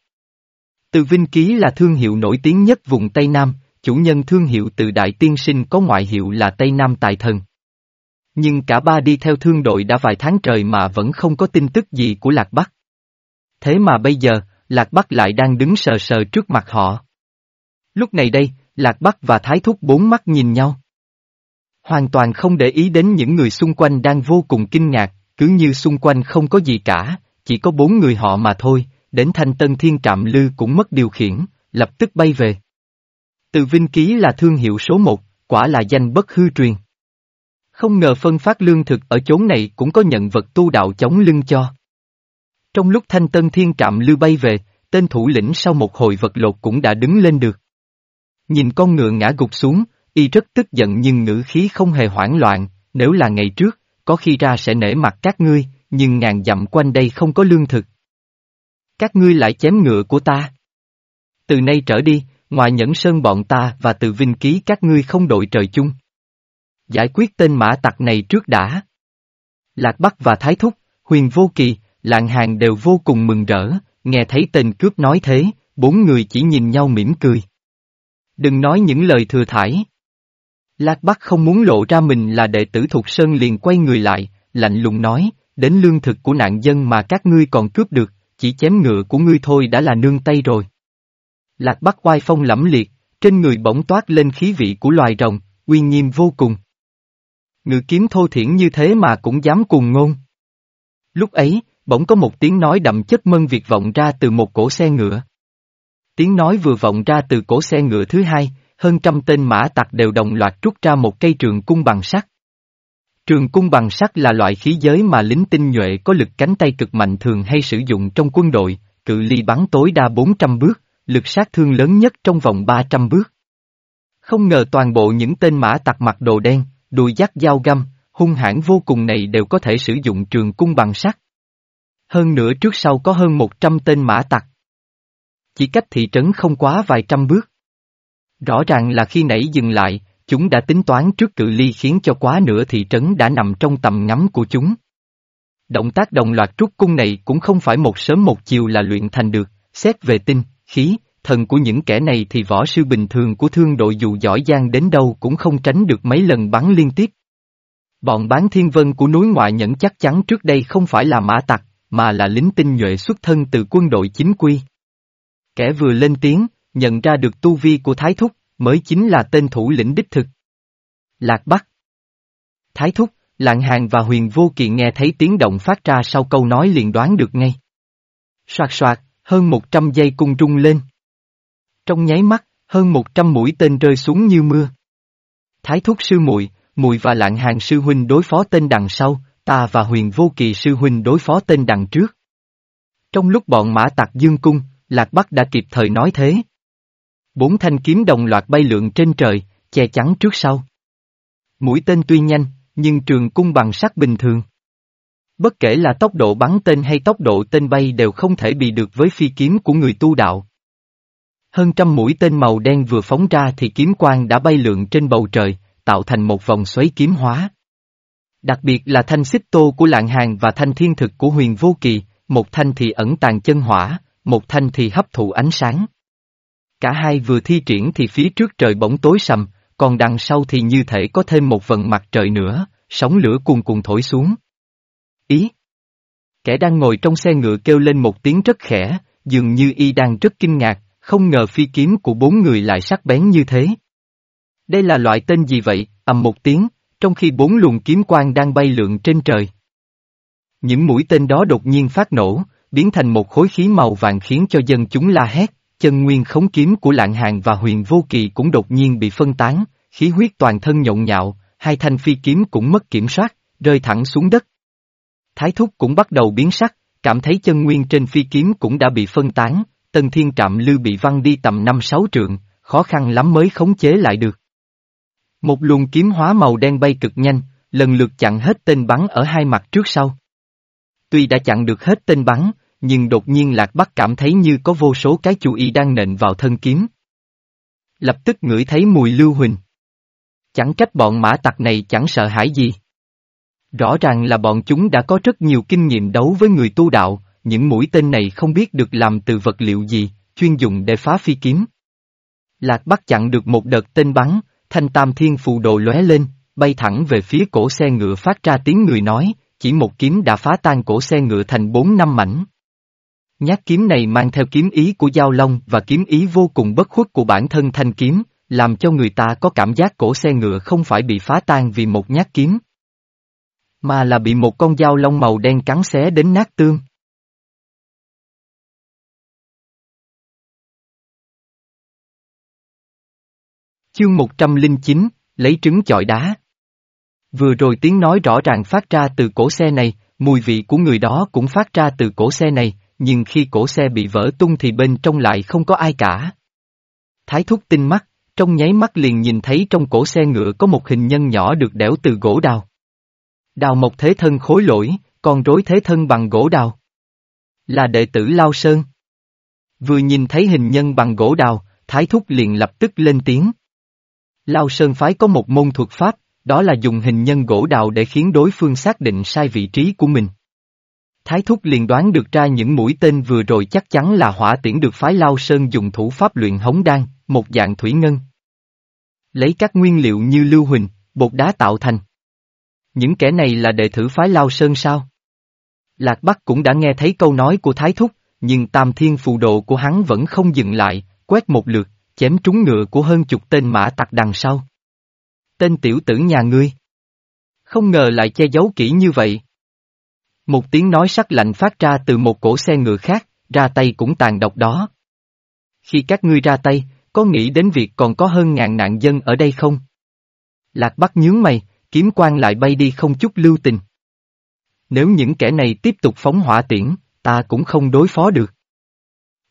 Từ Vinh Ký là thương hiệu nổi tiếng nhất vùng Tây Nam, chủ nhân thương hiệu từ Đại Tiên Sinh có ngoại hiệu là Tây Nam Tài Thần. Nhưng cả ba đi theo thương đội đã vài tháng trời mà vẫn không có tin tức gì của Lạc Bắc. Thế mà bây giờ, Lạc Bắc lại đang đứng sờ sờ trước mặt họ. Lúc này đây, Lạc Bắc và Thái Thúc bốn mắt nhìn nhau. Hoàn toàn không để ý đến những người xung quanh đang vô cùng kinh ngạc, cứ như xung quanh không có gì cả, chỉ có bốn người họ mà thôi, đến thanh tân thiên trạm lư cũng mất điều khiển, lập tức bay về. Từ Vinh Ký là thương hiệu số một, quả là danh bất hư truyền. Không ngờ phân phát lương thực ở chốn này cũng có nhận vật tu đạo chống lưng cho. Trong lúc thanh tân thiên trạm lư bay về, tên thủ lĩnh sau một hồi vật lột cũng đã đứng lên được. Nhìn con ngựa ngã gục xuống, y rất tức giận nhưng ngữ khí không hề hoảng loạn, nếu là ngày trước, có khi ra sẽ nể mặt các ngươi, nhưng ngàn dặm quanh đây không có lương thực. Các ngươi lại chém ngựa của ta. Từ nay trở đi, ngoài nhẫn sơn bọn ta và từ vinh ký các ngươi không đội trời chung. Giải quyết tên mã tặc này trước đã. Lạc Bắc và Thái Thúc, Huyền Vô Kỳ, Lạng Hàng đều vô cùng mừng rỡ, nghe thấy tên cướp nói thế, bốn người chỉ nhìn nhau mỉm cười. Đừng nói những lời thừa thải. Lạc Bắc không muốn lộ ra mình là đệ tử thuộc Sơn liền quay người lại, lạnh lùng nói, đến lương thực của nạn dân mà các ngươi còn cướp được, chỉ chém ngựa của ngươi thôi đã là nương tay rồi. Lạc Bắc oai phong lẫm liệt, trên người bỗng toát lên khí vị của loài rồng, uy nghiêm vô cùng. Ngự kiếm thô thiển như thế mà cũng dám cùng ngôn. Lúc ấy, bỗng có một tiếng nói đậm chất mân việt vọng ra từ một cổ xe ngựa. Tiếng nói vừa vọng ra từ cổ xe ngựa thứ hai, hơn trăm tên mã tặc đều đồng loạt rút ra một cây trường cung bằng sắt. Trường cung bằng sắt là loại khí giới mà lính tinh nhuệ có lực cánh tay cực mạnh thường hay sử dụng trong quân đội, cự ly bắn tối đa 400 bước, lực sát thương lớn nhất trong vòng 300 bước. Không ngờ toàn bộ những tên mã tặc mặc đồ đen, đùi dắt dao găm, hung hãn vô cùng này đều có thể sử dụng trường cung bằng sắt. Hơn nữa trước sau có hơn 100 tên mã tặc. Chỉ cách thị trấn không quá vài trăm bước. Rõ ràng là khi nãy dừng lại, chúng đã tính toán trước cự ly khiến cho quá nửa thị trấn đã nằm trong tầm ngắm của chúng. Động tác đồng loạt rút cung này cũng không phải một sớm một chiều là luyện thành được, xét về tinh, khí, thần của những kẻ này thì võ sư bình thường của thương đội dù giỏi giang đến đâu cũng không tránh được mấy lần bắn liên tiếp. Bọn bán thiên vân của núi ngoại nhẫn chắc chắn trước đây không phải là mã tặc, mà là lính tinh nhuệ xuất thân từ quân đội chính quy. Kẻ vừa lên tiếng, nhận ra được tu vi của Thái Thúc, mới chính là tên thủ lĩnh đích thực. Lạc Bắc Thái Thúc, Lạng Hàng và Huyền Vô Kỵ nghe thấy tiếng động phát ra sau câu nói liền đoán được ngay. Soạt soạt, hơn một trăm giây cung rung lên. Trong nháy mắt, hơn một trăm mũi tên rơi xuống như mưa. Thái thúc sư muội, muội và lạng hàng sư huynh đối phó tên đằng sau, ta và huyền vô kỳ sư huynh đối phó tên đằng trước. Trong lúc bọn mã tạc dương cung, Lạc Bắc đã kịp thời nói thế. Bốn thanh kiếm đồng loạt bay lượn trên trời, che chắn trước sau. Mũi tên tuy nhanh, nhưng trường cung bằng sắt bình thường. Bất kể là tốc độ bắn tên hay tốc độ tên bay đều không thể bị được với phi kiếm của người tu đạo. Hơn trăm mũi tên màu đen vừa phóng ra thì kiếm quang đã bay lượn trên bầu trời, tạo thành một vòng xoáy kiếm hóa. Đặc biệt là thanh xích tô của lạng hàng và thanh thiên thực của huyền vô kỳ, một thanh thì ẩn tàng chân hỏa, một thanh thì hấp thụ ánh sáng. Cả hai vừa thi triển thì phía trước trời bỗng tối sầm, còn đằng sau thì như thể có thêm một vận mặt trời nữa, sóng lửa cuồn cuộn thổi xuống. Ý! Kẻ đang ngồi trong xe ngựa kêu lên một tiếng rất khẽ, dường như y đang rất kinh ngạc, không ngờ phi kiếm của bốn người lại sắc bén như thế. Đây là loại tên gì vậy, ầm một tiếng, trong khi bốn luồng kiếm quang đang bay lượn trên trời. Những mũi tên đó đột nhiên phát nổ, biến thành một khối khí màu vàng khiến cho dân chúng la hét, chân nguyên khống kiếm của lạng hàng và huyền vô kỳ cũng đột nhiên bị phân tán, khí huyết toàn thân nhộn nhạo, hai thanh phi kiếm cũng mất kiểm soát, rơi thẳng xuống đất. Thái thúc cũng bắt đầu biến sắc, cảm thấy chân nguyên trên phi kiếm cũng đã bị phân tán, tân thiên trạm lư bị văng đi tầm năm sáu trượng, khó khăn lắm mới khống chế lại được. Một luồng kiếm hóa màu đen bay cực nhanh, lần lượt chặn hết tên bắn ở hai mặt trước sau. Tuy đã chặn được hết tên bắn, nhưng đột nhiên Lạc Bắc cảm thấy như có vô số cái chú y đang nện vào thân kiếm. Lập tức ngửi thấy mùi lưu huỳnh. Chẳng trách bọn mã tặc này chẳng sợ hãi gì. Rõ ràng là bọn chúng đã có rất nhiều kinh nghiệm đấu với người tu đạo, những mũi tên này không biết được làm từ vật liệu gì, chuyên dùng để phá phi kiếm. Lạc Bắc chặn được một đợt tên bắn, thanh tam thiên phù đồ lóe lên, bay thẳng về phía cổ xe ngựa phát ra tiếng người nói, chỉ một kiếm đã phá tan cổ xe ngựa thành bốn năm mảnh. Nhát kiếm này mang theo kiếm ý của Giao Long và kiếm ý vô cùng bất khuất của bản thân thanh kiếm, làm cho người ta có cảm giác cổ xe ngựa không phải bị phá tan vì một nhát kiếm. Mà là bị một con dao long màu đen cắn xé đến nát tương. Chương 109, lấy trứng chọi đá. Vừa rồi tiếng nói rõ ràng phát ra từ cổ xe này, mùi vị của người đó cũng phát ra từ cổ xe này, nhưng khi cổ xe bị vỡ tung thì bên trong lại không có ai cả. Thái thúc tinh mắt, trong nháy mắt liền nhìn thấy trong cổ xe ngựa có một hình nhân nhỏ được đẽo từ gỗ đào. Đào mộc thế thân khối lỗi, còn rối thế thân bằng gỗ đào. Là đệ tử Lao Sơn. Vừa nhìn thấy hình nhân bằng gỗ đào, Thái Thúc liền lập tức lên tiếng. Lao Sơn phái có một môn thuật pháp, đó là dùng hình nhân gỗ đào để khiến đối phương xác định sai vị trí của mình. Thái Thúc liền đoán được ra những mũi tên vừa rồi chắc chắn là hỏa tiễn được phái Lao Sơn dùng thủ pháp luyện hống đan, một dạng thủy ngân. Lấy các nguyên liệu như lưu huỳnh, bột đá tạo thành. Những kẻ này là đệ tử phái Lao Sơn sao? Lạc Bắc cũng đã nghe thấy câu nói của Thái Thúc, nhưng tam thiên phù độ của hắn vẫn không dừng lại, quét một lượt, chém trúng ngựa của hơn chục tên mã tặc đằng sau. Tên tiểu tử nhà ngươi. Không ngờ lại che giấu kỹ như vậy. Một tiếng nói sắc lạnh phát ra từ một cổ xe ngựa khác, ra tay cũng tàn độc đó. Khi các ngươi ra tay, có nghĩ đến việc còn có hơn ngàn nạn dân ở đây không? Lạc Bắc nhướng mày, kiếm quan lại bay đi không chút lưu tình. Nếu những kẻ này tiếp tục phóng hỏa tiễn, ta cũng không đối phó được.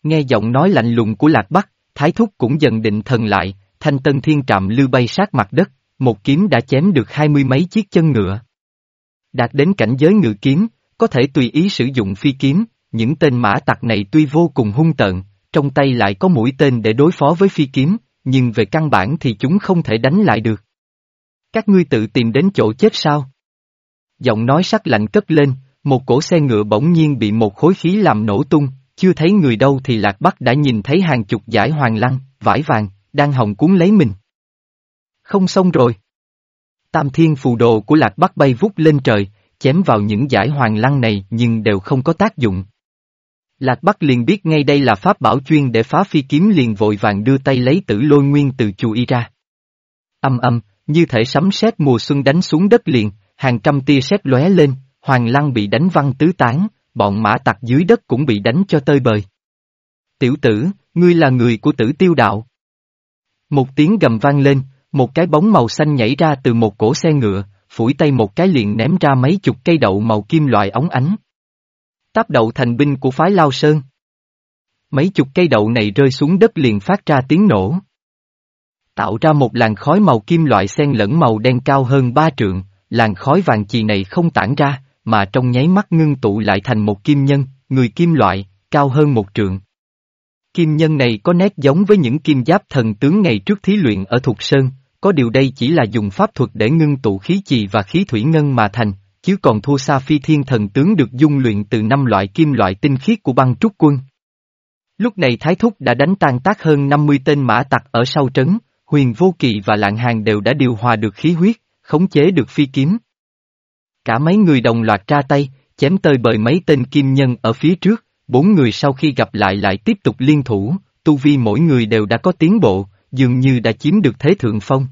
Nghe giọng nói lạnh lùng của Lạc Bắc, Thái Thúc cũng dần định thần lại, thanh tân thiên trạm lưu bay sát mặt đất, một kiếm đã chém được hai mươi mấy chiếc chân ngựa. Đạt đến cảnh giới ngự kiếm, có thể tùy ý sử dụng phi kiếm, những tên mã tặc này tuy vô cùng hung tợn, trong tay lại có mũi tên để đối phó với phi kiếm, nhưng về căn bản thì chúng không thể đánh lại được. Các ngươi tự tìm đến chỗ chết sao? Giọng nói sắc lạnh cất lên, một cổ xe ngựa bỗng nhiên bị một khối khí làm nổ tung, chưa thấy người đâu thì Lạc Bắc đã nhìn thấy hàng chục giải hoàng lăng, vải vàng, đang hồng cuốn lấy mình. Không xong rồi. Tam thiên phù đồ của Lạc Bắc bay vút lên trời, chém vào những giải hoàng lăng này nhưng đều không có tác dụng. Lạc Bắc liền biết ngay đây là pháp bảo chuyên để phá phi kiếm liền vội vàng đưa tay lấy tử lôi nguyên từ chù y ra. Âm âm, như thể sấm sét mùa xuân đánh xuống đất liền, hàng trăm tia sét lóe lên, hoàng lăng bị đánh văng tứ tán, bọn mã tặc dưới đất cũng bị đánh cho tơi bời. Tiểu tử, ngươi là người của tử tiêu đạo. Một tiếng gầm vang lên, một cái bóng màu xanh nhảy ra từ một cổ xe ngựa, phủi tay một cái liền ném ra mấy chục cây đậu màu kim loại óng ánh. Táp đậu thành binh của phái Lao Sơn. Mấy chục cây đậu này rơi xuống đất liền phát ra tiếng nổ. Tạo ra một làn khói màu kim loại xen lẫn màu đen cao hơn ba trượng, làn khói vàng chì này không tản ra, mà trong nháy mắt ngưng tụ lại thành một kim nhân, người kim loại, cao hơn một trượng. Kim nhân này có nét giống với những kim giáp thần tướng ngày trước thí luyện ở Thục Sơn, có điều đây chỉ là dùng pháp thuật để ngưng tụ khí trì và khí thủy ngân mà thành, chứ còn thua xa phi thiên thần tướng được dung luyện từ năm loại kim loại tinh khiết của băng trúc quân. Lúc này Thái Thúc đã đánh tan tác hơn 50 tên mã tặc ở sau trấn, huyền vô kỳ và lạng hàng đều đã điều hòa được khí huyết, khống chế được phi kiếm. Cả mấy người đồng loạt ra tay, chém tơi bời mấy tên kim nhân ở phía trước, bốn người sau khi gặp lại lại tiếp tục liên thủ, tu vi mỗi người đều đã có tiến bộ, dường như đã chiếm được thế thượng phong.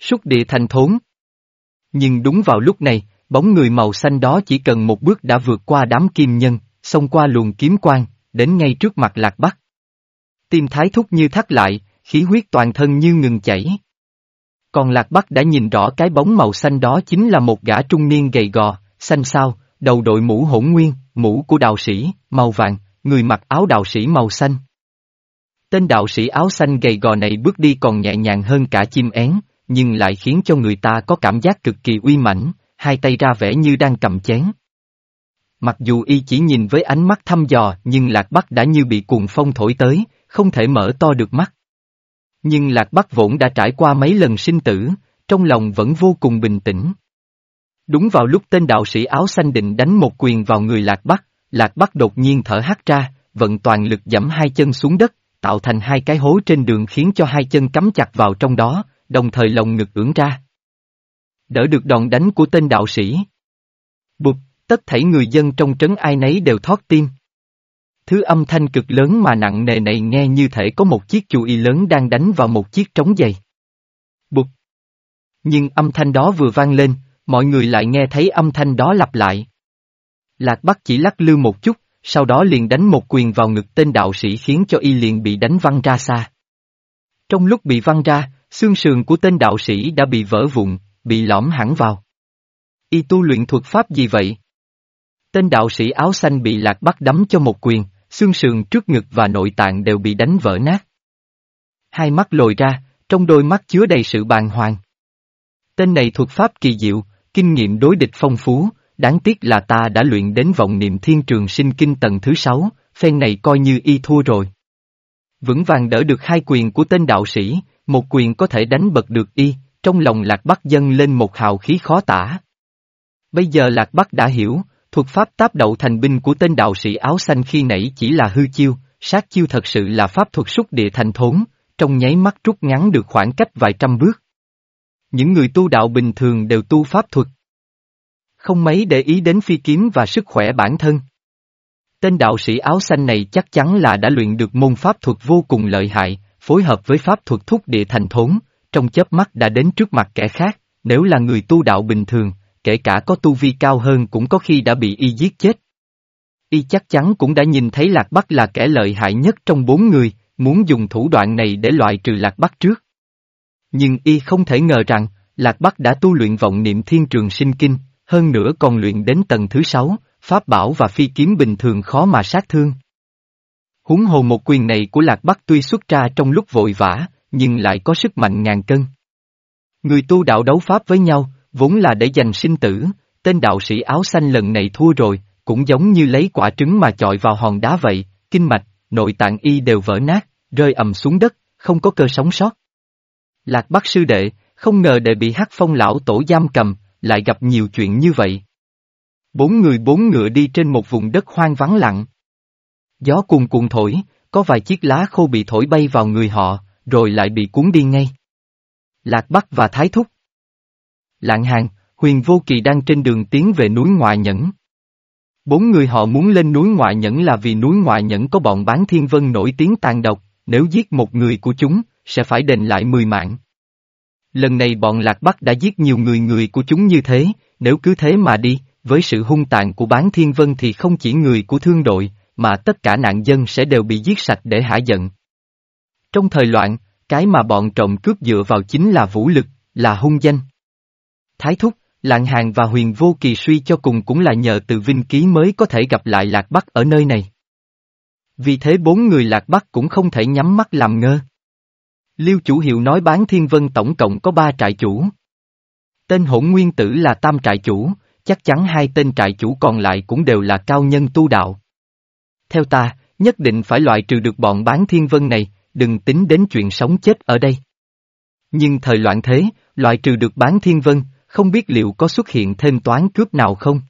xuất địa thành thốn. Nhưng đúng vào lúc này, bóng người màu xanh đó chỉ cần một bước đã vượt qua đám kim nhân, xông qua luồng kiếm quang, đến ngay trước mặt lạc bắc. Tim thái thúc như thắt lại, khí huyết toàn thân như ngừng chảy. Còn lạc bắc đã nhìn rõ cái bóng màu xanh đó chính là một gã trung niên gầy gò, xanh sao, đầu đội mũ hỗn nguyên, mũ của đạo sĩ, màu vàng, người mặc áo đạo sĩ màu xanh. Tên đạo sĩ áo xanh gầy gò này bước đi còn nhẹ nhàng hơn cả chim én, nhưng lại khiến cho người ta có cảm giác cực kỳ uy mãnh, hai tay ra vẻ như đang cầm chén. Mặc dù y chỉ nhìn với ánh mắt thăm dò nhưng Lạc Bắc đã như bị cuồng phong thổi tới, không thể mở to được mắt. Nhưng Lạc Bắc vốn đã trải qua mấy lần sinh tử, trong lòng vẫn vô cùng bình tĩnh. Đúng vào lúc tên đạo sĩ áo xanh định đánh một quyền vào người Lạc Bắc, Lạc Bắc đột nhiên thở hắt ra, vận toàn lực giẫm hai chân xuống đất, tạo thành hai cái hố trên đường khiến cho hai chân cắm chặt vào trong đó, đồng thời lồng ngực ưỡn ra. Đỡ được đòn đánh của tên đạo sĩ. Bụt, tất thảy người dân trong trấn ai nấy đều thoát tim. Thứ âm thanh cực lớn mà nặng nề này nghe như thể có một chiếc chùi lớn đang đánh vào một chiếc trống giày. Bụt. Nhưng âm thanh đó vừa vang lên, mọi người lại nghe thấy âm thanh đó lặp lại. Lạc Bắc chỉ lắc lư một chút, sau đó liền đánh một quyền vào ngực tên đạo sĩ khiến cho y liền bị đánh văng ra xa. Trong lúc bị văng ra, xương sườn của tên đạo sĩ đã bị vỡ vụn, bị lõm hẳn vào. Y tu luyện thuật pháp gì vậy? Tên đạo sĩ áo xanh bị lạc bắt đấm cho một quyền, xương sườn trước ngực và nội tạng đều bị đánh vỡ nát. Hai mắt lồi ra, trong đôi mắt chứa đầy sự bàng hoàng. Tên này thuật pháp kỳ diệu, kinh nghiệm đối địch phong phú, đáng tiếc là ta đã luyện đến vọng niệm thiên trường sinh kinh tầng thứ sáu, phen này coi như y thua rồi. Vững vàng đỡ được hai quyền của tên đạo sĩ, một quyền có thể đánh bật được y, trong lòng Lạc Bắc dâng lên một hào khí khó tả. Bây giờ Lạc Bắc đã hiểu, thuật pháp táp đậu thành binh của tên đạo sĩ áo xanh khi nãy chỉ là hư chiêu, sát chiêu thật sự là pháp thuật xúc địa thành thốn, trong nháy mắt rút ngắn được khoảng cách vài trăm bước. Những người tu đạo bình thường đều tu pháp thuật. Không mấy để ý đến phi kiếm và sức khỏe bản thân. Tên đạo sĩ áo xanh này chắc chắn là đã luyện được môn pháp thuật vô cùng lợi hại, phối hợp với pháp thuật thúc địa thành thốn, trong chớp mắt đã đến trước mặt kẻ khác, nếu là người tu đạo bình thường, kể cả có tu vi cao hơn cũng có khi đã bị y giết chết. Y chắc chắn cũng đã nhìn thấy Lạc Bắc là kẻ lợi hại nhất trong bốn người, muốn dùng thủ đoạn này để loại trừ Lạc Bắc trước. Nhưng y không thể ngờ rằng, Lạc Bắc đã tu luyện vọng niệm thiên trường sinh kinh, hơn nữa còn luyện đến tầng thứ sáu, pháp bảo và phi kiếm bình thường khó mà sát thương. Huống hồ một quyền này của Lạc Bắc tuy xuất ra trong lúc vội vã, nhưng lại có sức mạnh ngàn cân. Người tu đạo đấu pháp với nhau, vốn là để giành sinh tử, tên đạo sĩ áo xanh lần này thua rồi, cũng giống như lấy quả trứng mà chọi vào hòn đá vậy, kinh mạch, nội tạng y đều vỡ nát, rơi ầm xuống đất, không có cơ sống sót. Lạc Bắc sư đệ, không ngờ đệ bị hắc phong lão tổ giam cầm, lại gặp nhiều chuyện như vậy. Bốn người bốn ngựa đi trên một vùng đất hoang vắng lặng. Gió cuồn cuộn thổi, có vài chiếc lá khô bị thổi bay vào người họ, rồi lại bị cuốn đi ngay. Lạc Bắc và Thái Thúc Lạng Hàng, Huyền Vô Kỳ đang trên đường tiến về núi Ngoại Nhẫn. Bốn người họ muốn lên núi Ngoại Nhẫn là vì núi Ngoại Nhẫn có bọn bán thiên vân nổi tiếng tàn độc, nếu giết một người của chúng, sẽ phải đền lại mười mạng. Lần này bọn Lạc Bắc đã giết nhiều người người của chúng như thế, nếu cứ thế mà đi, với sự hung tàn của bán thiên vân thì không chỉ người của thương đội, mà tất cả nạn dân sẽ đều bị giết sạch để hả giận. Trong thời loạn, cái mà bọn trộm cướp dựa vào chính là vũ lực, là hung danh. Thái thúc, Lạng Hàng và Huyền Vô Kỳ suy cho cùng cũng là nhờ từ Vinh Ký mới có thể gặp lại Lạc Bắc ở nơi này. Vì thế bốn người Lạc Bắc cũng không thể nhắm mắt làm ngơ. Liêu chủ hiệu nói bán thiên vân tổng cộng có ba trại chủ. Tên hỗn nguyên tử là tam trại chủ, chắc chắn hai tên trại chủ còn lại cũng đều là cao nhân tu đạo. Theo ta, nhất định phải loại trừ được bọn bán thiên vân này, đừng tính đến chuyện sống chết ở đây. Nhưng thời loạn thế, loại trừ được bán thiên vân, không biết liệu có xuất hiện thêm toán cướp nào không?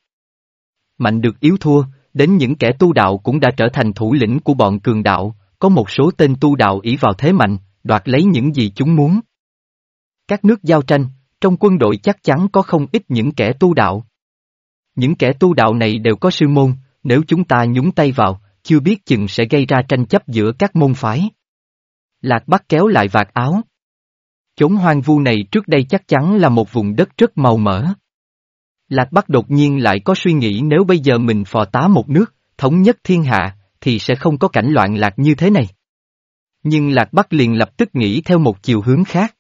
Mạnh được yếu thua, đến những kẻ tu đạo cũng đã trở thành thủ lĩnh của bọn cường đạo, có một số tên tu đạo ỷ vào thế mạnh, đoạt lấy những gì chúng muốn. Các nước giao tranh, trong quân đội chắc chắn có không ít những kẻ tu đạo. Những kẻ tu đạo này đều có sư môn, nếu chúng ta nhúng tay vào, chưa biết chừng sẽ gây ra tranh chấp giữa các môn phái. Lạc Bắc kéo lại vạt áo. Chốn hoang vu này trước đây chắc chắn là một vùng đất rất màu mỡ. Lạc Bắc đột nhiên lại có suy nghĩ nếu bây giờ mình phò tá một nước, thống nhất thiên hạ, thì sẽ không có cảnh loạn lạc như thế này. Nhưng Lạc Bắc liền lập tức nghĩ theo một chiều hướng khác.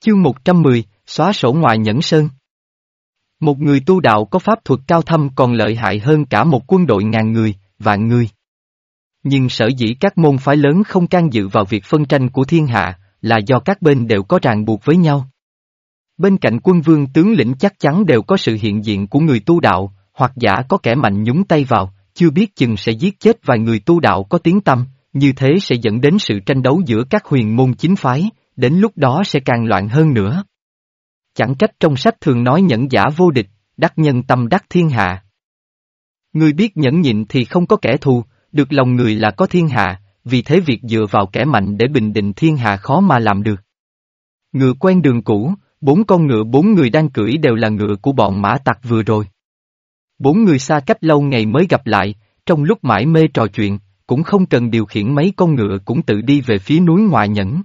Chương 110, xóa sổ ngoài nhẫn sơn. Một người tu đạo có pháp thuật cao thâm còn lợi hại hơn cả một quân đội ngàn người, vạn người. Nhưng sở dĩ các môn phái lớn không can dự vào việc phân tranh của thiên hạ, là do các bên đều có ràng buộc với nhau. Bên cạnh quân vương tướng lĩnh chắc chắn đều có sự hiện diện của người tu đạo, hoặc giả có kẻ mạnh nhúng tay vào, chưa biết chừng sẽ giết chết vài người tu đạo có tiếng tâm, như thế sẽ dẫn đến sự tranh đấu giữa các huyền môn chính phái, đến lúc đó sẽ càng loạn hơn nữa. Chẳng trách trong sách thường nói nhẫn giả vô địch, đắc nhân tâm đắc thiên hạ. Người biết nhẫn nhịn thì không có kẻ thù, được lòng người là có thiên hạ, vì thế việc dựa vào kẻ mạnh để bình định thiên hạ khó mà làm được. Ngựa quen đường cũ, bốn con ngựa bốn người đang cưỡi đều là ngựa của bọn mã tặc vừa rồi. Bốn người xa cách lâu ngày mới gặp lại, trong lúc mãi mê trò chuyện, cũng không cần điều khiển mấy con ngựa cũng tự đi về phía núi ngoại nhẫn.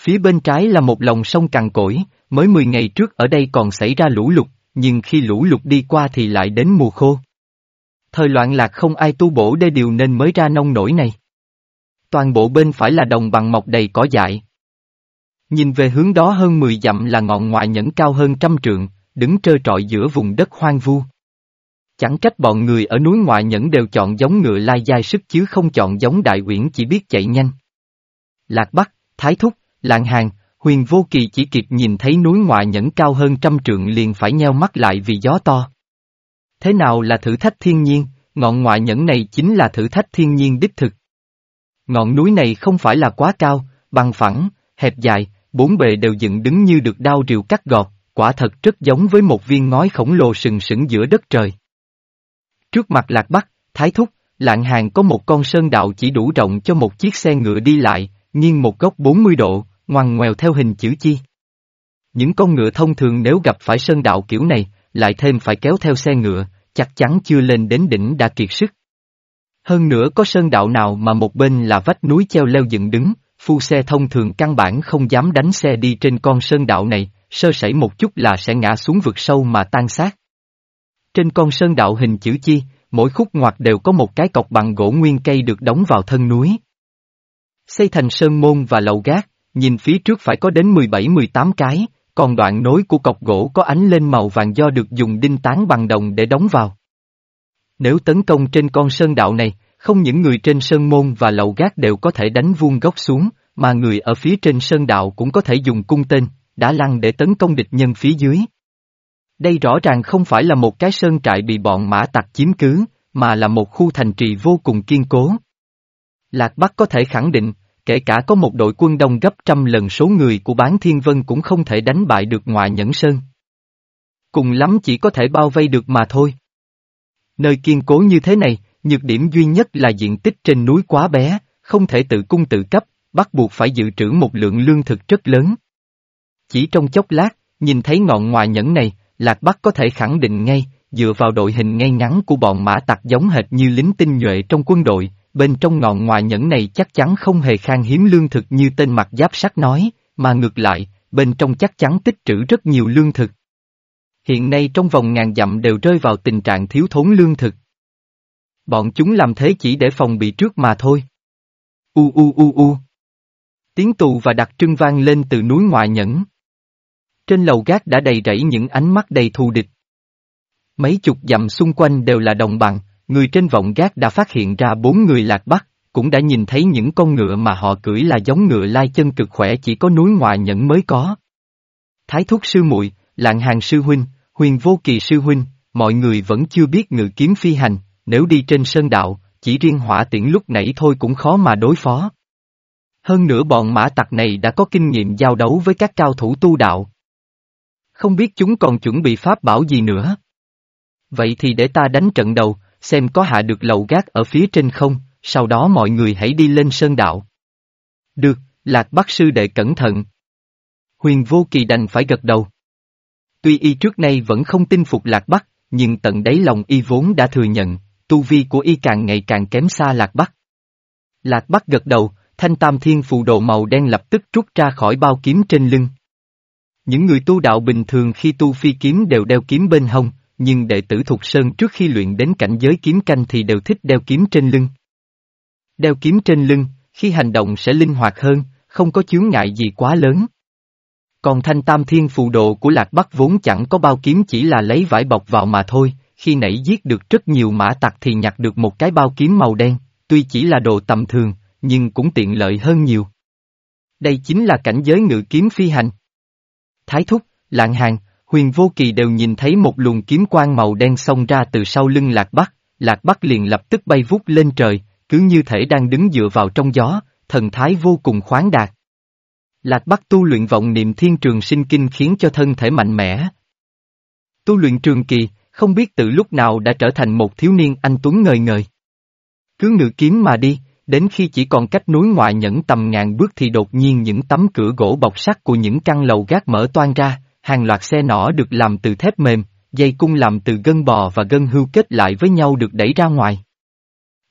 Phía bên trái là một lòng sông cằn cỗi, mới 10 ngày trước ở đây còn xảy ra lũ lụt, nhưng khi lũ lụt đi qua thì lại đến mùa khô. Thời loạn lạc không ai tu bổ đê điều nên mới ra nông nổi này. Toàn bộ bên phải là đồng bằng mọc đầy cỏ dại. Nhìn về hướng đó hơn 10 dặm là ngọn ngoại nhẫn cao hơn trăm trượng, đứng trơ trọi giữa vùng đất hoang vu. Chẳng trách bọn người ở núi ngoại nhẫn đều chọn giống ngựa lai dai sức chứ không chọn giống đại uyển chỉ biết chạy nhanh. Lạc Bắc, Thái Thúc, Lạng Hàng, Huyền Vô Kỳ chỉ kịp nhìn thấy núi ngoại nhẫn cao hơn trăm trượng liền phải nheo mắt lại vì gió to. Thế nào là thử thách thiên nhiên, ngọn ngoại nhẫn này chính là thử thách thiên nhiên đích thực. Ngọn núi này không phải là quá cao, bằng phẳng, hẹp dài, bốn bề đều dựng đứng như được đao rìu cắt gọt, quả thật rất giống với một viên ngói khổng lồ sừng sững giữa đất trời. Trước mặt lạc bắc, thái thúc, lạng hàng có một con sơn đạo chỉ đủ rộng cho một chiếc xe ngựa đi lại, nghiêng một góc 40 độ, ngoằn ngoèo theo hình chữ chi. Những con ngựa thông thường nếu gặp phải sơn đạo kiểu này, lại thêm phải kéo theo xe ngựa, chắc chắn chưa lên đến đỉnh đã kiệt sức. Hơn nữa có sơn đạo nào mà một bên là vách núi treo leo dựng đứng, phu xe thông thường căn bản không dám đánh xe đi trên con sơn đạo này, sơ sẩy một chút là sẽ ngã xuống vực sâu mà tan xác. Trên con sơn đạo hình chữ chi, mỗi khúc ngoặt đều có một cái cọc bằng gỗ nguyên cây được đóng vào thân núi. Xây thành sơn môn và lầu gác, nhìn phía trước phải có đến 17-18 cái, còn đoạn nối của cọc gỗ có ánh lên màu vàng do được dùng đinh tán bằng đồng để đóng vào. Nếu tấn công trên con sơn đạo này, không những người trên sơn môn và lầu gác đều có thể đánh vuông góc xuống, mà người ở phía trên sơn đạo cũng có thể dùng cung tên, đã lăng để tấn công địch nhân phía dưới. Đây rõ ràng không phải là một cái sơn trại bị bọn mã tặc chiếm cứ, mà là một khu thành trì vô cùng kiên cố. Lạc Bắc có thể khẳng định, kể cả có một đội quân đông gấp trăm lần số người của bán thiên vân cũng không thể đánh bại được ngoại nhẫn sơn. Cùng lắm chỉ có thể bao vây được mà thôi. Nơi kiên cố như thế này, nhược điểm duy nhất là diện tích trên núi quá bé, không thể tự cung tự cấp, bắt buộc phải dự trữ một lượng lương thực rất lớn. Chỉ trong chốc lát, nhìn thấy ngọn ngoại nhẫn này, Lạc Bắc có thể khẳng định ngay, dựa vào đội hình ngay ngắn của bọn mã tặc giống hệt như lính tinh nhuệ trong quân đội, bên trong ngọn ngoài nhẫn này chắc chắn không hề khan hiếm lương thực như tên mặt giáp sắt nói, mà ngược lại, bên trong chắc chắn tích trữ rất nhiều lương thực. Hiện nay trong vòng ngàn dặm đều rơi vào tình trạng thiếu thốn lương thực. Bọn chúng làm thế chỉ để phòng bị trước mà thôi. U u u u. Tiếng tù và đặc trưng vang lên từ núi ngoại nhẫn. Trên lầu gác đã đầy rẫy những ánh mắt đầy thù địch. Mấy chục dặm xung quanh đều là đồng bằng, người trên vọng gác đã phát hiện ra bốn người lạc bắc, cũng đã nhìn thấy những con ngựa mà họ cưỡi là giống ngựa lai chân cực khỏe chỉ có núi ngoại nhẫn mới có. Thái thúc sư muội, lạng hàng sư huynh, huyền vô kỳ sư huynh, mọi người vẫn chưa biết ngự kiếm phi hành, nếu đi trên sơn đạo, chỉ riêng hỏa tiễn lúc nãy thôi cũng khó mà đối phó. Hơn nữa bọn mã tặc này đã có kinh nghiệm giao đấu với các cao thủ tu đạo. Không biết chúng còn chuẩn bị pháp bảo gì nữa. Vậy thì để ta đánh trận đầu, xem có hạ được lầu gác ở phía trên không, sau đó mọi người hãy đi lên sơn đạo. Được, Lạc Bắc sư đệ cẩn thận. Huyền Vô Kỳ đành phải gật đầu. Tuy y trước nay vẫn không tin phục Lạc Bắc, nhưng tận đáy lòng y vốn đã thừa nhận, tu vi của y càng ngày càng kém xa Lạc Bắc. Lạc Bắc gật đầu, thanh tam thiên phù đồ màu đen lập tức rút ra khỏi bao kiếm trên lưng. Những người tu đạo bình thường khi tu phi kiếm đều đeo kiếm bên hông, nhưng đệ tử Thục Sơn trước khi luyện đến cảnh giới kiếm canh thì đều thích đeo kiếm trên lưng. Đeo kiếm trên lưng, khi hành động sẽ linh hoạt hơn, không có chướng ngại gì quá lớn. Còn thanh tam thiên phù độ của Lạc Bắc vốn chẳng có bao kiếm chỉ là lấy vải bọc vào mà thôi, khi nãy giết được rất nhiều mã tặc thì nhặt được một cái bao kiếm màu đen, tuy chỉ là đồ tầm thường, nhưng cũng tiện lợi hơn nhiều. Đây chính là cảnh giới ngự kiếm phi hành. Thái thúc, lạng hàng, huyền vô kỳ đều nhìn thấy một luồng kiếm quang màu đen xông ra từ sau lưng Lạc Bắc, Lạc Bắc liền lập tức bay vút lên trời, cứ như thể đang đứng dựa vào trong gió, thần thái vô cùng khoáng đạt. Lạc Bắc tu luyện vọng niệm thiên trường sinh kinh khiến cho thân thể mạnh mẽ. Tu luyện trường kỳ, không biết từ lúc nào đã trở thành một thiếu niên anh tuấn ngời ngời. Cứ ngự kiếm mà đi, đến khi chỉ còn cách núi ngoại nhẫn tầm ngàn bước thì đột nhiên những tấm cửa gỗ bọc sắt của những căn lầu gác mở toan ra, hàng loạt xe nỏ được làm từ thép mềm, dây cung làm từ gân bò và gân hưu kết lại với nhau được đẩy ra ngoài.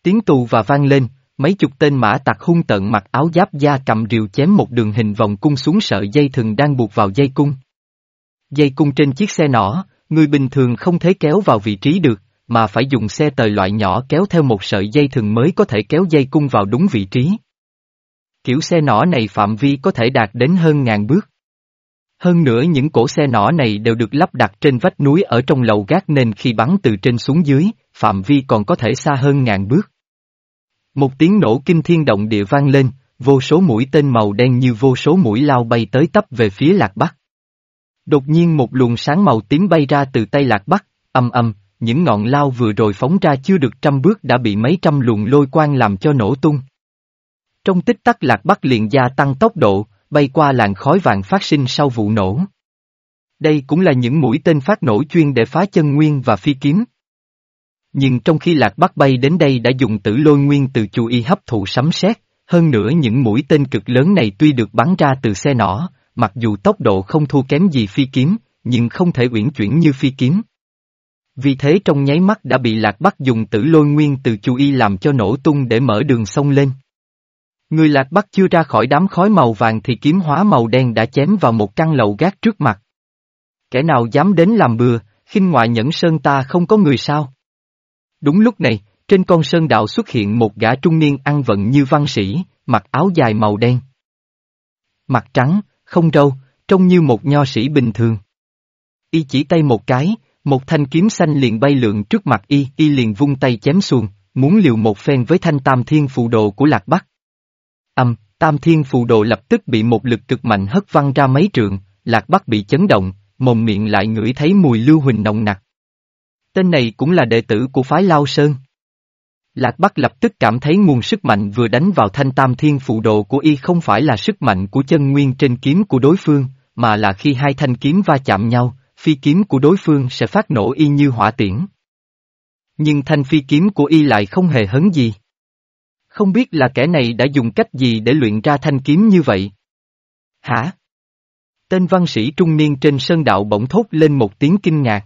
Tiếng tù và vang lên, mấy chục tên mã tặc hung tận mặc áo giáp da cầm rìu chém một đường hình vòng cung xuống sợi dây thừng đang buộc vào dây cung. Dây cung trên chiếc xe nỏ, người bình thường không thể kéo vào vị trí được, mà phải dùng xe tời loại nhỏ kéo theo một sợi dây thừng mới có thể kéo dây cung vào đúng vị trí. Kiểu xe nỏ này phạm vi có thể đạt đến hơn ngàn bước. Hơn nữa những cổ xe nỏ này đều được lắp đặt trên vách núi ở trong lầu gác nên khi bắn từ trên xuống dưới, phạm vi còn có thể xa hơn ngàn bước. Một tiếng nổ kinh thiên động địa vang lên, vô số mũi tên màu đen như vô số mũi lao bay tới tấp về phía lạc bắc. Đột nhiên một luồng sáng màu tím bay ra từ tay lạc bắc, âm âm, những ngọn lao vừa rồi phóng ra chưa được trăm bước đã bị mấy trăm luồng lôi quang làm cho nổ tung. Trong tích tắc lạc bắc liền gia tăng tốc độ, bay qua làn khói vàng phát sinh sau vụ nổ. Đây cũng là những mũi tên phát nổ chuyên để phá chân nguyên và phi kiếm. Nhưng trong khi lạc bắc bay đến đây đã dùng tử lôi nguyên từ chú y hấp thụ sấm sét, hơn nữa những mũi tên cực lớn này tuy được bắn ra từ xe nỏ, mặc dù tốc độ không thua kém gì phi kiếm, nhưng không thể uyển chuyển như phi kiếm. Vì thế trong nháy mắt đã bị lạc bắc dùng tử lôi nguyên từ chú y làm cho nổ tung để mở đường sông lên. Người lạc bắc chưa ra khỏi đám khói màu vàng thì kiếm hóa màu đen đã chém vào một căn lầu gác trước mặt. Kẻ nào dám đến làm bừa, khinh ngoại nhẫn sơn ta không có người sao? Đúng lúc này, trên con sơn đạo xuất hiện một gã trung niên ăn vận như văn sĩ, mặc áo dài màu đen. Mặt trắng, không râu, trông như một nho sĩ bình thường. Y chỉ tay một cái, một thanh kiếm xanh liền bay lượn trước mặt y, y liền vung tay chém xuống, muốn liều một phen với thanh tam thiên phù đồ của Lạc Bắc. Âm, tam thiên phù đồ lập tức bị một lực cực mạnh hất văng ra mấy trượng, Lạc Bắc bị chấn động, mồm miệng lại ngửi thấy mùi lưu huỳnh nồng nặc. Tên này cũng là đệ tử của phái Lao Sơn. Lạc Bắc lập tức cảm thấy nguồn sức mạnh vừa đánh vào thanh tam thiên phụ độ của y không phải là sức mạnh của chân nguyên trên kiếm của đối phương, mà là khi hai thanh kiếm va chạm nhau, phi kiếm của đối phương sẽ phát nổ y như hỏa tiễn. Nhưng thanh phi kiếm của y lại không hề hấn gì. Không biết là kẻ này đã dùng cách gì để luyện ra thanh kiếm như vậy? Hả? Tên văn sĩ trung niên trên sơn đạo bỗng thốt lên một tiếng kinh ngạc.